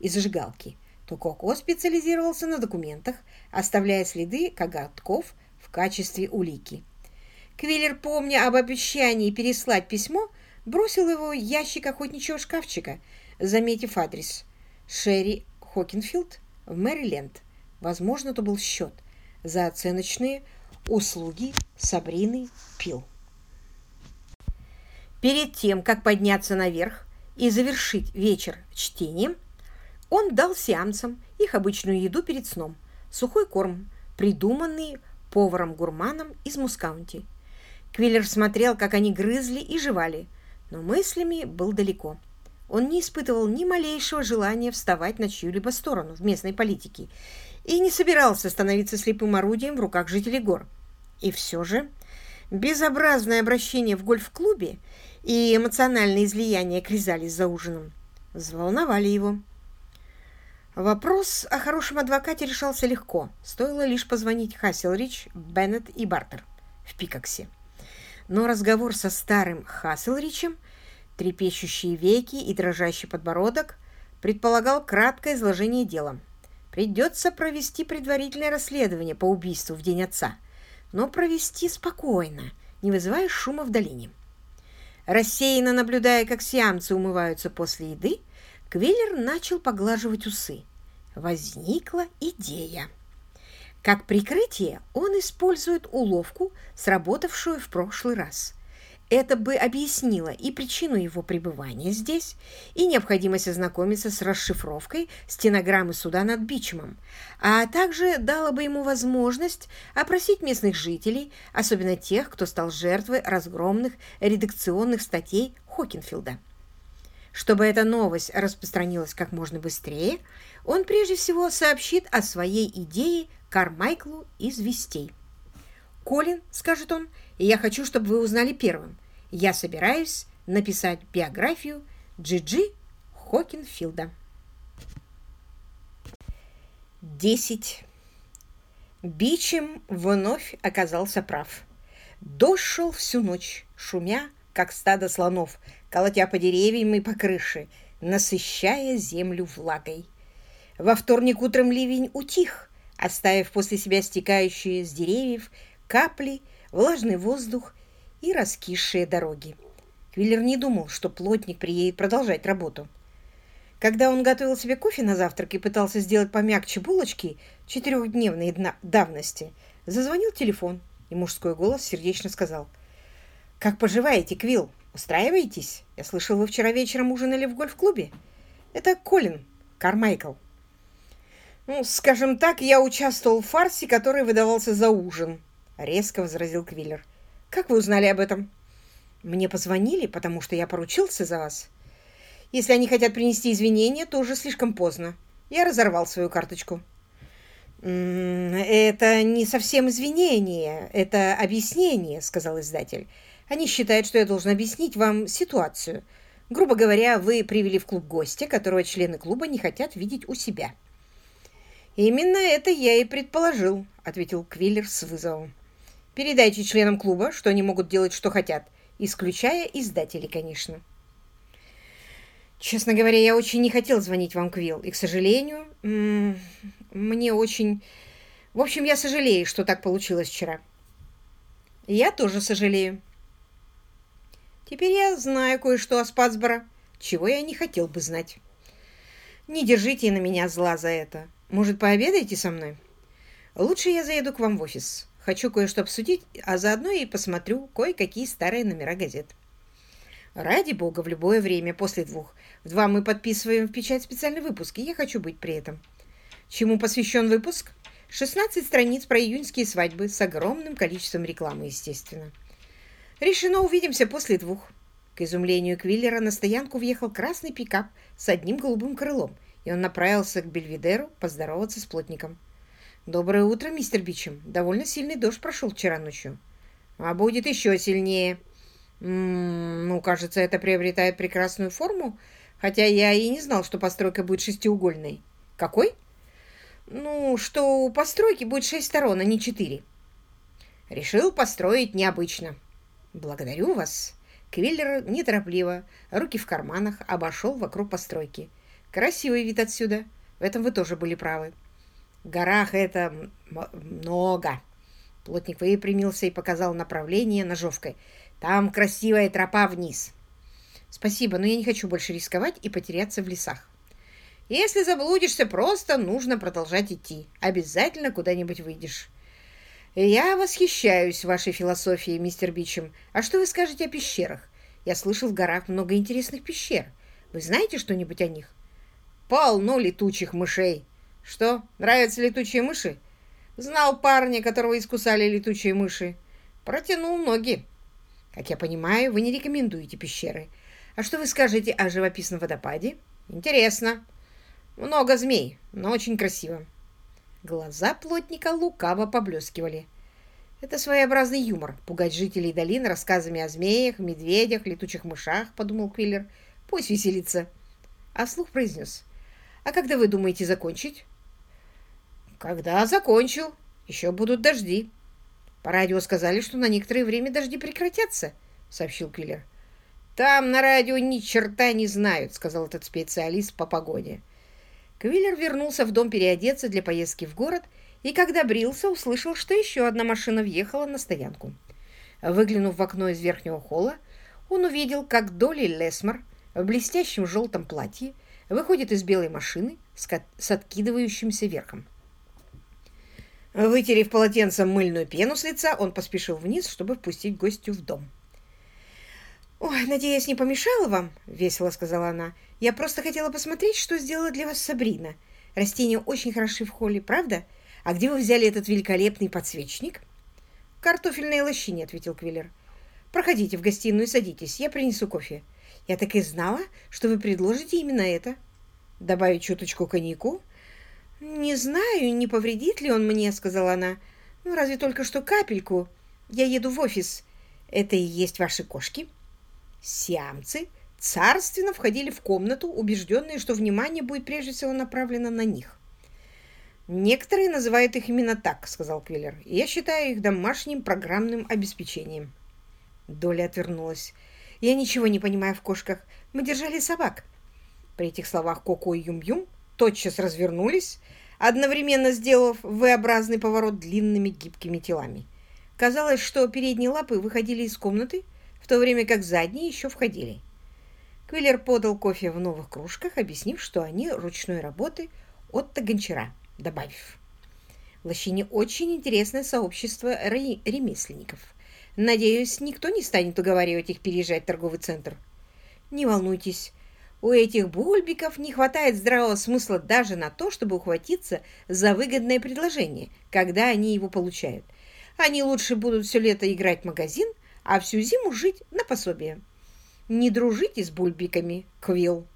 и зажигалки, Коко специализировался на документах, оставляя следы коготков в качестве улики. Квиллер, помня об обещании переслать письмо, бросил его в ящик охотничьего шкафчика, заметив адрес Шерри Хокинфилд в Мэриленд. Возможно, это был счет за оценочные услуги Сабрины Пил. Перед тем, как подняться наверх и завершить вечер чтением, он дал сиамцам их обычную еду перед сном – сухой корм, придуманный поваром-гурманом из Мускаунти. Квиллер смотрел, как они грызли и жевали, но мыслями был далеко. Он не испытывал ни малейшего желания вставать на чью-либо сторону в местной политике и не собирался становиться слепым орудием в руках жителей гор. И все же безобразное обращение в гольф-клубе и эмоциональное излияние Кризалис за ужином взволновали его. Вопрос о хорошем адвокате решался легко. Стоило лишь позвонить Хасселрич, Беннет и Бартер в Пикаксе. Но разговор со старым Хасселричем, трепещущие веки и дрожащий подбородок, предполагал краткое изложение дела. Придется провести предварительное расследование по убийству в день отца, но провести спокойно, не вызывая шума в долине. Рассеянно наблюдая, как сиамцы умываются после еды, Квиллер начал поглаживать усы. Возникла идея. Как прикрытие он использует уловку, сработавшую в прошлый раз. Это бы объяснило и причину его пребывания здесь, и необходимость ознакомиться с расшифровкой стенограммы суда над Бичемом, а также дало бы ему возможность опросить местных жителей, особенно тех, кто стал жертвой разгромных редакционных статей Хокинфилда. Чтобы эта новость распространилась как можно быстрее, он прежде всего сообщит о своей идее Кармайклу из Вестей. «Колин», — скажет он, — «я хочу, чтобы вы узнали первым. Я собираюсь написать биографию Джиджи Хокинфилда». 10. Бичем вновь оказался прав. Дождь шел всю ночь, шумя, как стадо слонов, колотя по деревьям и по крыше, насыщая землю влагой. Во вторник утром ливень утих, оставив после себя стекающие с деревьев капли, влажный воздух и раскисшие дороги. Квиллер не думал, что плотник приедет продолжать работу. Когда он готовил себе кофе на завтрак и пытался сделать помягче булочки четырехдневной давности, зазвонил телефон, и мужской голос сердечно сказал «Как поживаете, Квилл? Устраиваетесь? Я слышал, вы вчера вечером ужинали в гольф-клубе. Это Колин Кармайкл». «Ну, скажем так, я участвовал в фарсе, который выдавался за ужин», — резко возразил Квиллер. «Как вы узнали об этом?» «Мне позвонили, потому что я поручился за вас. Если они хотят принести извинения, то уже слишком поздно. Я разорвал свою карточку». «Это не совсем извинение, это объяснение», — сказал издатель. «Они считают, что я должен объяснить вам ситуацию. Грубо говоря, вы привели в клуб гостя, которого члены клуба не хотят видеть у себя». «Именно это я и предположил», — ответил Квиллер с вызовом. «Передайте членам клуба, что они могут делать, что хотят, исключая издателей, конечно». «Честно говоря, я очень не хотел звонить вам, Квилл, и, к сожалению, мне очень... В общем, я сожалею, что так получилось вчера». «Я тоже сожалею». «Теперь я знаю кое-что о Спацборо, чего я не хотел бы знать. Не держите на меня зла за это». Может, пообедаете со мной? Лучше я заеду к вам в офис. Хочу кое-что обсудить, а заодно и посмотрю кое-какие старые номера газет. Ради бога, в любое время после двух. В два мы подписываем в печать специальный выпуск, и я хочу быть при этом. Чему посвящен выпуск? 16 страниц про июньские свадьбы с огромным количеством рекламы, естественно. Решено, увидимся после двух. К изумлению Квиллера на стоянку въехал красный пикап с одним голубым крылом – и он направился к Бельведеру поздороваться с плотником. «Доброе утро, мистер Бичем. Довольно сильный дождь прошел вчера ночью». «А будет еще сильнее». М -м, «Ну, кажется, это приобретает прекрасную форму, хотя я и не знал, что постройка будет шестиугольной». «Какой?» «Ну, что у постройки будет шесть сторон, а не четыре». «Решил построить необычно». «Благодарю вас». Квиллер неторопливо, руки в карманах, обошел вокруг постройки – Красивый вид отсюда. В этом вы тоже были правы. В горах это много. Плотник выпрямился и показал направление ножовкой. Там красивая тропа вниз. Спасибо, но я не хочу больше рисковать и потеряться в лесах. Если заблудишься, просто нужно продолжать идти. Обязательно куда-нибудь выйдешь. Я восхищаюсь вашей философией, мистер Бичем. А что вы скажете о пещерах? Я слышал, в горах много интересных пещер. Вы знаете что-нибудь о них? Полно летучих мышей. Что, нравятся летучие мыши? Знал парня, которого искусали летучие мыши. Протянул ноги. Как я понимаю, вы не рекомендуете пещеры. А что вы скажете о живописном водопаде? Интересно. Много змей, но очень красиво. Глаза плотника лукаво поблескивали. Это своеобразный юмор — пугать жителей долин рассказами о змеях, медведях, летучих мышах, — подумал Квиллер. Пусть веселится. А вслух произнес. А когда вы думаете закончить? Когда закончу. Еще будут дожди. По радио сказали, что на некоторое время дожди прекратятся, сообщил Квиллер. Там на радио ни черта не знают, сказал этот специалист по погоде. Квиллер вернулся в дом переодеться для поездки в город и, когда брился, услышал, что еще одна машина въехала на стоянку. Выглянув в окно из верхнего холла, он увидел, как Долли Лесмар в блестящем желтом платье выходит из белой машины с откидывающимся верхом. Вытерев полотенцем мыльную пену с лица, он поспешил вниз, чтобы впустить гостю в дом. «Ой, надеюсь, не помешала вам?» — весело сказала она. «Я просто хотела посмотреть, что сделала для вас Сабрина. Растения очень хороши в холле, правда? А где вы взяли этот великолепный подсвечник?» «В картофельной лощине», — ответил Квиллер. «Проходите в гостиную и садитесь, я принесу кофе. Я так и знала, что вы предложите именно это. Добавить чуточку коньяку?» «Не знаю, не повредит ли он мне», — сказала она. «Ну, разве только что капельку. Я еду в офис. Это и есть ваши кошки?» Сиамцы царственно входили в комнату, убежденные, что внимание будет прежде всего направлено на них. «Некоторые называют их именно так», — сказал Квиллер. «И я считаю их домашним программным обеспечением». Доля отвернулась. «Я ничего не понимаю в кошках. Мы держали собак». При этих словах Коко и Юм-Юм тотчас развернулись, одновременно сделав V-образный поворот длинными гибкими телами. Казалось, что передние лапы выходили из комнаты, в то время как задние еще входили. Квиллер подал кофе в новых кружках, объяснив, что они ручной работы от Гончара, добавив. В лощине очень интересное сообщество ремесленников. Надеюсь, никто не станет уговаривать их переезжать в торговый центр. Не волнуйтесь, у этих бульбиков не хватает здравого смысла даже на то, чтобы ухватиться за выгодное предложение, когда они его получают. Они лучше будут все лето играть в магазин, а всю зиму жить на пособие. Не дружите с бульбиками, Квилл.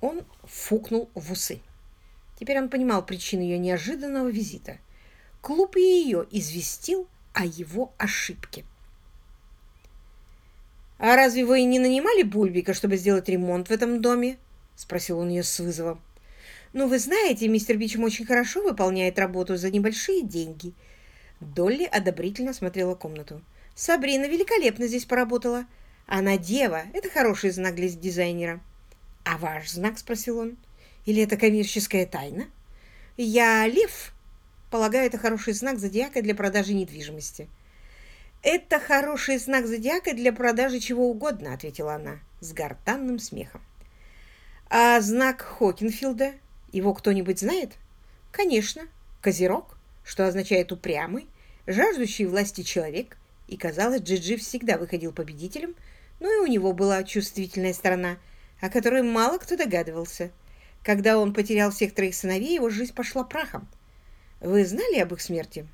Он фукнул в усы. Теперь он понимал причину ее неожиданного визита. Клуб ее известил о его ошибке. «А разве вы не нанимали Бульбика, чтобы сделать ремонт в этом доме?» — спросил он ее с вызовом. «Ну, вы знаете, мистер Бичем очень хорошо выполняет работу за небольшие деньги». Долли одобрительно смотрела комнату. «Сабрина великолепно здесь поработала. Она дева. Это хороший знак для дизайнера». «А ваш знак?» — спросил он. «Или это коммерческая тайна?» «Я лев. Полагаю, это хороший знак зодиака для продажи недвижимости». «Это хороший знак зодиака для продажи чего угодно», — ответила она с гортанным смехом. «А знак Хокинфилда? Его кто-нибудь знает?» «Конечно. Козерог, что означает упрямый, жаждущий власти человек, и, казалось, Джиджи всегда выходил победителем, но и у него была чувствительная сторона, о которой мало кто догадывался. Когда он потерял всех троих сыновей, его жизнь пошла прахом. Вы знали об их смерти?»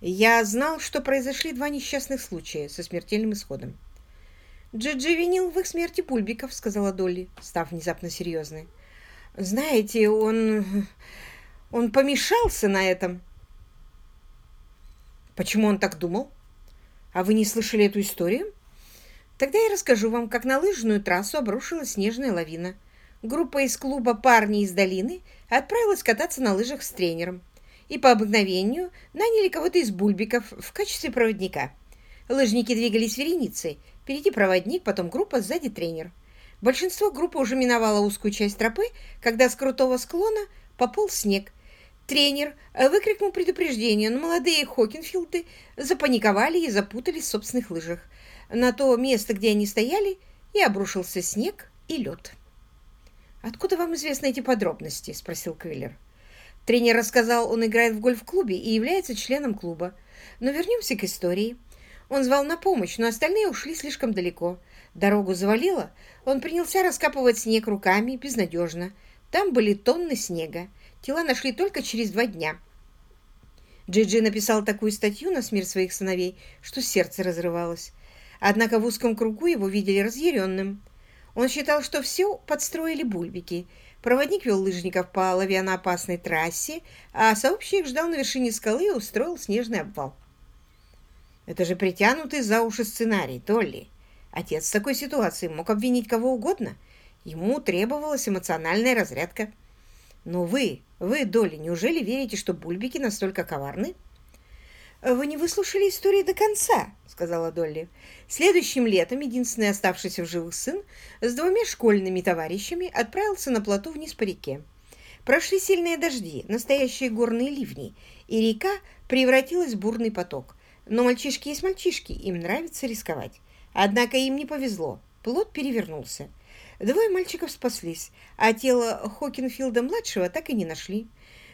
Я знал, что произошли два несчастных случая со смертельным исходом. «Джиджи винил в их смерти Пульбиков», — сказала Долли, став внезапно серьезной. «Знаете, он... он помешался на этом». «Почему он так думал? А вы не слышали эту историю?» «Тогда я расскажу вам, как на лыжную трассу обрушилась снежная лавина. Группа из клуба «Парни из долины» отправилась кататься на лыжах с тренером и по обыкновению наняли кого-то из бульбиков в качестве проводника. Лыжники двигались вереницей. Впереди проводник, потом группа, сзади тренер. Большинство группы уже миновало узкую часть тропы, когда с крутого склона пополз снег. Тренер выкрикнул предупреждение, но молодые Хокинфилды запаниковали и запутались в собственных лыжах. На то место, где они стояли, и обрушился снег и лед. «Откуда вам известны эти подробности?» – спросил Квиллер. Тренер рассказал, он играет в гольф-клубе и является членом клуба. Но вернемся к истории. Он звал на помощь, но остальные ушли слишком далеко. Дорогу завалило. Он принялся раскапывать снег руками, безнадежно. Там были тонны снега. Тела нашли только через два дня. Джиджи -Джи написал такую статью на смерть своих сыновей, что сердце разрывалось. Однако в узком кругу его видели разъяренным. Он считал, что все подстроили бульбики – Проводник вел лыжников по лавианоопасной трассе, а сообщник ждал на вершине скалы и устроил снежный обвал. Это же притянутый за уши сценарий, Толли. Отец в такой ситуации мог обвинить кого угодно. Ему требовалась эмоциональная разрядка. Но вы, вы, Долли, неужели верите, что бульбики настолько коварны? «Вы не выслушали историю до конца», — сказала Долли. Следующим летом единственный оставшийся в живых сын с двумя школьными товарищами отправился на плоту вниз по реке. Прошли сильные дожди, настоящие горные ливни, и река превратилась в бурный поток. Но мальчишки есть мальчишки, им нравится рисковать. Однако им не повезло, плот перевернулся. Двое мальчиков спаслись, а тело Хокинфилда-младшего так и не нашли.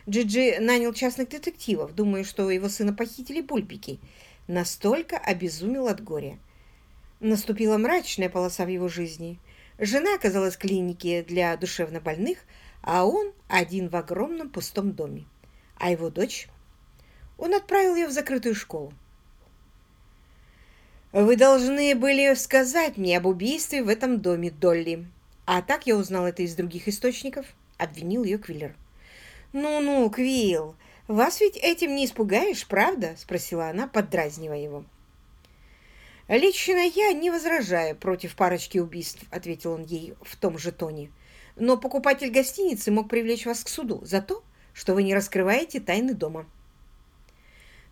Джиджи нанял частных детективов, думая, что его сына похитили бульбики. Настолько обезумел от горя. Наступила мрачная полоса в его жизни. Жена оказалась в клинике для душевнобольных, а он один в огромном пустом доме. А его дочь? Он отправил ее в закрытую школу. «Вы должны были сказать мне об убийстве в этом доме, Долли. А так я узнал это из других источников», — обвинил ее Квиллер. «Ну-ну, Квилл, вас ведь этим не испугаешь, правда?» — спросила она, поддразнивая его. «Лично я не возражаю против парочки убийств», — ответил он ей в том же тоне. «Но покупатель гостиницы мог привлечь вас к суду за то, что вы не раскрываете тайны дома».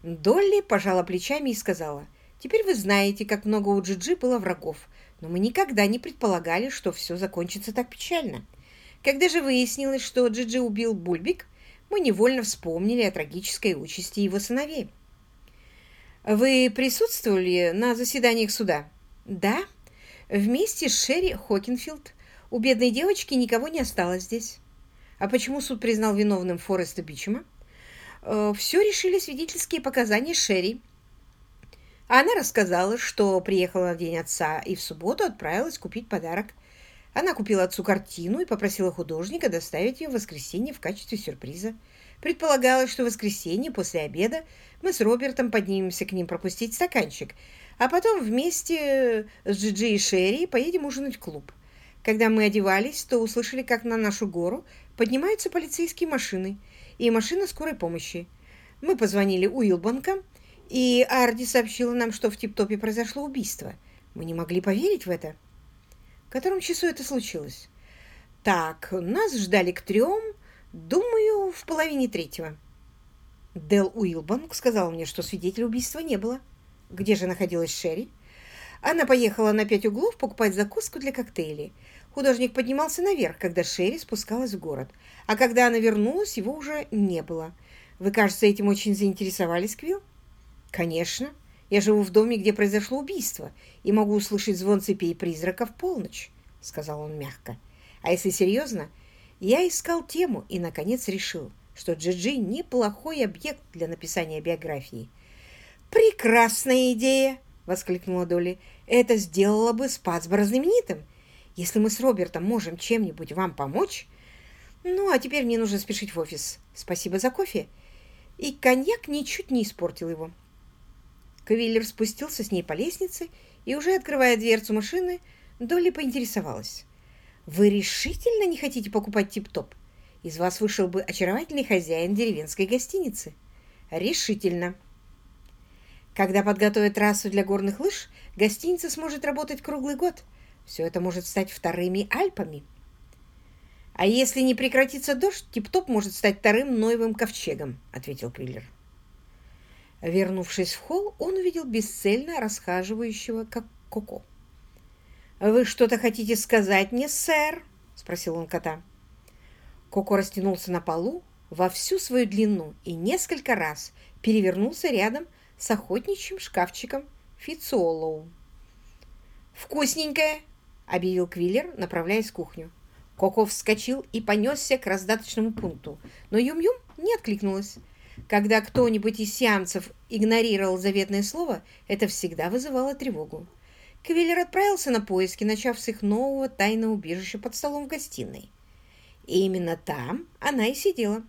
Долли пожала плечами и сказала, «Теперь вы знаете, как много у Джиджи было врагов, но мы никогда не предполагали, что все закончится так печально. Когда же выяснилось, что Джиджи убил Бульбик, мы невольно вспомнили о трагической участи его сыновей». «Вы присутствовали на заседаниях суда?» «Да, вместе с Шерри Хокинфилд. У бедной девочки никого не осталось здесь». «А почему суд признал виновным Фореста Бичема?» «Э, «Все решили свидетельские показания Шерри». Она рассказала, что приехала на День Отца и в субботу отправилась купить подарок. Она купила отцу картину и попросила художника доставить ее в воскресенье в качестве сюрприза. Предполагалось, что в воскресенье после обеда мы с Робертом поднимемся к ним пропустить стаканчик, а потом вместе с Джиджи и Шерри поедем ужинать в клуб. Когда мы одевались, то услышали, как на нашу гору поднимаются полицейские машины и машина скорой помощи. Мы позвонили Уилбанкам, и Арди сообщила нам, что в Тип-Топе произошло убийство. Мы не могли поверить в это. В котором часу это случилось? Так, нас ждали к трем, Думаю, в половине третьего. Дел Уилбанк сказал мне, что свидетеля убийства не было. Где же находилась Шерри? Она поехала на пять углов покупать закуску для коктейлей. Художник поднимался наверх, когда Шерри спускалась в город. А когда она вернулась, его уже не было. Вы, кажется, этим очень заинтересовались, Квилл? Конечно. Я живу в доме, где произошло убийство, и могу услышать звон цепей призрака в полночь, — сказал он мягко. А если серьезно, я искал тему и, наконец, решил, что Джиджи -Джи неплохой объект для написания биографии. «Прекрасная идея!» — воскликнула Долли. «Это сделало бы Спацбора знаменитым. Если мы с Робертом можем чем-нибудь вам помочь...» «Ну, а теперь мне нужно спешить в офис. Спасибо за кофе». И коньяк ничуть не испортил его. Квиллер спустился с ней по лестнице и, уже открывая дверцу машины, Долли поинтересовалась. Вы решительно не хотите покупать тип-топ? Из вас вышел бы очаровательный хозяин деревенской гостиницы. Решительно. Когда подготовят трассу для горных лыж, гостиница сможет работать круглый год. Все это может стать вторыми Альпами. А если не прекратится дождь, тип-топ может стать вторым Ноевым ковчегом, ответил Квиллер. Вернувшись в холл, он увидел бесцельно расхаживающего, как Коко. «Вы что-то хотите сказать мне, сэр?» — спросил он кота. Коко растянулся на полу во всю свою длину и несколько раз перевернулся рядом с охотничьим шкафчиком Фицолоу. «Вкусненькое!» — объявил Квиллер, направляясь в кухню. Коко вскочил и понесся к раздаточному пункту, но Юм-Юм не откликнулась. Когда кто-нибудь из сиамцев игнорировал заветное слово, это всегда вызывало тревогу. Квиллер отправился на поиски, начав с их нового тайного убежища под столом в гостиной. И именно там она и сидела.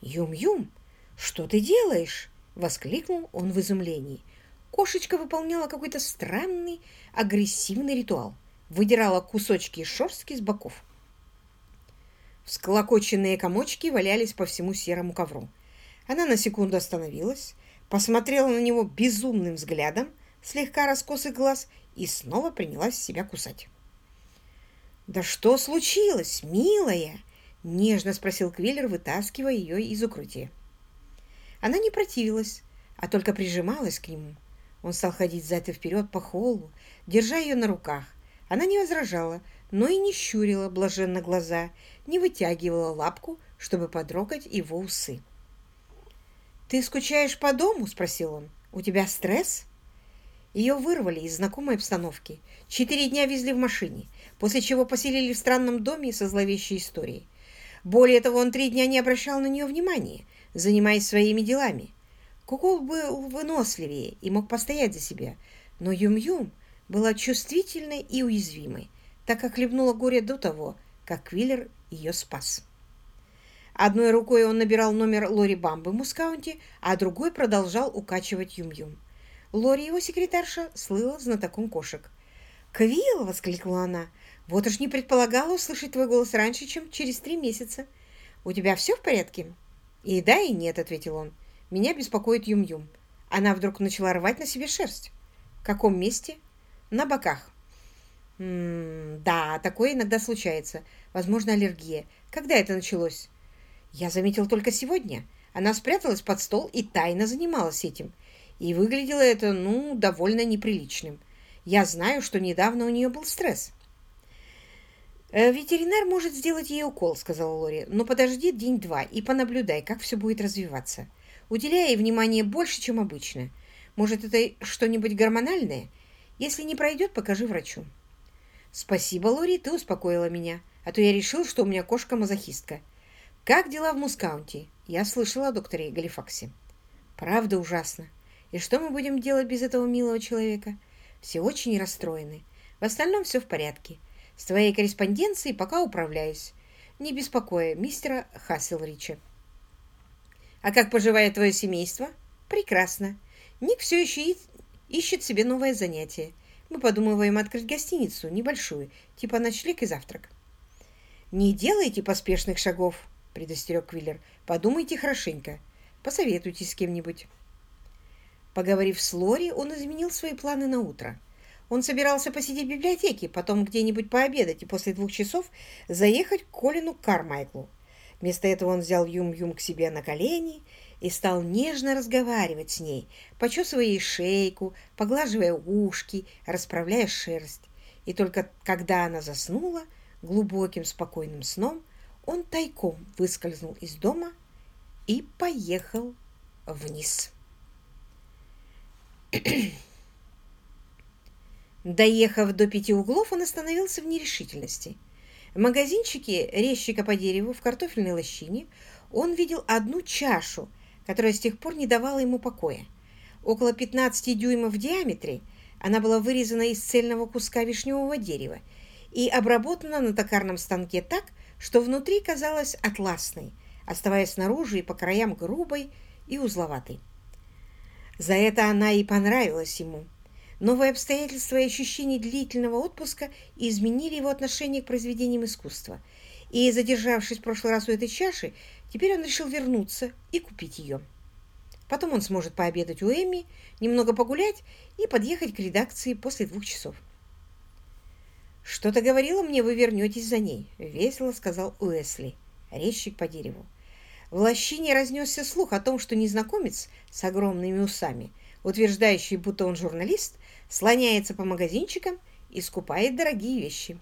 «Юм-Юм, что ты делаешь?» — воскликнул он в изумлении. Кошечка выполняла какой-то странный агрессивный ритуал. Выдирала кусочки шерстки с боков. Всколокоченные комочки валялись по всему серому ковру. Она на секунду остановилась, посмотрела на него безумным взглядом, слегка раскосый глаз и снова принялась себя кусать. «Да что случилось, милая?» — нежно спросил Квиллер, вытаскивая ее из укрытия. Она не противилась, а только прижималась к нему. Он стал ходить взад и вперед по холлу, держа ее на руках. Она не возражала, но и не щурила блаженно глаза, не вытягивала лапку, чтобы подрогать его усы. «Ты скучаешь по дому?» — спросил он. «У тебя стресс?» Ее вырвали из знакомой обстановки. Четыре дня везли в машине, после чего поселили в странном доме со зловещей историей. Более того, он три дня не обращал на нее внимания, занимаясь своими делами. Кукол был выносливее и мог постоять за себя, но Юм-Юм была чувствительной и уязвимой, так как хлебнула горе до того, как Квиллер ее спас. Одной рукой он набирал номер Лори Бамбы в Мускаунте, а другой продолжал укачивать Юм-Юм. Лори, его секретарша, слыла знатоком кошек. «Квилл!» — воскликнула она. «Вот уж не предполагала услышать твой голос раньше, чем через три месяца. У тебя все в порядке?» «И да, и нет», — ответил он. «Меня беспокоит Юм-Юм. Она вдруг начала рвать на себе шерсть». «В каком месте?» «На боках». «М -м, «Да, такое иногда случается. Возможно, аллергия. Когда это началось?» «Я заметил только сегодня. Она спряталась под стол и тайно занималась этим. И выглядело это, ну, довольно неприличным. Я знаю, что недавно у нее был стресс. «Э, «Ветеринар может сделать ей укол», — сказала Лори, «но подожди день-два и понаблюдай, как все будет развиваться. Уделяй ей внимание больше, чем обычно. Может, это что-нибудь гормональное? Если не пройдет, покажи врачу». «Спасибо, Лори, ты успокоила меня, а то я решил, что у меня кошка-мазохистка. Как дела в Мускаунте? Я слышала о докторе Галифаксе». «Правда ужасно. И что мы будем делать без этого милого человека? Все очень расстроены. В остальном все в порядке. С твоей корреспонденцией пока управляюсь. Не беспокоя мистера Хасселрича. А как поживает твое семейство? Прекрасно. Ник все еще ищет себе новое занятие. Мы подумываем открыть гостиницу, небольшую, типа ночлег и завтрак. «Не делайте поспешных шагов», — предостерег Квиллер. «Подумайте хорошенько. Посоветуйтесь с кем-нибудь». Поговорив с Лори, он изменил свои планы на утро. Он собирался посидеть в библиотеке, потом где-нибудь пообедать и после двух часов заехать к Колину Кармайклу. Вместо этого он взял Юм-Юм к себе на колени и стал нежно разговаривать с ней, почесывая ей шейку, поглаживая ушки, расправляя шерсть. И только когда она заснула глубоким спокойным сном, он тайком выскользнул из дома и поехал вниз. Доехав до пяти углов, он остановился в нерешительности. В магазинчике резчика по дереву в картофельной лощине он видел одну чашу, которая с тех пор не давала ему покоя. Около 15 дюймов в диаметре она была вырезана из цельного куска вишневого дерева и обработана на токарном станке так, что внутри казалась атласной, оставаясь снаружи и по краям грубой и узловатой. За это она и понравилась ему. Новые обстоятельства и ощущения длительного отпуска изменили его отношение к произведениям искусства. И, задержавшись в прошлый раз у этой чаши, теперь он решил вернуться и купить ее. Потом он сможет пообедать у Эми, немного погулять и подъехать к редакции после двух часов. «Что-то говорила мне, вы вернетесь за ней», — весело сказал Уэсли, резчик по дереву. В лощине разнесся слух о том, что незнакомец с огромными усами, утверждающий, будто он журналист, слоняется по магазинчикам и скупает дорогие вещи.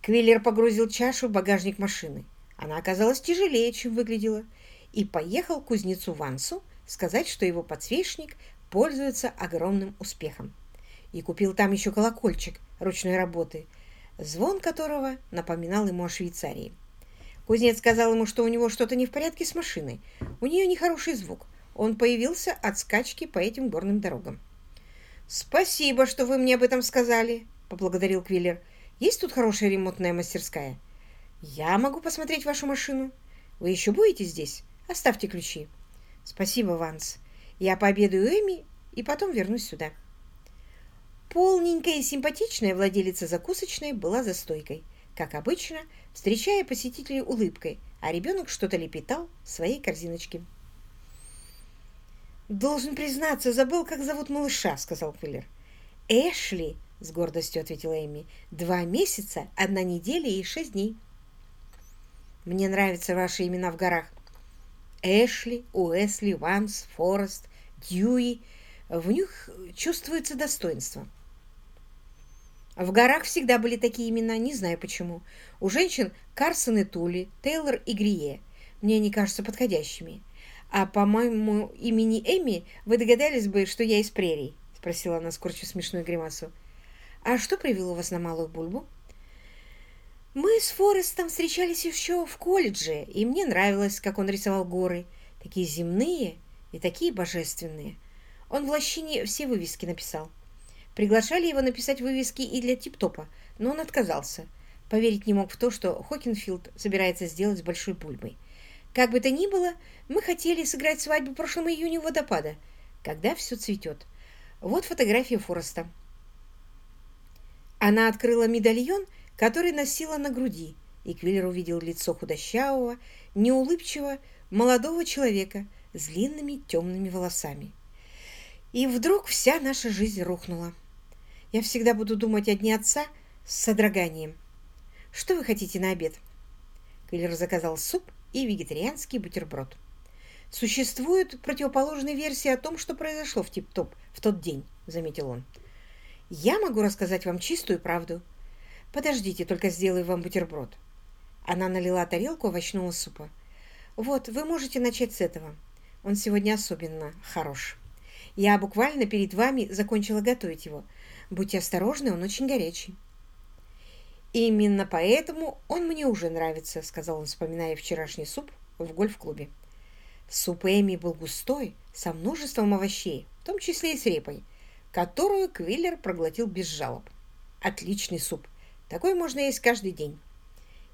Квиллер погрузил чашу в багажник машины. Она оказалась тяжелее, чем выглядела, и поехал к кузнецу Вансу сказать, что его подсвечник пользуется огромным успехом. И купил там еще колокольчик ручной работы, звон которого напоминал ему о Швейцарии. Кузнец сказал ему, что у него что-то не в порядке с машиной. У нее нехороший звук. Он появился от скачки по этим горным дорогам. «Спасибо, что вы мне об этом сказали», — поблагодарил Квиллер. «Есть тут хорошая ремонтная мастерская?» «Я могу посмотреть вашу машину. Вы еще будете здесь? Оставьте ключи». «Спасибо, Ванс. Я пообедаю Эми и потом вернусь сюда». Полненькая и симпатичная владелица закусочной была за стойкой как обычно, встречая посетителей улыбкой, а ребенок что-то лепетал в своей корзиночке. «Должен признаться, забыл, как зовут малыша», — сказал Квиллер. «Эшли», — с гордостью ответила Эми, — «два месяца, одна неделя и шесть дней». «Мне нравятся ваши имена в горах. Эшли, Уэсли, Ванс, Форест, Дьюи. В них чувствуется достоинство». В горах всегда были такие имена, не знаю почему. У женщин Карсон и Тули, Тейлор и Грие. Мне они кажутся подходящими. А по моему имени Эми вы догадались бы, что я из прерий? Спросила она, скорчив смешную гримасу. А что привело вас на Малую Бульбу? Мы с Форестом встречались еще в колледже, и мне нравилось, как он рисовал горы, такие земные и такие божественные. Он в лощине все вывески написал. Приглашали его написать вывески и для Тип-Топа, но он отказался. Поверить не мог в то, что Хокинфилд собирается сделать с Большой Бульбой. Как бы то ни было, мы хотели сыграть свадьбу в прошлом июне водопада, когда все цветет. Вот фотография Фореста. Она открыла медальон, который носила на груди, и Квиллер увидел лицо худощавого, неулыбчивого, молодого человека с длинными темными волосами. И вдруг вся наша жизнь рухнула. Я всегда буду думать о дне отца с содроганием. Что вы хотите на обед? Квиллер заказал суп и вегетарианский бутерброд. Существуют противоположные версии о том, что произошло в Тип-Топ в тот день, заметил он. Я могу рассказать вам чистую правду. Подождите, только сделаю вам бутерброд. Она налила тарелку овощного супа. Вот, вы можете начать с этого. Он сегодня особенно хорош. Я буквально перед вами закончила готовить его. Будьте осторожны, он очень горячий. «Именно поэтому он мне уже нравится», — сказал он, вспоминая вчерашний суп в гольф-клубе. Суп Эми был густой, со множеством овощей, в том числе и с репой, которую Квиллер проглотил без жалоб. Отличный суп. Такой можно есть каждый день.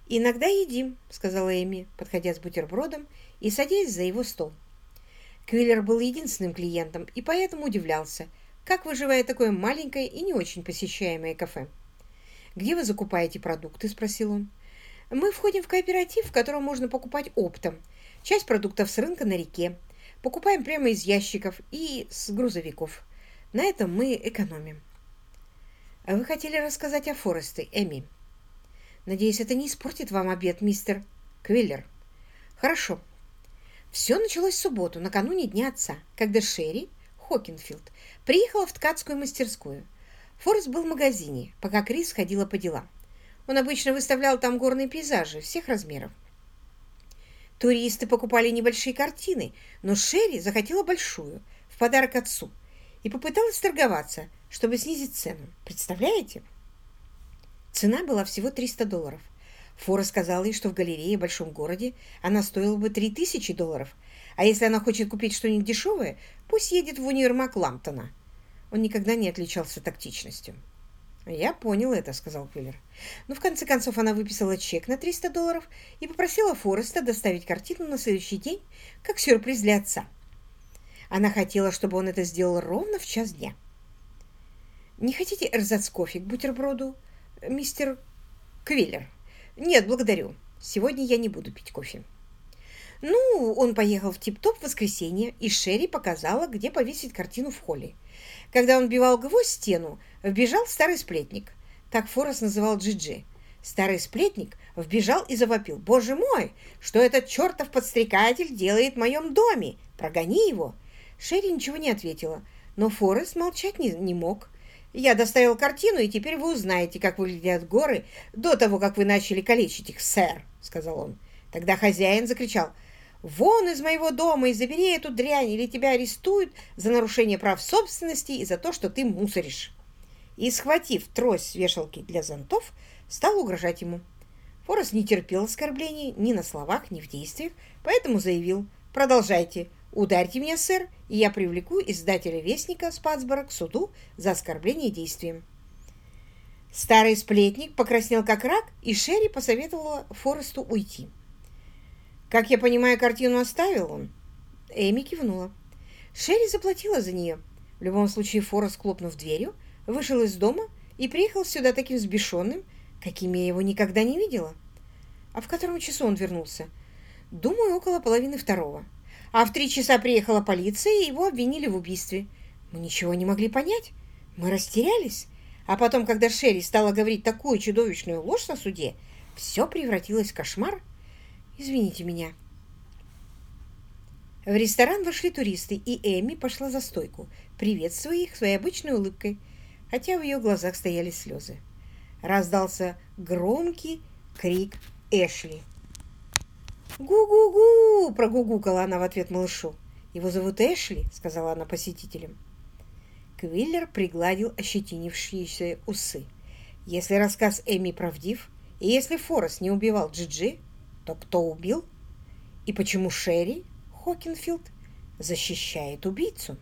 «Иногда едим», — сказала Эми, подходя с бутербродом и садясь за его стол. Квиллер был единственным клиентом и поэтому удивлялся, как выживает такое маленькое и не очень посещаемое кафе. «Где вы закупаете продукты?» – спросил он. «Мы входим в кооператив, в котором можно покупать оптом. Часть продуктов с рынка на реке. Покупаем прямо из ящиков и с грузовиков. На этом мы экономим». А «Вы хотели рассказать о Форесте, Эми?» «Надеюсь, это не испортит вам обед, мистер Квиллер?» «Хорошо». Все началось в субботу, накануне Дня Отца, когда Шерри Хокинфилд приехала в ткацкую мастерскую. Форест был в магазине, пока Крис ходила по делам. Он обычно выставлял там горные пейзажи всех размеров. Туристы покупали небольшие картины, но Шерри захотела большую, в подарок отцу, и попыталась торговаться, чтобы снизить цену. Представляете? Цена была всего 300 долларов. Фора сказала ей, что в галерее в большом городе она стоила бы 3000 долларов, а если она хочет купить что-нибудь дешевое, пусть едет в универмаг Ламптона. Он никогда не отличался тактичностью. «Я понял это», — сказал Квиллер. Но в конце концов она выписала чек на 300 долларов и попросила Фореста доставить картину на следующий день как сюрприз для отца. Она хотела, чтобы он это сделал ровно в час дня. «Не хотите эрзац кофе к бутерброду, мистер Квиллер?» «Нет, благодарю. Сегодня я не буду пить кофе». Ну, он поехал в Тип-Топ в воскресенье, и Шерри показала, где повесить картину в холле. Когда он бивал гвоздь в стену, вбежал старый сплетник. Так Форест называл Джиджи. Старый сплетник вбежал и завопил. «Боже мой, что этот чертов подстрекатель делает в моем доме? Прогони его!» Шерри ничего не ответила, но Форест молчать не, не мог. «Я доставил картину, и теперь вы узнаете, как выглядят горы до того, как вы начали калечить их, сэр», — сказал он. Тогда хозяин закричал Вон из моего дома и забери эту дрянь, или тебя арестуют за нарушение прав собственности и за то, что ты мусоришь. И, схватив трость с вешалки для зонтов, стал угрожать ему. Форест не терпел оскорблений ни на словах, ни в действиях, поэтому заявил «Продолжайте, ударьте меня, сэр, и я привлеку издателя Вестника Спацбора к суду за оскорбление действием». Старый сплетник покраснел как рак, и Шерри посоветовала Форесту уйти. «Как я понимаю, картину оставил он?» Эми кивнула. Шерри заплатила за нее. В любом случае, Форест, хлопнув дверью, вышел из дома и приехал сюда таким взбешенным, каким я его никогда не видела. А в котором часу он вернулся? Думаю, около половины второго. А в три часа приехала полиция, и его обвинили в убийстве. Мы ничего не могли понять. Мы растерялись. А потом, когда Шерри стала говорить такую чудовищную ложь на суде, все превратилось в кошмар. Извините меня. В ресторан вошли туристы, и Эми пошла за стойку, приветствуя их своей обычной улыбкой, хотя в ее глазах стояли слезы. Раздался громкий крик Эшли. «Гу-гу-гу!» – прогугукала она в ответ малышу. «Его зовут Эшли», – сказала она посетителям. Квиллер пригладил ощетинившиеся усы. Если рассказ Эми правдив, И если Форест не убивал Джиджи, то кто убил? И почему Шерри Хокинфилд защищает убийцу?